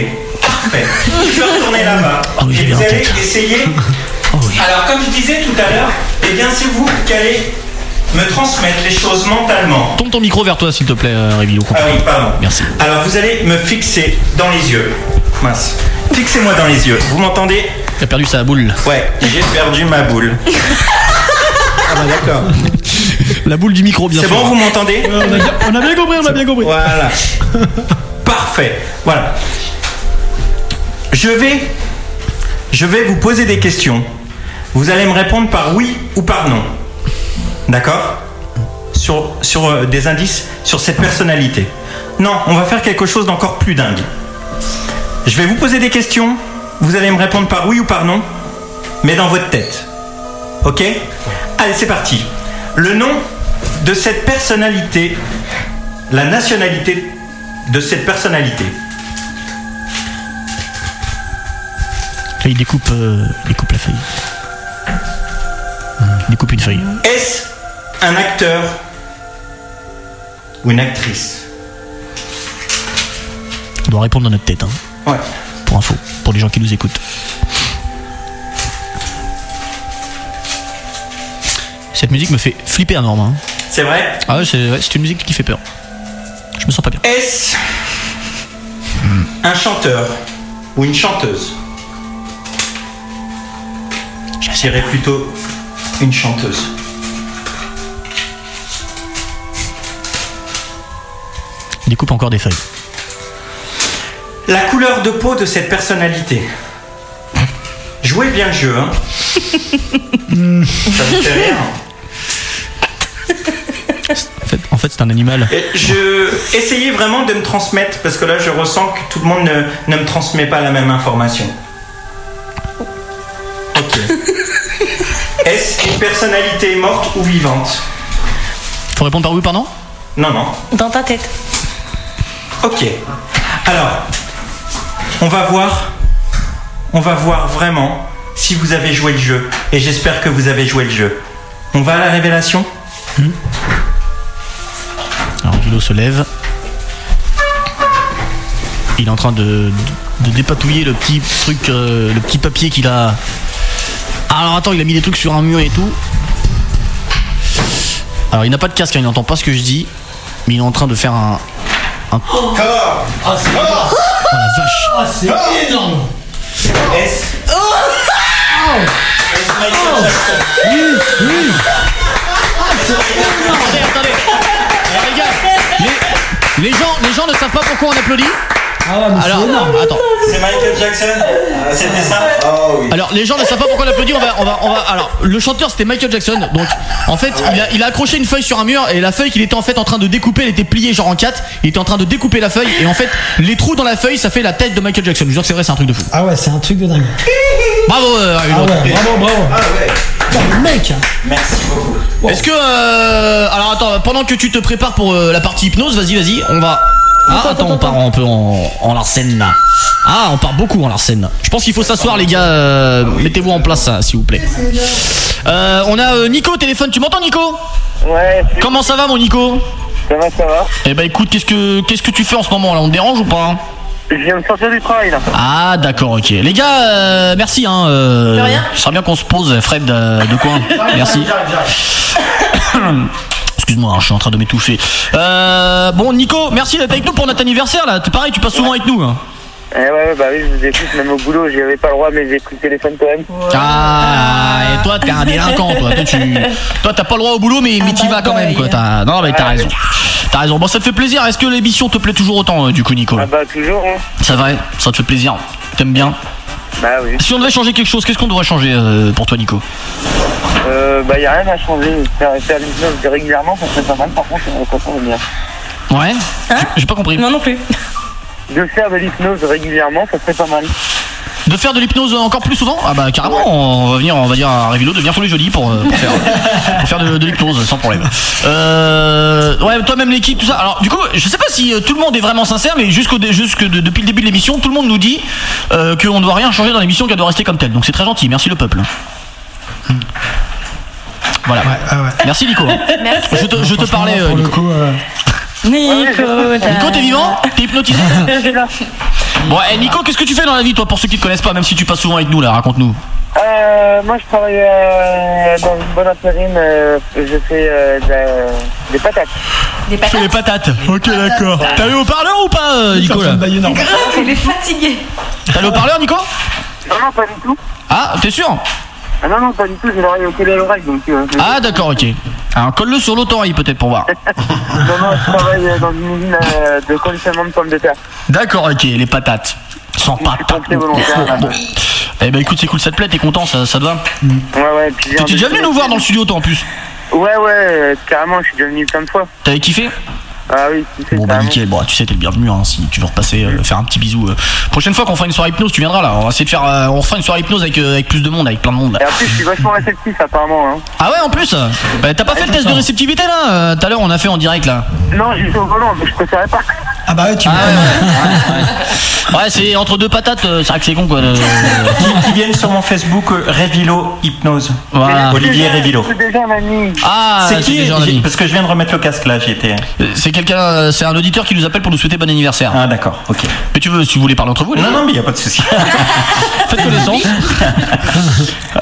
parfait. [laughs] Je vais retourner là-bas. Ah oui, Et vous en allez tête. essayer. Oh oui. Alors, comme je disais tout à l'heure, eh bien, c'est vous qui allez me transmettre les choses mentalement. Tourne ton micro vers toi, s'il te plaît, euh, Révilo. Ah oui, pardon. Merci. Alors, vous allez me fixer dans les yeux. Mince. Fixez-moi dans les yeux. Vous m'entendez? T'as perdu sa boule. Ouais, j'ai perdu ma boule. [laughs] ah bah d'accord. La boule du micro, bien C'est sûr. bon, vous m'entendez on, a bien, on a bien compris, on a bien compris. Voilà. [laughs] Parfait. Voilà. Je vais, je vais vous poser des questions. Vous allez me répondre par oui ou par non. D'accord? Sur, sur euh, des indices sur cette personnalité. Non, on va faire quelque chose d'encore plus dingue. Je vais vous poser des questions. Vous allez me répondre par oui ou par non, mais dans votre tête. Ok Allez, c'est parti. Le nom de cette personnalité, la nationalité de cette personnalité. Là, il découpe, euh, il découpe la feuille. Il découpe une feuille. Est-ce un acteur ou une actrice? On doit répondre dans notre tête, hein, Ouais. Pour info, pour les gens qui nous écoutent. Cette musique me fait flipper énormément. Hein. C'est vrai? Ah ouais, c'est ouais, c'est une musique qui fait peur. Je me sens pas bien. Est-ce un chanteur ou une chanteuse? Je dirais plutôt une chanteuse. Découpe encore des feuilles. La couleur de peau de cette personnalité. Jouez bien le jeu. Hein. Ça vous fait rire En fait, en fait, c'est un animal. Et je essayez vraiment de me transmettre parce que là je ressens que tout le monde ne, ne me transmet pas la même information. Ok. Est-ce une personnalité morte ou vivante? Faut répondre par oui ou par non? Non, non. Dans ta tête. Ok. Alors, on va voir. On va voir vraiment si vous avez joué le jeu. Et j'espère que vous avez joué le jeu. On va à la révélation? Alors, Vilo se lève. Il est en train de, de dépatouiller le petit truc, euh, le petit papier qu'il a. Alors attends, il a mis des trucs sur un mur et tout. Alors il n'a pas de casque, hein, il n'entend pas ce que je dis, mais il est en train de faire un. un... Oh Ah, c'est la vache. Ah, c'est énorme. Est-ce Oui, oui. Attendez, attendez. Eh, les gars, les, les gens, les gens ne savent pas pourquoi on applaudit. Ah, mais Alors, c'est énorme. attends. C'est Michael Jackson C'était ça Alors les gens ne savent pas pourquoi on applaudit. On va, on va, on va. Alors le chanteur c'était Michael Jackson. Donc en fait il a, il a accroché une feuille sur un mur et la feuille qu'il était en fait en train de découper, elle était pliée genre en quatre. Il était en train de découper la feuille et en fait les trous dans la feuille ça fait la tête de Michael Jackson. Je vous jure que c'est vrai, c'est un truc de fou. Ah ouais, c'est un truc de dingue. Bravo. euh, Ah ouais, bravo, bravo. Putain, le mec Merci beaucoup. Est-ce que euh, alors attends pendant que tu te prépares pour euh, la partie hypnose, vas-y vas-y, on va. Ah attends, on part un peu en, en Larsen là. Ah on part beaucoup en Larsen. Je pense qu'il faut s'asseoir les gars. euh, Mettez-vous en place hein, s'il vous plaît. Euh, on a euh, Nico au téléphone. Tu m'entends Nico? Ouais. Comment ça va mon Nico? Ça va, ça va. Eh ben écoute, qu'est-ce que qu'est-ce que tu fais en ce moment là? On te dérange ou pas Je viens de sortir du travail là. Ah d'accord, ok. Les gars, euh, merci hein. Euh, De rien. Ce serait bien qu'on se pose, Fred euh, de coin. [laughs] Merci. [coughs] Excuse-moi, hein, je suis en train de m'étouffer. Euh, bon Nico, merci d'être avec nous pour notre anniversaire là. C'est pareil, tu passes souvent avec nous. hein. Eh ouais, ouais, bah oui, je vous écoute, même au boulot, j'avais pas le droit, mais j'ai pris le téléphone quand même. Ah, et toi t'es un délinquant toi. Toi tu, toi t'as pas le droit au boulot mais mais t'y vas quand même quoi. T'as- non mais t'as raison. T'as raison. Bon ça te fait plaisir. Est-ce que l'émission te plaît toujours autant euh, du coup Nico? Ah bah toujours, hein. Ça va, ça te fait plaisir. T'aimes bien? Bah oui. Si on devait changer quelque chose, qu'est-ce qu'on devrait changer euh, pour toi, Nico? Euh, bah y a rien à changer. Faire, faire l'hypnose régulièrement, ça serait pas mal, par contre, on va pas venir. Ouais J'ai- J'ai pas compris. Non, non plus. De faire de l'hypnose régulièrement, ça serait pas mal. De faire de l'hypnose encore plus souvent Ah bah carrément, on va venir, on va dire à Révilo de venir tous les jeudis pour, euh, pour faire, [laughs] pour faire de, de l'hypnose sans problème. Euh, ouais, toi même l'équipe, tout ça. Alors du coup, je sais pas si euh, tout le monde est vraiment sincère, mais jusqu'au jusque de- depuis le début de l'émission, tout le monde nous dit euh, qu'on ne doit rien changer dans l'émission, qu'elle doit rester comme telle. Donc c'est très gentil, merci le peuple. Voilà. Merci Nico. Merci. Je te, je te parlais, Nico. Nico, Nico, t'es vivant T'es hypnotisé [laughs] Bon, eh, Nico, qu'est-ce que tu fais dans la vie, toi, pour ceux qui te connaissent pas, même si tu passes souvent avec nous, là, raconte-nous. Euh, moi, je travaille euh, dans une bonne intérim. euh, je fais euh, de la- des patates. Des Tu fais les patates. Ok, d'accord. T'as le haut-parleur ou pas, euh, Nico, là Grave, il est fatigué. T'as le haut-parleur, Nico Non, non, pas du tout. Ah, t'es sûr Ah non, non, pas du tout. J'ai l'oreille au collé à l'oreille, donc. Euh, Ah, d'accord, ok. Alors, colle-le sur l'autorail, peut-être, pour voir. [laughs] non, non, je travaille dans une usine euh, de conditionnement de pommes de terre. D'accord, ok, les patates. Sans patates. Eh ben, écoute, c'est cool, ça te plaît, t'es content, ça, ça te va Ouais, ouais. Un déjà venu nous voir dans le studio, toi, en plus Ouais, ouais, carrément, je suis déjà venu plein de fois. T'avais kiffé Ah oui, tu sais, Bon bah nickel, bon tu sais t'es le bienvenu hein, si tu veux repasser, euh, faire un petit bisou. euh. Prochaine fois qu'on fera une soirée hypnose, tu viendras là. On va essayer de faire, euh, on fera une soirée hypnose avec, euh, avec plus de monde, avec plein de monde. Là. Et en plus, je suis vachement réceptif, apparemment. Hein. Ah ouais en plus? Bah, T'as pas fait le test de réceptivité là? Euh, Tout à l'heure on a fait en direct là. Non, j'ai fait au volant, mais je préférais pas. Ah bah ouais, tu Ah ouais, ouais, ouais. [laughs] Ouais, c'est entre deux patates, euh, c'est vrai que c'est con quoi. [laughs] Qui, qui viennent sur mon Facebook euh, Révilo Hypnose. Voilà. Olivier Révilo. C'est déjà un ami. Ah, c'est qui? déjà un ami. J'ai- Parce que je viens de remettre le casque là, j'y étais. Euh, C'est quelqu'un, euh, c'est un auditeur qui nous appelle pour nous souhaiter bon anniversaire. Ah d'accord, ok. Mais tu veux, si vous voulez parler entre vous. Non, non, mais y a pas de souci. [laughs] Faites connaissance.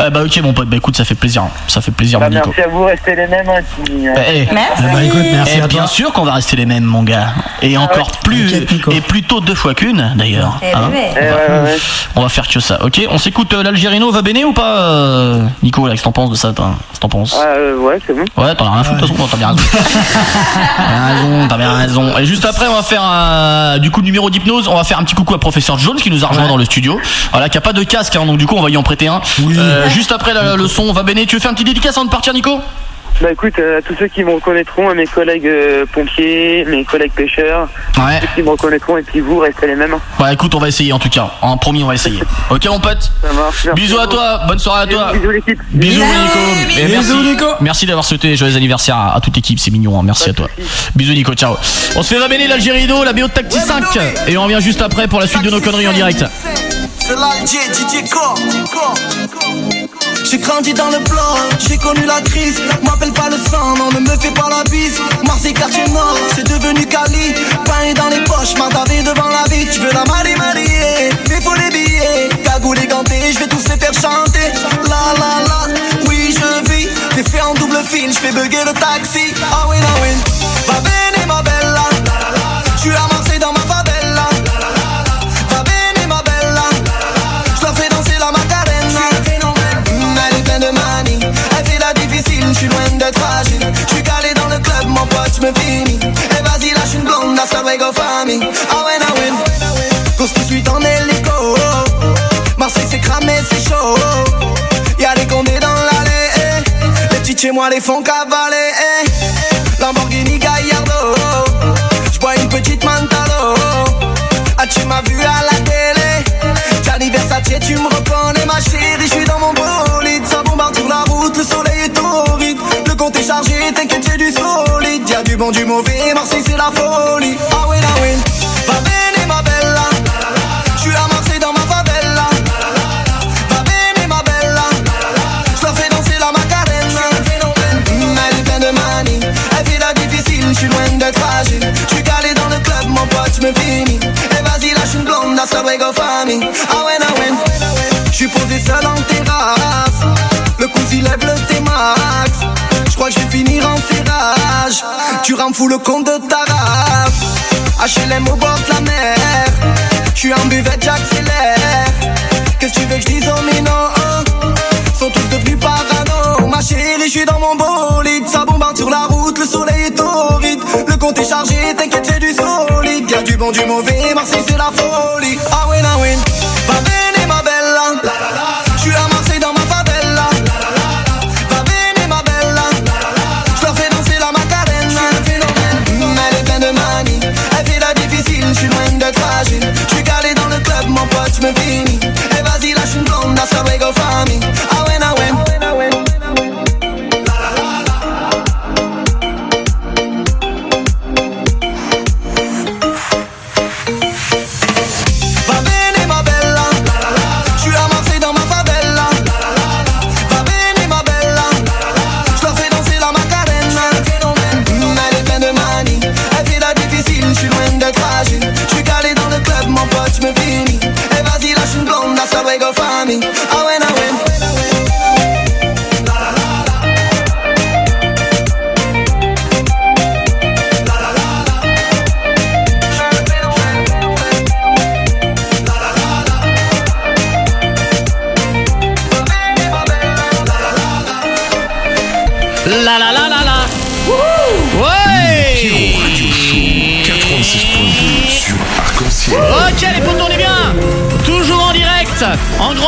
Euh, [laughs] bah ok mon pote, bah écoute ça fait plaisir, ça fait plaisir Bah, mon Nico. merci à vous, restez les mêmes. Hein, puis, euh, Eh, eh. Ah bah écoute, merci Eh, à bien toi. sûr qu'on va rester les mêmes, mon gars. Et encore plus et plutôt deux fois qu'une d'ailleurs. Eh hein. ouais. on, va, Eh ouais, ouais, ouais. on va faire que ça. Ok, on s'écoute euh, l'Algérino va béné ou pas, euh, Nico là, Qu'est-ce que t'en penses de ça toi Qu'est-ce que t'en penses? Ah, euh, ouais, c'est bon. Ouais, t'en as rien à foutre de toute façon, t'as bien raison. [laughs] T'as bien raison, t'as bien raison. Et juste après, on va faire un, du coup le numéro d'hypnose. On va faire un petit coucou à professeur Jones qui nous a rejoint dans le studio. Voilà, qui a pas de casque, hein, donc du coup on va y en prêter un. Euh, juste après la- le son, va béné. Tu veux faire un petit dédicace avant de partir, Nico? Bah écoute, euh, à tous ceux qui me reconnaîtront, à mes collègues euh, pompiers, mes collègues pêcheurs, Ouais. ceux qui me reconnaîtront, et puis vous, restez les mêmes. Ouais, écoute, on va essayer en tout cas. En promis, on va essayer. [laughs] Ok, mon pote. Ça marche. merci Bisous à toi, bonne soirée à toi. Bisous l'équipe. Bisous, Nico. Et merci, merci d'avoir souhaité joyeux anniversaire à, à toute l'équipe, c'est mignon, hein. merci à toi. Bisous Nico, ciao. On se fait rabêler l'Algérido, la BO de Tacti 5 et on revient juste après pour la suite de nos conneries en direct. C'est DJ. J'ai grandi dans le plan, j'ai connu la crise. M'appelle pas le sang, non, ne me fais pas la bise. Marseille, quartier nord, c'est devenu Cali. Pain dans les poches, m'a tavé devant la vie. Tu veux la marier, marier, mais faut les billets. Cagoule et ganté, je vais tous les faire chanter. La la la, oui, je vis. T'es fait en double fil, je fais bugger le taxi. Ah oui, ah oui. Et vas-y, lâche une blonde, sa go famille. Ah ouais, ah ouais. Cause tout de hélico. Marseille, c'est cramé, c'est chaud. Y'a des condés dans l'allée. eh. Les petits chez moi les font cavaler. eh. Lamborghini Gallardo. J'bois une petite Mantalo. Ah, tu m'as vu à la télé? Gianni Versace, tu me reconnais, ma chérie. Du bon, du mauvais. Marseille, c'est la folie. Ah oui, ah oui. Va bene, ma bella. Je suis à Marseille dans ma favela. Va bene, ma bella. Je la fais danser la macarena. Elle est pleine de manie. Elle fait la difficile, je suis loin d'être fragile. Je suis calé dans le club, mon pote, me finis. Et vas-y, lâche une blonde à sa go famille. Ah ouais, ah ouais. Je suis posé seul en terrasse. Tu rends fou le compte de ta race. HLM au bord de la mer. Je suis en buvette, j'accélère. Qu'est-ce que tu veux que je dise aux minots Sont tous devenus parano. Ma chérie, je suis dans mon bolide. Ça bombarde sur la route, le soleil est torride. Le compte est chargé, t'inquiète, c'est du solide. Y'a du bon, du mauvais, Marseille, c'est la folie. Ah oui, ah oui. Va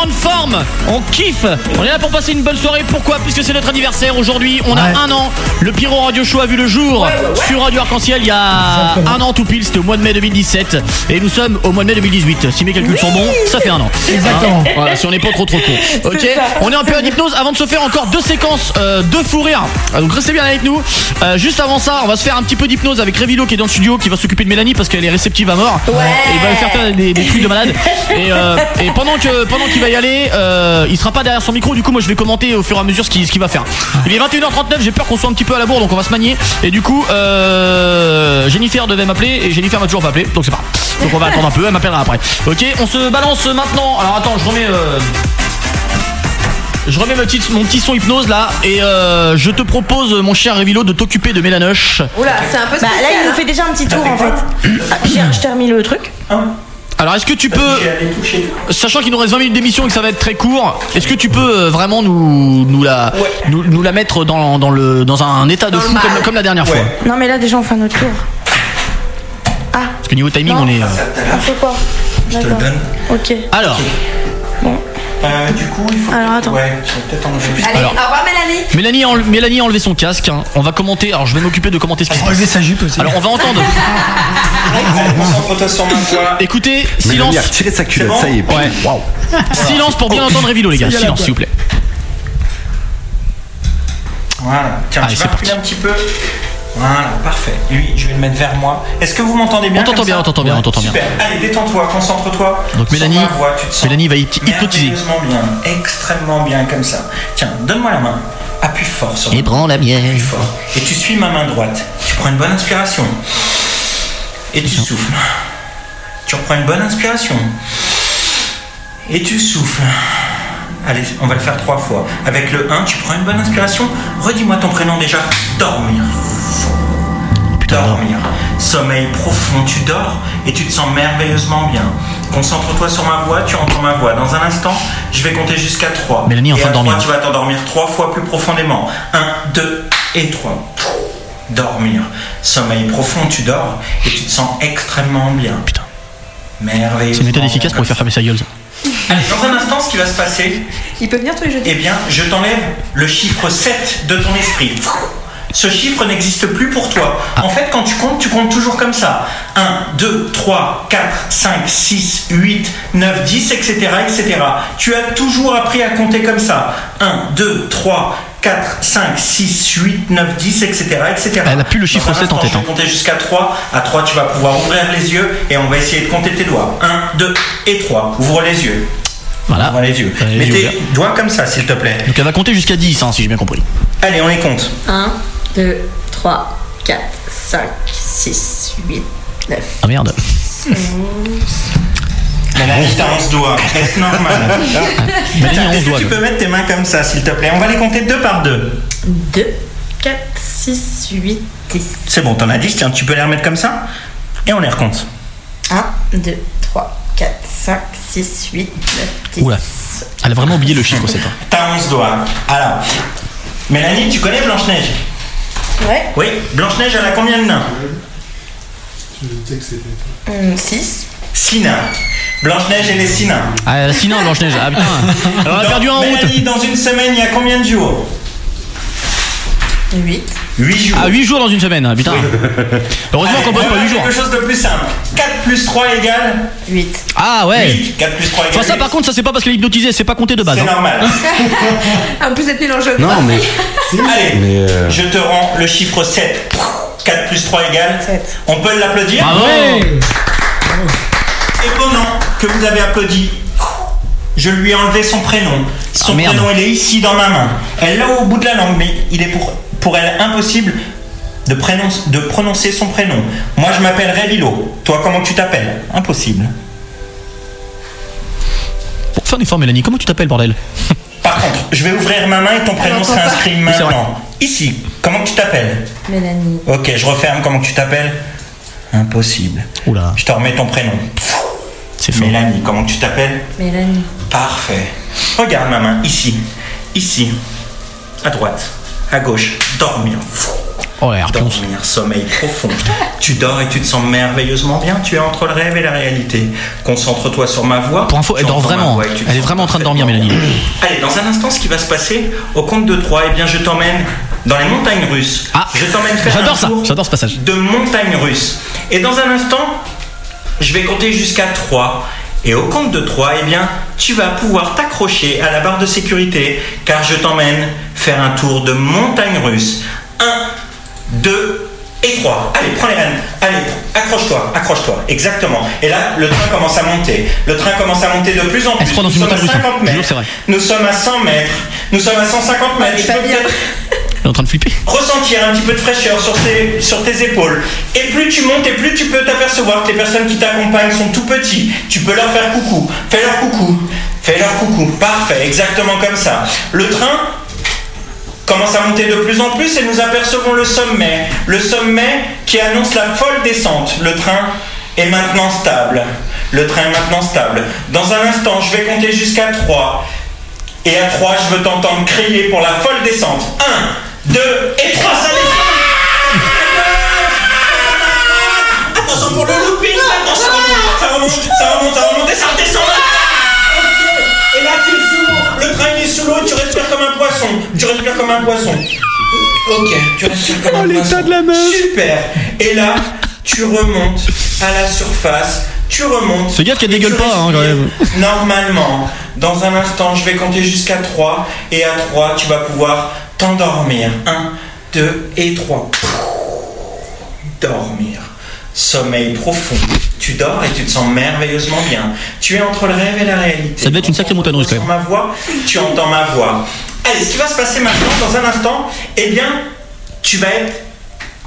en grande forme, on kiffe. On est là pour passer une bonne soirée, pourquoi? Puisque c'est notre anniversaire aujourd'hui, on a un an. Le Pyro Radio Show a vu le jour. Sur Radio Arc-en-Ciel il y a un an tout pile, c'était au mois de mai 2017 Et nous sommes au mois de mai 2018, si mes calculs sont bons, ça fait un an. Exactement. Hein Voilà, si on n'est pas trop trop con. [laughs] Ok, on est en hypnose avant de se faire encore deux séquences euh, de fou rire Ah, Donc restez bien avec nous. Euh, Juste avant ça, on va se faire un petit peu d'hypnose avec Révilo qui est dans le studio Qui va s'occuper de Mélanie parce qu'elle est réceptive à mort. Et il va lui faire faire des, des trucs de malade. Et, euh, et pendant que pendant qu'il va y aller euh, Il sera pas derrière son micro Du coup moi je vais commenter au fur et à mesure ce qu'il ce qu'il va faire Il est 21h39 j'ai peur qu'on soit un petit peu à la bourre Donc on va se manier Et du coup euh, Jennifer devait m'appeler Et Jennifer m'a toujours pas appelé Donc c'est pas grave. Donc on va attendre un peu Elle m'appellera après Ok on se balance maintenant Alors attends je remets euh, Je remets ma petite- mon petit son hypnose là et euh, je te propose, mon cher Révilo, de t'occuper de Mélanoche. Oula, c'est un peu Bah, là, il nous hein. fait déjà un petit tour en fait. Ah, j'ai- je t'ai remis le truc. Alors est-ce que tu peux, sachant qu'il nous reste 20 minutes d'émission et que ça va être très court, est-ce que tu peux euh, vraiment nous, nous, la, nous, nous la mettre dans, dans, le, dans un état de fou comme, comme la dernière fois? Non, mais là, déjà, on fait un autre tour. Parce que niveau timing, on est. euh, On fait quoi? Je te le D'accord. donne. Ok. Alors, Euh, du coup, il faut. Alors, attends. Ouais, peut-être enlever. Allez, Alors. au revoir Mélanie. Mélanie, a enle- Mélanie a enlevé son casque. hein. On va commenter. Alors je vais m'occuper de commenter ce qui se passe. Enlever sa jupe aussi. Alors on va entendre. Allez, concentre-toi sur ma voix. Écoutez, Mélanie silence. a retiré sa culotte, bon ça y est. Ouais. Waouh. Silence pour bien entendre Révilo, les gars. Silence, là, s'il vous plaît. Voilà. Tiens, Allez, tu c'est vas reculer un petit peu. Voilà, parfait. Lui, je vais le mettre vers moi. Est-ce que vous m'entendez bien On t'entend bien, on t'entend bien, on t'entend bien. Super. Allez, détends-toi, concentre-toi. Donc, Mélanie- ma voix, tu te sens Mélanie va hyp- hypnotiser. bien, extrêmement bien comme ça. Tiens, donne-moi la main. Appuie fort sur Et prends la mienne. Appuie fort. Et tu suis ma main droite. Tu prends une bonne inspiration. Et tu souffles. Tu reprends une bonne inspiration. Et tu souffles. Allez, on va le faire trois fois. Avec le 1, tu prends une bonne inspiration. Redis-moi ton prénom déjà. Dormir. Dormir. Sommeil profond, tu dors et tu te sens merveilleusement bien. Concentre-toi sur ma voix, tu entends ma voix. Dans un instant, je vais compter jusqu'à 3. Mélanie en et train de dormir. trois, tu vas t'endormir trois fois plus profondément. 1, 2 et 3. Dormir. Sommeil profond, tu dors et tu te sens extrêmement bien. Putain. Merveilleux. C'est une méthode efficace pour lui faire fermer sa gueule. ça. Allez, dans un instant, ce qui va se passer, Il peut venir tous les jeudis. eh bien, je t'enlève le chiffre 7 de ton esprit. Ce chiffre n'existe plus pour toi. En fait, quand tu comptes, tu comptes toujours comme ça. 1, 2, 3, 4, 5, 6, 8, 9, 10, etc., etc. Tu as toujours appris à compter comme ça. 1, 2, 3, 4, 5, 6, 8, 9, 10, etc., etc. Elle a plus le chiffre Dans un 7 en tête, Je vais hein. compter jusqu'à 3. À 3, tu vas pouvoir ouvrir les yeux et on va essayer de compter tes doigts. 1, 2 et 3. Ouvre les yeux. Voilà. Ouvre les yeux. Les Mets yeux tes ouverts. doigts comme ça, s'il te plaît. Donc elle va compter jusqu'à 10, hein, si j'ai bien compris. Allez, on les compte. 1, 2, 3, 4, 5, 6, 8, 9. Ah merde. Mélanie, t'as 11 doigts. Est-ce [laughs] normal [laughs] 11 Est-ce que tu peux mettre tes mains comme ça, s'il te plaît? On va les compter deux par deux. 2, 4, 6, 8, 10. C'est bon, t'en as 10, tiens, tu peux les remettre comme ça Et on les recompte. 1, 2, 3, 4, 5, 6, 8, 9, 10. Oula. Elle a vraiment oublié le chiffre 7. hein. T'as 11 doigts. Alors, Mélanie, tu connais Blanche-Neige? Ouais. Oui, Blanche-Neige, elle a combien de nains 6. 6 nains. Blanche-Neige et les 6 nains. Ah, sinon, Blanche-Neige. Ah putain. Alors, [laughs] on a perdu un en route. Mélanie, dans une semaine, il y a combien de jours 8. 8 jours. Ah, 8 jours dans une semaine. ah, Putain. Heureusement qu'on bosse on pas va 8 faire jours. quelque chose de plus simple. 4 plus 3 égale 8. Ah ouais. 8. 4 plus 3 égale Enfin, ça, par 8. contre, ça, c'est pas parce qu'elle est hypnotisée, c'est pas compté de base. C'est hein. normal. [laughs] En plus, d'être nul en jeu. Non, mais. [laughs] Allez, Mais, euh, je te rends le chiffre 7. 4 plus 3 égale. Sept. On peut l'applaudir Bravo. Et pendant que vous avez applaudi, je lui ai enlevé son prénom. Son Ah, prénom, il est ici dans ma main. Elle l'a au bout de la langue, mais il est pour, pour elle impossible de, prénonce- de prononcer son prénom. Moi, je m'appelle Révilo. Toi, comment tu t'appelles? Impossible. Pour faire effort, Mélanie, comment tu t'appelles, bordel? Par contre, je vais ouvrir ma main et ton prénom sera inscrit maintenant. Ici, comment tu t'appelles? Mélanie. Ok, je referme. Comment tu t'appelles? Impossible. Oula, Je te remets ton prénom. c'est fort. Mélanie, comment tu t'appelles? Mélanie. Parfait. Regarde ma main, ici, ici, à droite, à gauche. Dormir. Oh. Dormir, sommeil profond. Tu dors et tu te sens merveilleusement bien. Tu es entre le rêve et la réalité. Concentre-toi sur ma voix. Pour info, elle dort vraiment. te Elle est vraiment en train de dormir. Mélanie. Allez, dans un instant, ce qui va se passer, au compte de 3, eh bien, je t'emmène dans les montagnes russes. Ah, je t'emmène faire j'adore ça, j'adore ce passage. de montagnes russes. Et dans un instant, je vais compter jusqu'à 3. Et au compte de 3, eh bien, tu vas pouvoir t'accrocher à la barre de sécurité, car je t'emmène faire un tour de montagne russe. 1, 2 et 3. Allez, prends les rênes. Allez, accroche-toi, accroche-toi. Exactement. Et là, le train commence à monter. Le train commence à monter de plus en plus. Nous une sommes à montagne russe, hein. 50 Je jure, mètres. c'est vrai. Nous sommes à 100 mètres. Nous sommes à 150 mètres. pas peux en train de flipper. ressentir un petit peu de fraîcheur sur tes, sur tes épaules. Et plus tu montes et plus tu peux t'apercevoir que les personnes qui t'accompagnent sont tout petits. Tu peux leur faire coucou. Fais leur coucou. Fais-leur coucou. Parfait, exactement comme ça. Le train commence à monter de plus en plus et nous apercevons le sommet. Le sommet qui annonce la folle descente. Le train est maintenant stable. Le train est maintenant stable. Dans un instant, je vais compter jusqu'à 3. Et à 3, je veux t'entendre crier pour la folle descente. 1, 2 et 3, ça descend Attention pour le looping, remonte, ça remonte, ça remonte, ça remonte et ça redescend. Tu respires comme un poisson. Ok, tu respires comme un [laughs] poisson. de la Super. Et là, tu remontes à la surface, tu remontes. Fais gaffe qu'elle dégueule pas, hein, quand même. [laughs] Normalement, dans un instant, je vais compter jusqu'à 3 et à 3, tu vas pouvoir t'endormir. 1, 2 et 3. Dormir. Sommeil profond. Tu dors et tu te sens merveilleusement bien. Tu es entre le rêve et la réalité. Ça devait être une sacrée montagne russe quand même. ma voix, tu entends ma voix. Allez, ce qui va se passer maintenant, dans un instant, eh bien, tu vas être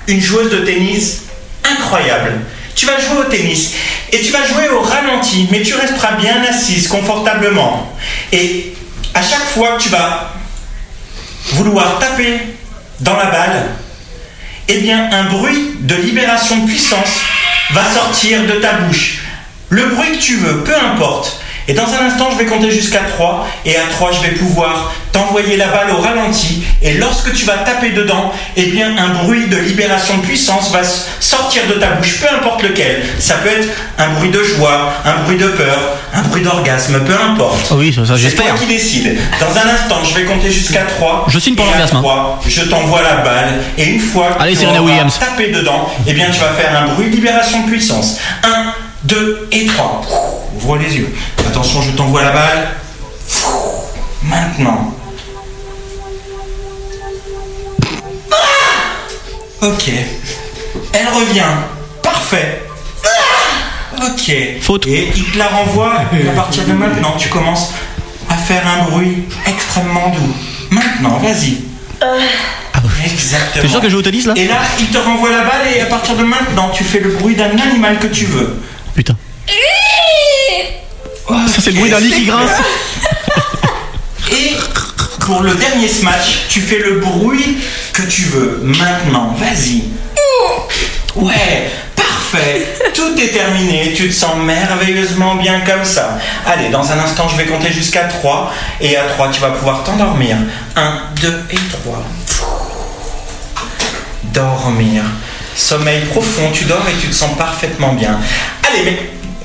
une joueuse de tennis incroyable. Tu vas jouer au tennis et tu vas jouer au ralenti, mais tu resteras bien assise confortablement. Et à chaque fois que tu vas vouloir taper dans la balle, eh bien, un bruit de libération de puissance va sortir de ta bouche. Le bruit que tu veux, peu importe. Et dans un instant, je vais compter jusqu'à 3. Et à 3, je vais pouvoir t'envoyer la balle au ralenti. Et lorsque tu vas taper dedans, eh bien, un bruit de libération de puissance va sortir de ta bouche, peu importe lequel. Ça peut être un bruit de joie, un bruit de peur, un bruit d'orgasme, peu importe. Oui, ça, ça, C'est toi j'espère. qui décide. Dans un instant, je vais compter jusqu'à 3. Je signe pour l'orgasme, hein. 3, je t'envoie la balle. Et une fois que Allez, tu Williams. tapé dedans, eh bien, tu vas faire un bruit de libération de puissance. 1, 2 et 3. Ouvre les yeux. Attention, je t'envoie la balle. Maintenant. Ah Ok. Elle revient. Parfait. Ah Ok. Faute. Et il te la renvoie. Et à partir de maintenant, tu commences à faire un bruit extrêmement doux. Maintenant, vas-y. Exactement. T'es sûr que je joue au tennis là? Et là, il te renvoie la balle et à partir de maintenant, tu fais le bruit d'un animal que tu veux. Putain. Ça, c'est le bruit d'un lit qui grince. [laughs] Et pour le dernier smash, tu fais le bruit que tu veux. Maintenant, vas-y. Ouais, parfait. Tout est terminé. Tu te sens merveilleusement bien comme ça. Allez, dans un instant, je vais compter jusqu'à 3. Et à 3, tu vas pouvoir t'endormir. 1, 2 et 3. Dormir. Sommeil profond, tu dors et tu te sens parfaitement bien. Allez,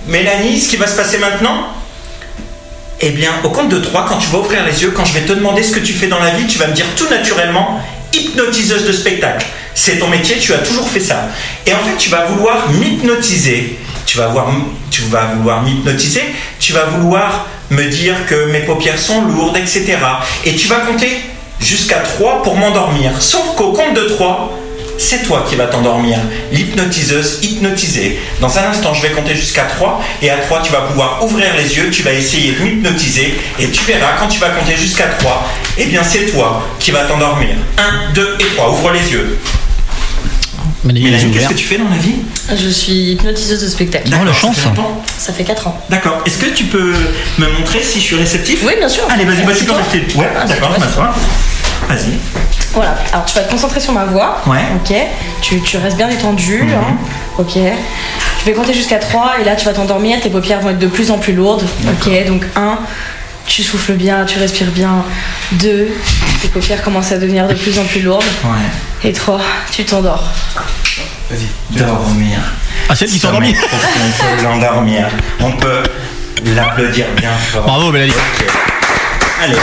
Mélanie, ce qui va se passer maintenant, eh bien, au compte de 3, quand tu vas ouvrir les yeux, quand je vais te demander ce que tu fais dans la vie, tu vas me dire tout naturellement hypnotiseuse de spectacle. C'est ton métier, tu as toujours fait ça. Et en fait, tu vas vouloir m'hypnotiser. Tu vas, tu vas vouloir m'hypnotiser, tu vas vouloir me dire que mes paupières sont lourdes, etc. Et tu vas compter jusqu'à 3 pour m'endormir. Sauf qu'au compte de 3, c'est toi qui vas t'endormir. L'hypnotiseuse hypnotisée. Dans un instant, je vais compter jusqu'à 3 et à 3, tu vas pouvoir ouvrir les yeux, tu vas essayer de m'hypnotiser et tu verras quand tu vas compter jusqu'à 3, eh bien c'est toi qui vas t'endormir. 1, 2 et 3, ouvre les yeux. Mélanie, qu'est-ce que tu fais dans la vie? Je suis hypnotiseuse de spectacle. Oh, la chance. Ça fait 4 ans. D'accord. Est-ce que tu peux me montrer si je suis réceptif? Oui, bien sûr. Allez, vas-y, bah, tu peux rester. Ouais, Ah, d'accord, m'assois. Vas-y. Voilà, alors tu vas te concentrer sur ma voix. Ouais. Ok. Tu, tu restes bien détendu. Mhm. hein. Ok. Je vais compter jusqu'à 3 et là tu vas t'endormir, tes paupières vont être de plus en plus lourdes. Ok, donc 1, tu souffles bien, tu respires bien. 2, tes paupières commencent à devenir de plus en plus lourdes. Ouais. Et 3, tu t'endors. Vas-y. Dormir. Ah, c'est elle qui profond, On peut l'endormir. On peut l'applaudir bien fort. Bravo, Mélanie. Ok. Allez,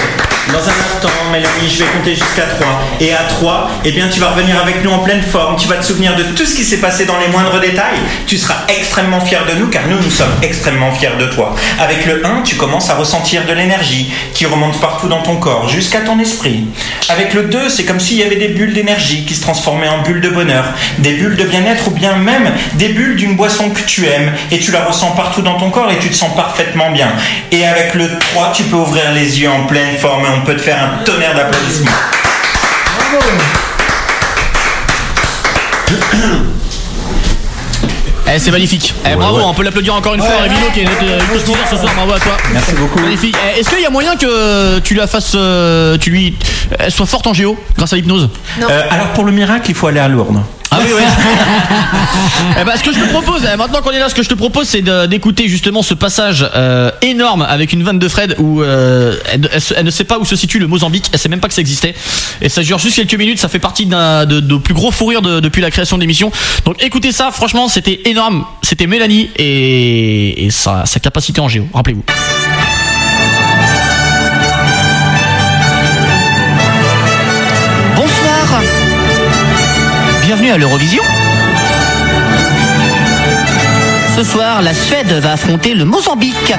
dans un instant, Mélanie, je vais compter jusqu'à 3. Et à 3, eh bien, tu vas revenir avec nous en pleine forme. Tu vas te souvenir de tout ce qui s'est passé dans les moindres détails. Tu seras extrêmement fier de nous, car nous, nous sommes extrêmement fiers de toi. Avec le 1, tu commences à ressentir de l'énergie qui remonte partout dans ton corps, jusqu'à ton esprit. Avec le 2, c'est comme s'il y avait des bulles d'énergie qui se transformaient en bulles de bonheur, des bulles de bien-être ou bien même des bulles d'une boisson que tu aimes et tu la ressens partout dans ton corps et tu te sens parfaitement bien. Et avec le 3, tu peux ouvrir les yeux en pleine forme et on peut te faire un tonnerre d'applaudissements. Eh, c'est magnifique. Eh, bravo, ouais. on peut l'applaudir encore une fois, Ouais. Révilo qui est notre euh, ce soir. Bravo à toi. Merci beaucoup. Magnifique. Eh, Est-ce qu'il y a moyen que tu la fasses, euh, tu lui, elle soit forte en géo grâce à l'hypnose? Euh, alors pour le miracle, il faut aller à Lourdes. Ah oui, oui. [laughs] eh ben, ce que je te propose, eh, maintenant qu'on est là, ce que je te propose, c'est d'écouter justement ce passage euh, énorme avec une vanne de Fred où euh, elle, ne sait pas où se situe le Mozambique, elle sait même pas que ça existait. Et ça dure juste quelques minutes, ça fait partie d'un de, de plus gros fou depuis la création de l'émission. Donc écoutez ça, franchement, c'était énorme. C'était Mélanie et, sa capacité en géo, rappelez-vous. À l'Eurovision. Ce soir, la Suède va affronter le Mozambique.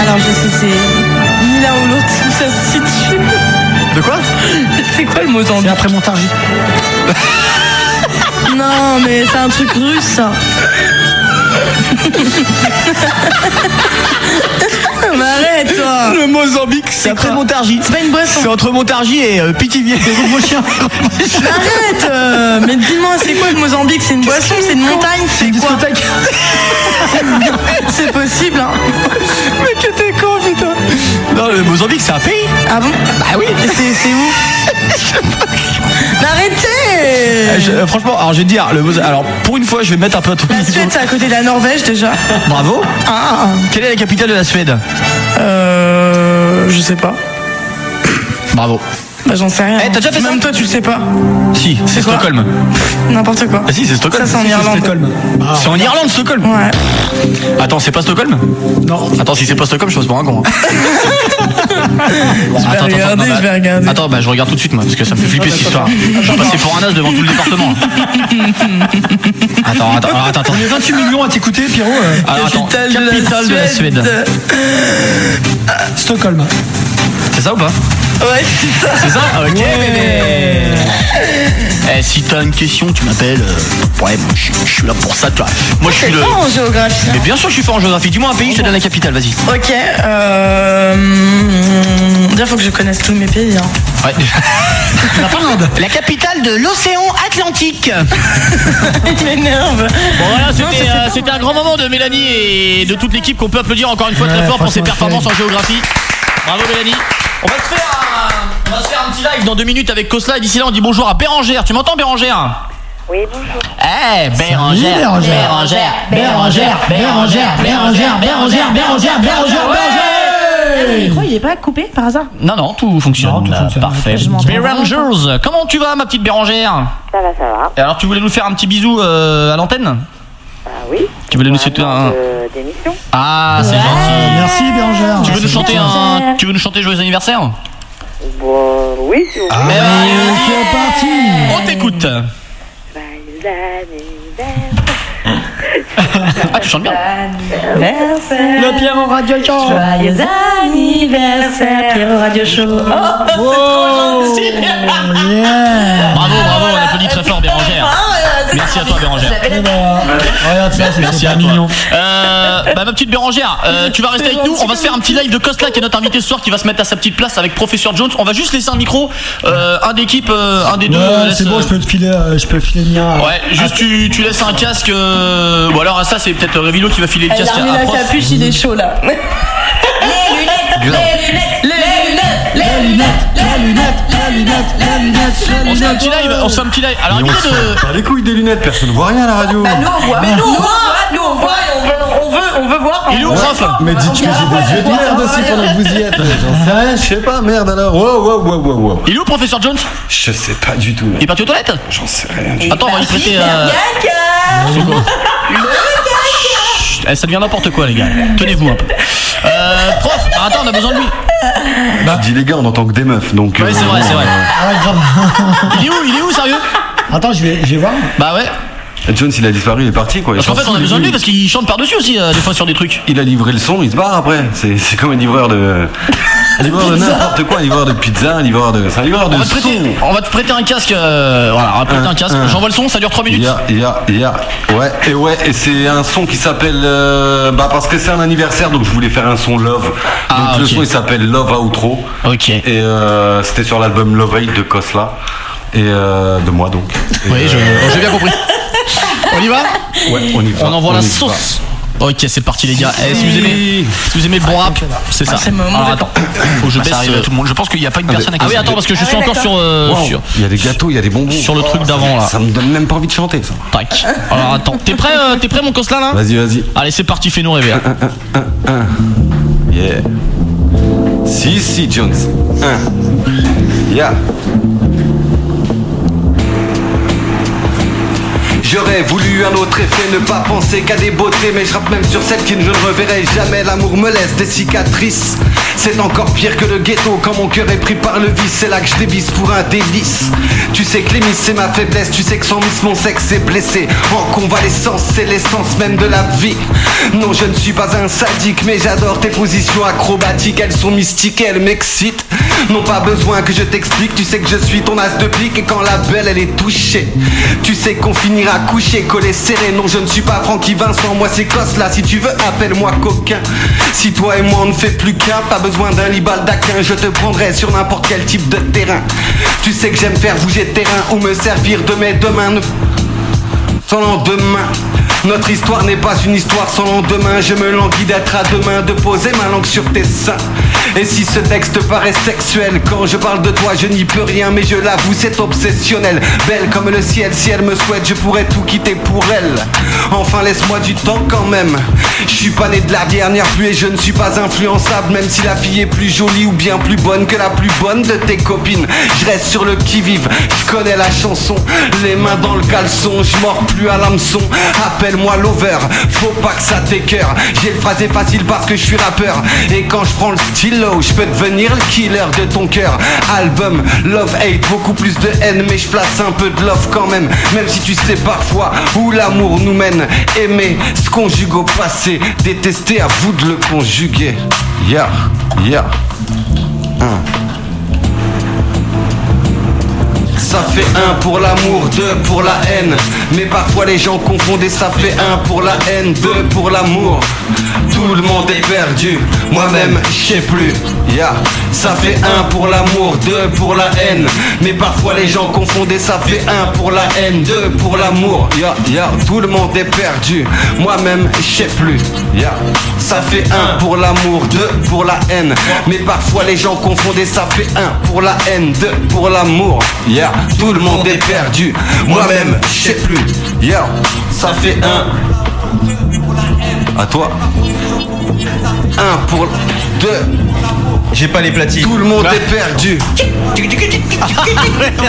Alors je sais, c'est ni l'un ou l'autre où [laughs] ça se situe. De quoi? C'est quoi le Mozambique? C'est après Montargis. [laughs] Non, mais c'est un truc russe. [laughs] [laughs] Mais arrête, toi. Le Mozambique, c'est après Montargis. C'est pas une boisson. C'est entre Montargis et euh, Pithiviers. [laughs] Arrête euh, Mais dis-moi, c'est quoi le Mozambique? C'est une boisson C'est une montagne? C'est quoi? [laughs] C'est possible, hein Mais que t'es con, putain Non, le Mozambique, c'est un pays. Ah bon Bah oui. C'est où Mais [laughs] arrêtez Euh, je- euh, franchement, alors je vais te dire, le Moza- alors pour une fois, je vais mettre un peu à ton La Suède, c'est à côté de la Norvège, déjà. Bravo. Ah Quelle est la capitale de la Suède? Euh... Je sais pas. Bravo. Bah j'en sais rien. Eh, t'as déjà fait ça Même toi, tu le sais pas. Si, c'est quoi Stockholm. N'importe quoi. Ah si, c'est Stockholm. Ça, c'est en Si, Irlande. Stockholm. C'est en Irlande, Stockholm. Ouais. Attends, c'est pas Stockholm? Non. Attends, si c'est pas Stockholm, je passe pour un con. hein. [laughs] Je vais Attends, regarder, attends, non, je bah- vais regarder. Attends, bah je regarde tout de suite moi, parce que ça me fait flipper cette histoire. Je vais passer pour un as devant tout le département. [laughs] Attends, attends, alors, attends, attends. On est 28 millions à t'écouter, Pierrot. euh, Alors, attends, Capitale de la capitale de la Suède. Suède. Stockholm. C'est ça ou pas? Ouais, c'est ça. C'est ça Ok, bébé. Eh, si t'as une question, tu m'appelles. euh, ouais, moi, je, suis- je suis là pour ça, toi. Moi, je suis le. fort en géographie. Mais bien sûr, je suis fort en géographie. Dis-moi un pays, je te donne la capitale, vas-y. Ok, euh... Déjà, faut que je connaisse tous mes pays. Hein. Ouais. [laughs] La Finlande. La capitale de l'océan Atlantique. [laughs] Il m'énerve. Bon voilà, c'était euh, c'était un grand moment de Mélanie et de toute l'équipe qu'on peut applaudir encore une fois très fort pour ses performances en géographie. Bravo Mélanie. On va se faire un, on va se faire un petit live dans deux minutes avec Kosla et d'ici là on dit bonjour à Bérangère. Tu m'entends Bérangère Oui, bonjour. Eh Bérangère, Bérangère. Bérangère, Bérangère, Bérangère, Bérangère, Bérangère, Bérangère, Bérangère, Le micro, il est pas coupé par hasard Non non, tout fonctionne. Non, tout fonctionne. Parfait. Bérangers, comment tu vas ma petite Bérangère Ça va, ça va. Et alors tu voulais nous faire un petit bisou euh, à l'antenne Ah oui. Tu voulais nous souhaiter un Euh, d'émission. Ah, c'est gentil. Euh, merci, Bérangère. Tu veux nous chanter un tu veux nous chanter joyeux anniversaire Bon, oui, si vous Ah, voulez. c'est parti. On t'écoute. Joyeux anniversaire. Ah, tu chantes bien. Le Pierre en radio show. Joyeux anniversaire, Pierre Radio Show. Oh, Yeah. Bravo, bravo, on applaudit très fort Bérangère. Merci à toi Bérangère. Eh Regarde ça, c'est Merci à toi. mignon. Euh, bah, ma petite Bérangère, euh, [laughs] tu vas rester avec nous. On va se faire un petit live de Costa qui est notre invité ce soir qui va se mettre à sa petite place avec Professeur Jones. On va juste laisser un micro, euh, un d'équipe, euh, un des deux. Ouais, laisse, c'est bon, je peux te filer, euh, je peux filer le mien. Ouais, juste tu, tu laisses un casque. euh, ou alors ça c'est peut-être Révilo qui va filer le Elle casque a remis à la capuche, il est chaud là. [laughs] Les lunettes, les lunettes, les lunettes, les lunettes, les lunettes, les lunettes, les lunettes, On se fait un petit live, on se fait un petit live. Alors Mais on de. couilles des lunettes, personne ne voit rien à la radio. Bah nous on voit, mais nous on voit, nous on voit on veut, on veut, voir. Il est où Mais dites que j'ai des yeux de merde aussi pendant que vous y êtes. J'en sais rien, je sais pas, merde alors. Wow, wow, wow, wow, wow. Il est où Professeur Jones Je sais pas du tout. Il est parti aux toilettes J'en sais rien. du Attends, on va lui prêter. euh, Chut, eh, Ça devient n'importe quoi les gars. Tenez-vous un peu. Euh, prof, bah, attends, on a besoin de lui. Tu dis les gars, on entend que des meufs, donc. Ouais, c'est vrai, c'est vrai. Ah ouais, grave. Il est où Il est où sérieux? Attends, je vais, je vais voir. Bah ouais. Jones, il a disparu, il est parti quoi. Parce qu'en fait, on a besoin de lui parce qu'il chante par-dessus aussi euh, des fois sur des trucs. Il a livré le son, il se barre après. C'est c'est comme un livreur de. Un livreur de [laughs] n'importe quoi, un livreur de pizza, un livreur de. C'est un livreur de On va te son. prêter, on va te prêter un casque. euh, voilà, on va te prêter un, casque. un. J'envoie le son, ça dure 3 minutes. Ya, ya, ya. Ouais, et ouais, et c'est un son qui s'appelle. euh, bah, parce que c'est un anniversaire, donc je voulais faire un son Love. Donc Ah, le ok. son il s'appelle Love Outro. Ok. Et euh, c'était sur l'album Love Hate de Kosla. Et euh, de moi donc. Et, Oui, je- euh, j'ai bien compris. [laughs] On y va Ouais, on y va. On envoie la sauce. Ok, c'est parti les gars. Eh, si vous aimez, si vous aimez le bon rap, c'est ça. Ah, Alors attends, faut que je Bah, baisse. à euh, tout le monde. Je pense qu'il n'y a pas une Ah, personne à Ah qui oui, ça attends parce que je Ah suis ouais, encore sur, euh, Wow, sur Il y a des gâteaux, il y a des bonbons. sur le truc d'avant là. Ça me donne même pas envie de chanter ça. Tac. Alors attends, t'es prêt, euh, t'es prêt mon cosla là? Vas-y, vas-y. Allez, c'est parti, fais-nous rêver. Yeah. Si, si, Jones. Un. Yeah. J'aurais voulu un autre effet, ne pas penser qu'à des beautés Mais je rappe même sur celle qui ne reverrai jamais. L'amour me laisse des cicatrices. C'est encore pire que le ghetto Quand mon cœur est pris par le vice. C'est là que je dévisse pour un délice. Tu sais que les c'est ma faiblesse. Tu sais que sans miss mon sexe est blessé. En convalescence c'est l'essence même de la vie. Non je ne suis pas un sadique Mais j'adore tes positions acrobatiques. Elles sont mystiques, elles m'excitent. Non pas besoin que je t'explique. Tu sais que je suis ton as de pique. Et quand la belle elle est touchée Tu sais qu'on finira couché, collé serré. Non je ne suis pas Francky Vincent. Moi c'est Cos là si tu veux appelle-moi coquin. Si toi et moi on ne fait plus qu'un Pas besoin d'un lit baldaquin Je te prendrai sur n'importe quel type de terrain. Tu sais que j'aime faire bouger terrain Ou me servir de mes deux mains. Sans lendemain. Notre histoire n'est pas une histoire sans lendemain. Je me languis d'être à demain, de poser ma langue sur tes seins. Et si ce texte paraît sexuel, quand je parle de toi, je n'y peux rien, mais je l'avoue, c'est obsessionnel. Belle comme le ciel, si elle me souhaite, je pourrais tout quitter pour elle. Enfin, laisse-moi du temps quand même. Je suis pas né de la dernière pluie et je ne suis pas influençable, même si la fille est plus jolie ou bien plus bonne que la plus bonne de tes copines. Je reste sur le qui-vive, je connais la chanson, les mains dans le caleçon, je mords plus à l'hameçon. Appelle-moi l'over, faut pas que ça t'écœure. J'ai le phrasé facile parce que je suis rappeur. Et quand je prends le je peux devenir le killer de ton cœur. Album, love, hate, beaucoup plus de haine, mais je place un peu de love quand même. Même si tu sais parfois où l'amour nous mène. Aimer se conjugue au passé, détester à vous de le conjuguer. Ya, ya. Un. Ça fait un pour l'amour, deux pour la haine. Mais parfois les gens confondent et ça fait un pour la haine, deux pour l'amour. Tout le monde est perdu, moi-même je sais plus. Ya, ça fait un pour l'amour, deux pour la haine. Mais parfois les gens confondent et ça fait un pour la haine, deux pour l'amour. Ya, ya, tout le monde est perdu, moi-même je sais plus. Ya, ça fait un pour l'amour, deux pour la haine. Mais parfois les gens confondent et ça fait un pour la haine, deux pour l'amour. Ya, tout le monde est perdu, moi-même je sais plus. Ya, ça fait un. À toi. Un pour deux. J'ai pas les platines. Tout le monde est perdu.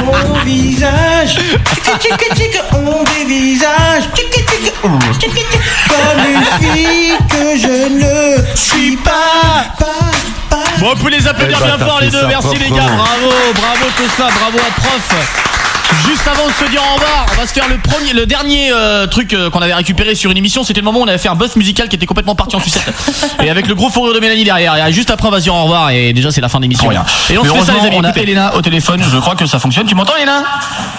Mon visage, on dévisage comme une fille que je ne suis pas. Bon, on peut les applaudir Eh ben, bien fort les deux. Merci les gars. Bravo, bravo Cosla, bravo à prof. Juste avant de se dire au revoir, on va se faire le premier, le dernier euh, truc euh, qu'on avait récupéré sur une émission. C'était le moment où on avait fait un buzz musical qui était complètement parti en sucette. [laughs] et avec le gros fourrure de Mélanie derrière. Et juste après, on va se dire au revoir. Et déjà, c'est la fin de l'émission. Rien. Et on Mais se fait ça, les amis. on a. Elena au téléphone. Je crois que ça fonctionne. Tu m'entends, Elena?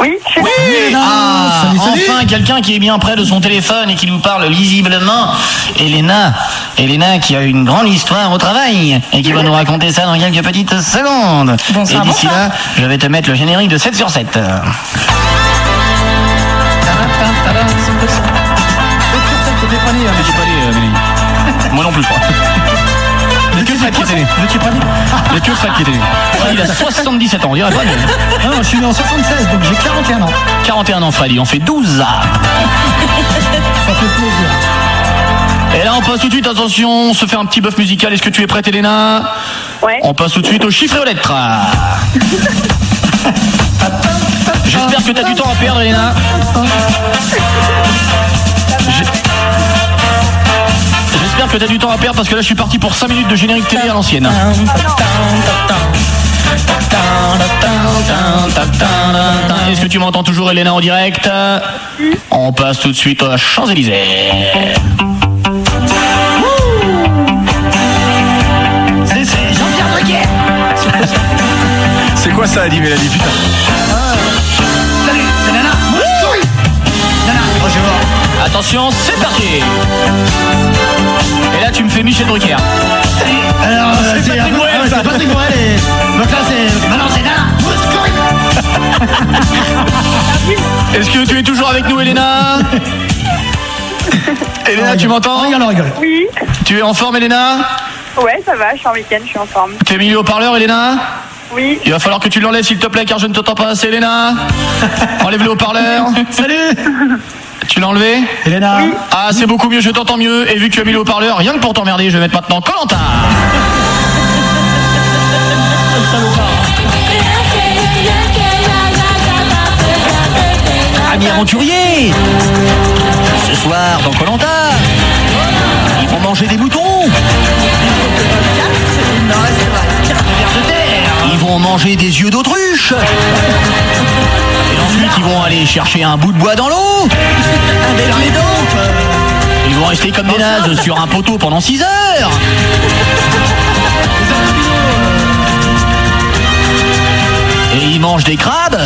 Oui, je Oui Ah, enfin quelqu'un qui est bien près de son téléphone et qui nous parle lisiblement. Elena, Elena qui a une grande histoire au travail et qui va nous raconter ça dans quelques petites secondes. Bonsoir, et d'ici là, je vais te mettre le générique de 7 sur 7. T'étais pas né, pas né. Moi non plus, je crois. A que qui était né. Il y a que Fred qui était né. Il a 77 ans, on dirait pas, Non, non, je suis né en 76, donc j'ai 41 ans. 41 ans, Fred, il en fait 12 ans. Ça fait plaisir. Et là, on passe tout de suite, attention, on se fait un petit bœuf musical. Est-ce que tu es prête, Elena Ouais. On passe tout de suite aux chiffres et aux lettres. [laughs] J'espère que tu as du temps à perdre, Elena. J'espère que tu as du temps à perdre parce que là, je suis parti pour 5 minutes de générique télé à l'ancienne. Est-ce que tu m'entends toujours, Elena, en direct? On passe tout de suite aux Champs-Élysées. C'est c'est Jean-Pierre Drucker C'est quoi ça, dit Mélanie Putain? Salut, c'est Nana Nana, bonjour Attention, c'est parti Et là, tu me fais Michel Drucker. Salut Alors, euh, C'est Patrick ah Bruel, c'est Patrick Bruel et... Donc là, c'est... Maintenant, c'est [laughs] Nana Est-ce que tu es toujours avec nous, Elena [laughs] Elena, tu m'entends? Rigole, rigole. Oui. Tu es en forme, Elena? Ouais, ça va, je suis en week-end, je suis en forme. T'es mis le haut-parleur, Elena? Oui. Il va falloir que tu l'enlèves, s'il te plaît, car je ne t'entends pas assez, Elena. [laughs] Enlève le haut-parleur. Salut Tu l'as enlevé Elena Ah, c'est beaucoup mieux, je t'entends mieux. Et vu que tu as mis le haut-parleur, rien que pour t'emmerder, je vais mettre maintenant Colanta. Amis aventuriers Ce soir, dans Colanta, ils vont manger des moutons. Ils vont manger des yeux d'autruche. Et ensuite, ils vont aller chercher un bout de bois dans l'eau. Ils vont rester comme des nazes sur un poteau pendant 6 heures. Et ils mangent des crabes.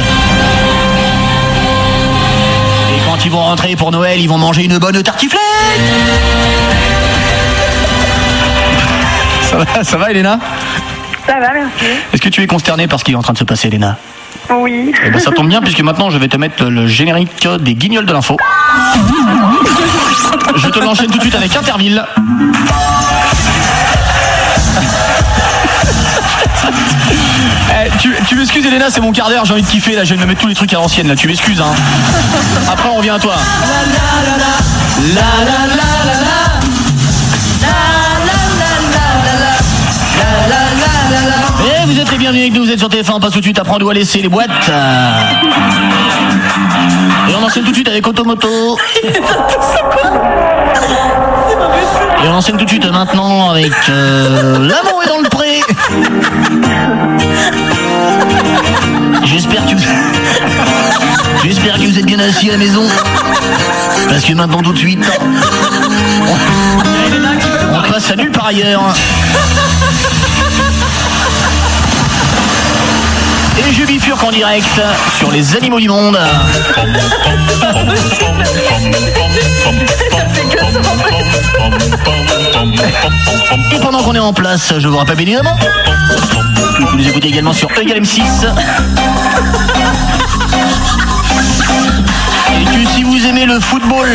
Et quand ils vont rentrer pour Noël, ils vont manger une bonne tartiflette. Ça va, ça va, Elena? Ça va, merci. Est-ce que tu es consternée par ce qui est en train de se passer, Elena Oui. Eh ben, ça tombe bien puisque maintenant je vais te mettre le générique des guignols de l'info. Je te l'enchaîne tout de suite avec Interville. Eh, tu tu m'excuses Elena, c'est mon quart d'heure, j'ai envie de kiffer là, je vais me mettre tous les trucs à l'ancienne là, tu m'excuses hein. Après on revient à toi. Et vous êtes les bienvenus avec nous, vous êtes sur TF1, on passe tout de suite à prendre ou à laisser les boîtes. [laughs] Et on enchaîne tout de suite avec Automoto. Et on enchaîne tout de suite maintenant avec euh, L'amour est dans le pré. J'espère que vous... J'espère que vous êtes bien assis à la maison. Parce que maintenant tout de suite, on, on passe à nulle par ailleurs. Et je bifurque en direct sur les animaux du monde. Et pendant qu'on est en place, je vous rappelle évidemment que vous nous écoutez également sur Egal M6. Et que si vous aimez le football,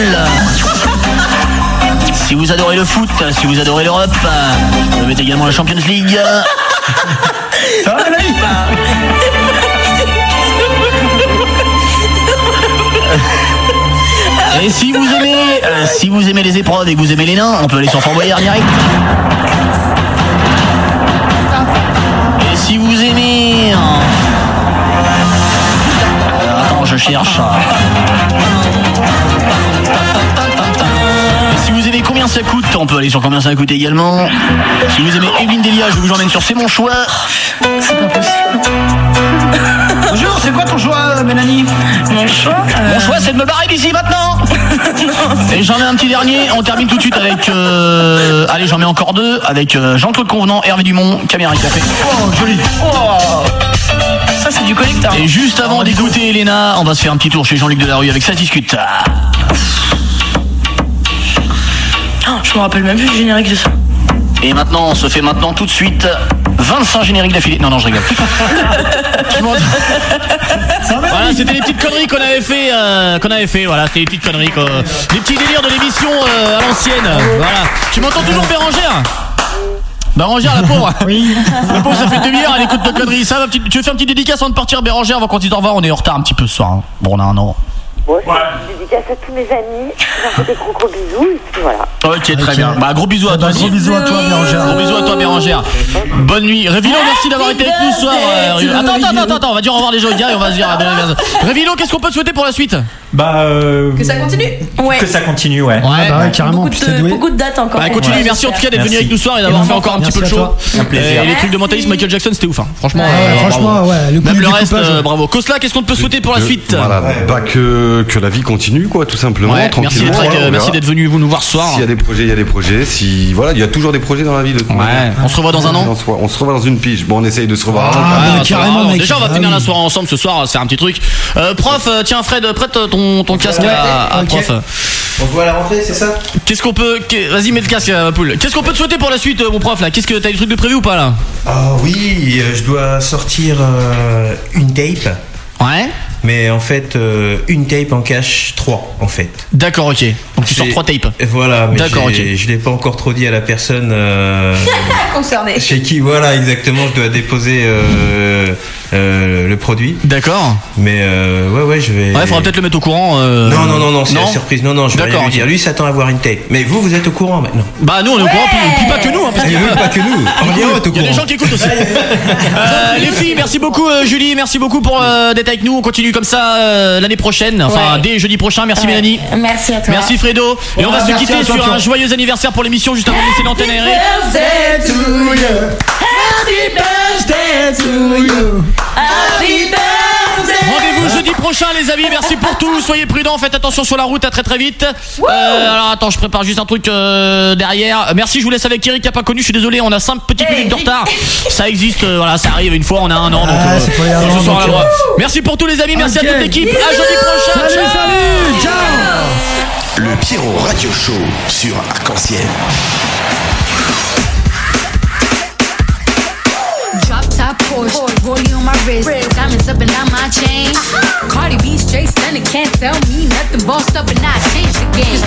si vous adorez le foot, si vous adorez l'Europe, vous mettez également la Champions League. Ça va, Et si vous aimez, euh, si vous aimez les épreuves et que vous aimez les nains, on peut aller sur Fort Boyard direct. Et si vous aimez, euh, attends, je cherche. Et si vous aimez combien ça coûte, on peut aller sur combien ça coûte également. Si vous aimez Evelyne Delia, je vous emmène sur C'est mon choix. C'est pas possible. Bonjour, c'est quoi ton choix, Mélanie Mon choix Mon choix, c'est de me barrer d'ici maintenant. [laughs] Et j'en ai un petit dernier. On termine tout de suite avec. euh, Allez, j'en mets encore deux avec euh, Jean-Claude Convenant, Hervé Dumont, Caméra Café. Oh, joli. Ça, c'est du collecteur. Et juste avant d'écouter Elena, on va se faire un petit tour chez Jean-Luc Delarue avec Ça discute. Oh, je me rappelle même plus du générique de ça. Et maintenant, on se fait maintenant tout de suite 25 génériques d'affilée. Non, non, je rigole. [laughs] Tu m'entends voilà, c'était les petites conneries qu'on avait fait, euh, qu'on avait fait. Voilà, c'était les petites conneries, quoi. les petits délires de l'émission euh, à l'ancienne. Voilà. Tu m'entends toujours, Bérangère? Bérangère, la pauvre. [laughs] Oui. La pauvre, ça fait une demi-heure, elle écoute nos conneries. Ça, va, petite- tu veux faire une petite dédicace avant de partir, Bérangère, avant qu'on dise au revoir. On est en retard un petit peu ce soir. hein. Bon, on a un an. Bon, je dédicace à tous mes amis. Je leur fais des gros gros bisous. Et puis voilà. Ok, très bien. Bah, gros bisous à toi. Gros bisous à toi, Bérangère. Gros bisous à toi, Bérangère. Bonne nuit. Révilo, merci d'avoir été avec nous ce soir. euh. Attends, attends, attends, attends, on va dire au revoir déjà aux gars et on va se dire. à Révilo, qu'est-ce qu'on peut te souhaiter pour la suite? Bah, euh, Que ça continue? Ouais. que ça continue, ouais. Ouais, bah ouais, carrément, Beaucoup de, doué. beaucoup de dates encore. Bah continue, Ouais. merci en tout cas d'être venu avec nous ce soir et d'avoir fait encore un petit peu le show. toi. Un plaisir. Et les trucs de mentalisme Michael Jackson c'était ouf hein. Franchement, Ouais, euh, franchement, ouais, Même le reste, euh, ouais. bravo. Kosla, qu'est-ce qu'on te peut souhaiter pour la Que- suite? Voilà, bah que, que la vie continue, quoi, tout simplement. Ouais, merci tranquillement, d'être voilà, venu vous nous voir ce soir. S'il y a des projets, il y a des projets. Si, voilà, il y a toujours des projets dans la vie de Ouais, on se revoit dans un an On se revoit- on se revoit dans une pige. Bon, on essaye de se revoir. Ah, bah, Ouais, carrément, mec. Déjà, on va Ah finir la soirée ensemble ce soir, c'est un petit truc. Euh, prof, euh, tiens Fred, prête ton, ton casque à, à prof. On voit à la rentrée, c'est ça Qu'est-ce qu'on peut. Vas-y, mets le casque, euh, poule. Qu'est-ce qu'on peut te souhaiter pour la suite, euh, mon prof là? Qu'est-ce que t'as des trucs de prévu ou pas là? Ah oui, euh, je dois sortir euh, une tape. Ouais. Mais en fait, euh, une tape en cache 3 en fait. D'accord, ok. Donc tu sors J'ai- trois tapes. Voilà, mais D'accord, j'ai- je l'ai pas encore trop dit à la personne euh, [laughs] Concerné. chez qui, voilà, exactement, je dois déposer euh, euh, le produit. D'accord. Mais euh, ouais, ouais, je vais. Ouais, faudra peut-être le mettre au courant. euh, Non, non, non, non, c'est la surprise. Non, non, je vais rien lui ok. dire. Lui, s'attend à avoir une tape. Mais vous, vous êtes au courant maintenant. Bah nous on est au courant, puis, puis pas que nous. Hein, parce Et eux, pas que nous. [laughs] Orléans est au Il y a des courant. gens qui écoutent aussi. [laughs] Euh, les filles, merci beaucoup euh, Julie, merci beaucoup pour euh, d'être avec nous. On continue comme ça euh, l'année prochaine, enfin Ouais. dès jeudi prochain. Merci Ouais. Mélanie. Merci à toi. Merci Fredo. Et on va se merci quitter à toi, sur un joyeux anniversaire pour l'émission juste avant de laisser l'antenne aérée. birthday to you. Happy birthday to you. Happy birthday. Rendez-vous jeudi prochain les amis, merci pour tout, soyez prudents, faites attention sur la route, à très très vite. Euh, alors attends, je prépare juste un truc euh, derrière. Euh, Merci, je vous laisse avec Eric qui a pas connu, je suis désolé, on a 5 petites minutes de retard. Ça existe, euh, voilà, ça arrive une fois, on a un an, donc Ah, euh, c'est on donc, euh, Merci pour tous les amis, merci Ok. à toute l'équipe, à jeudi prochain. Salut, ciao salut, ciao Le Pierrot Radio Show sur Arc-en-Ciel. Drop top Porsche, rollie on my wrist, diamonds up and down my chain. Cardi B straight stunning, can't tell me nothing. Bossed up and I changed the game.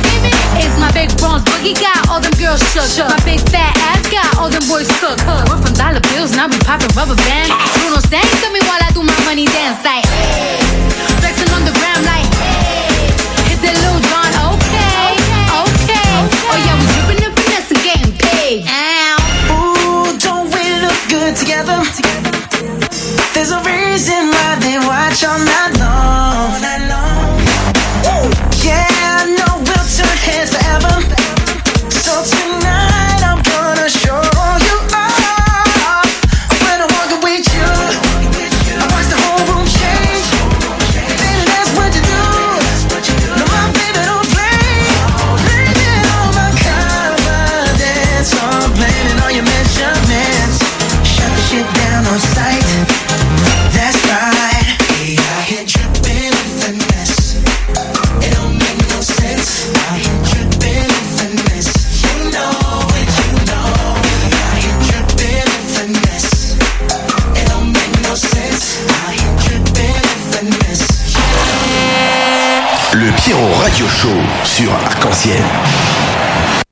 It's my big bronze boogie got all them girls shook. My big fat ass got all them boys cooked. We're from dollar bills, now we popping rubber bands. Bruno sang to me while I do my money dance like. Flexing Ow. Ooh, don't we look good together? There's a reason why they watch all night long. Woo! Yeah, I know sur Arc-en-Ciel.